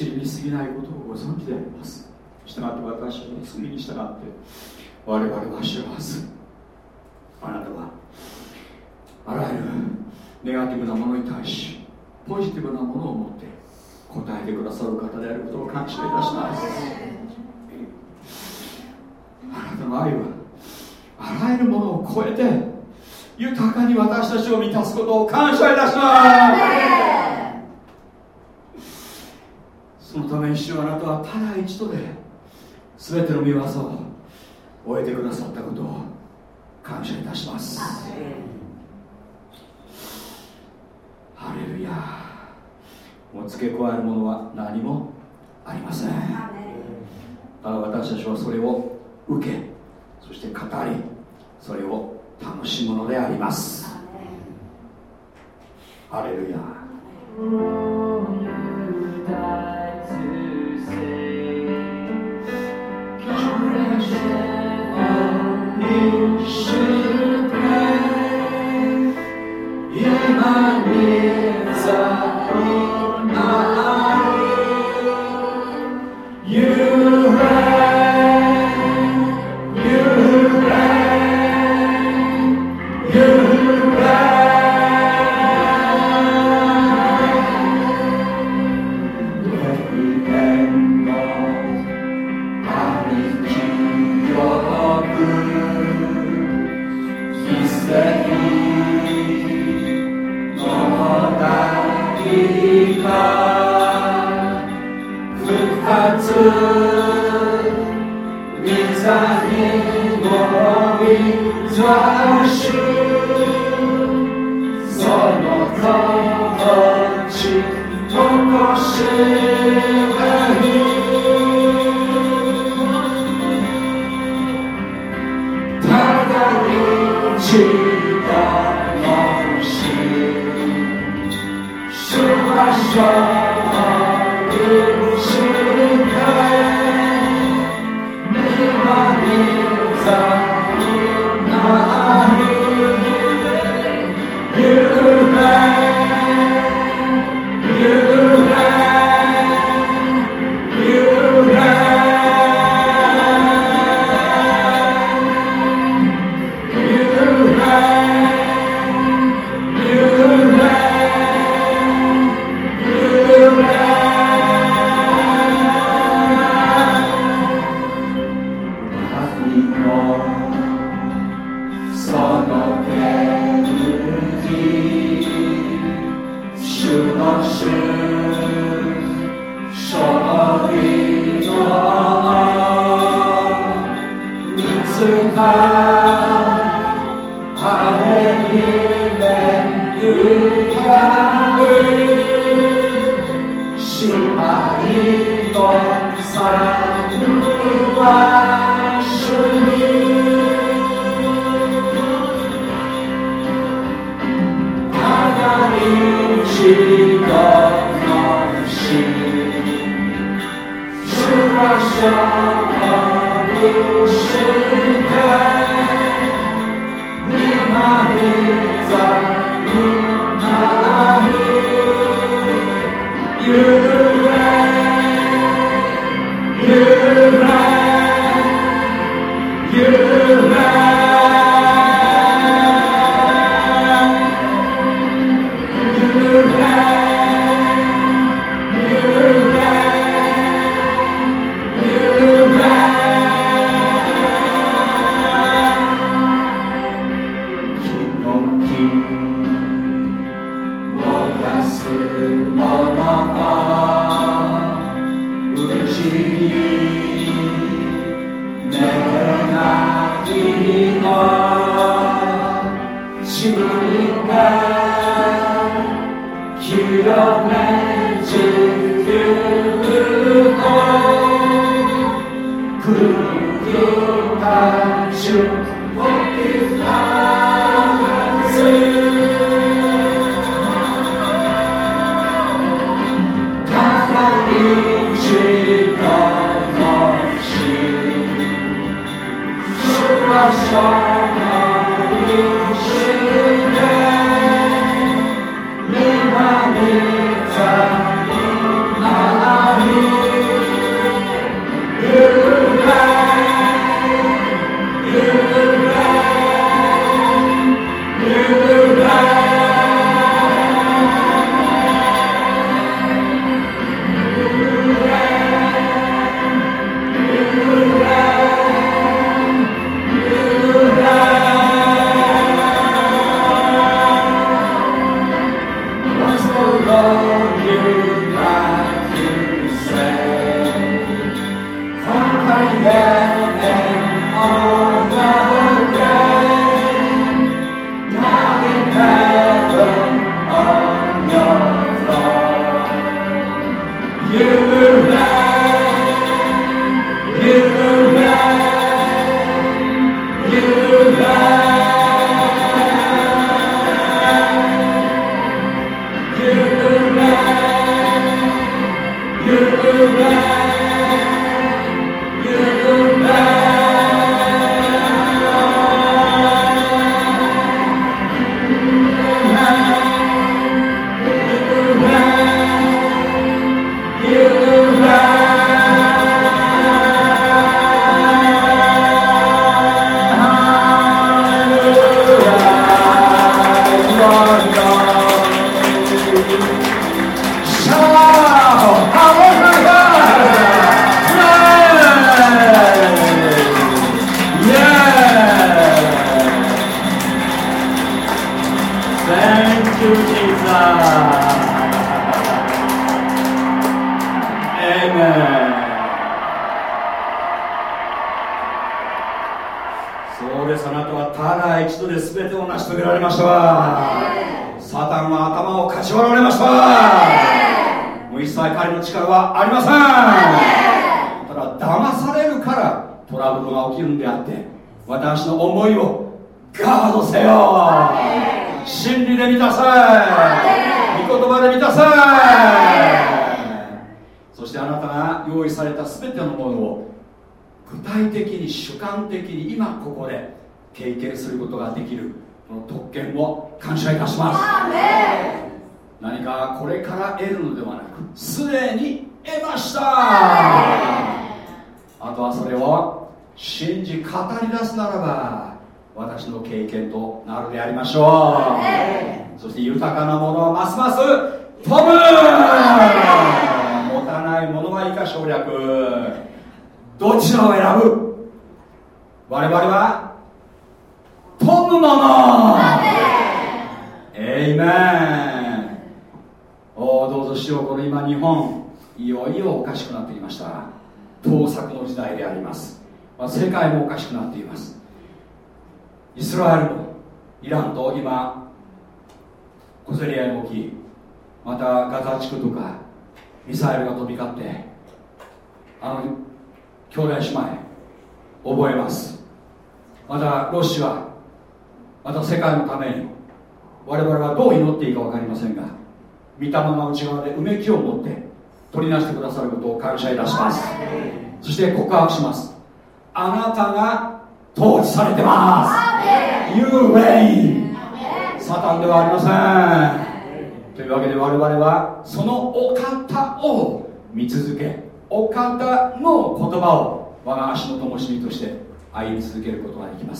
私たちが塵に過ぎないことをご存知であります。したがって私の罪に従って我々は知らず。あなたはあらゆるネガティブなものに対しポジティブなものを持って答えてくださる方であることを感謝いたします。あなたの愛はあらゆるものを超えて豊かに私たちを満たすことを感謝いたしますそのために主はあなたはただ一度で全ての見業を終えてくださったことを感謝いたします。ハレルヤ。もう付け加えるものは何もありません。ただ私たちはそれを受けそして語りそれを楽しむのであります。ハレルヤ你是谁？耶和。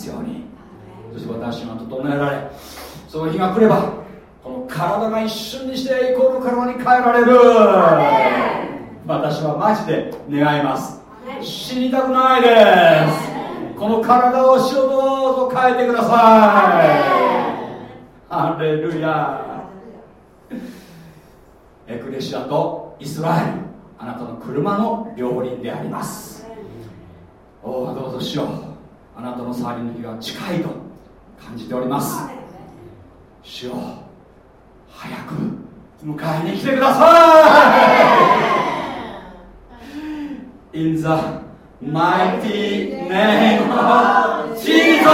ますように。そして私が整えられその日が来ればこの体が一瞬にしてイコール体に変えられる。私はマジで願います。死にたくないです。この体を主をどうぞ変えてください。ハレルヤ。エクレシアとイスラエルあなたの車の両輪であります。おおどうぞしようあなたの触りの日が近いと感じております。主よ早く迎えに来てください。In the mighty name of Jesus!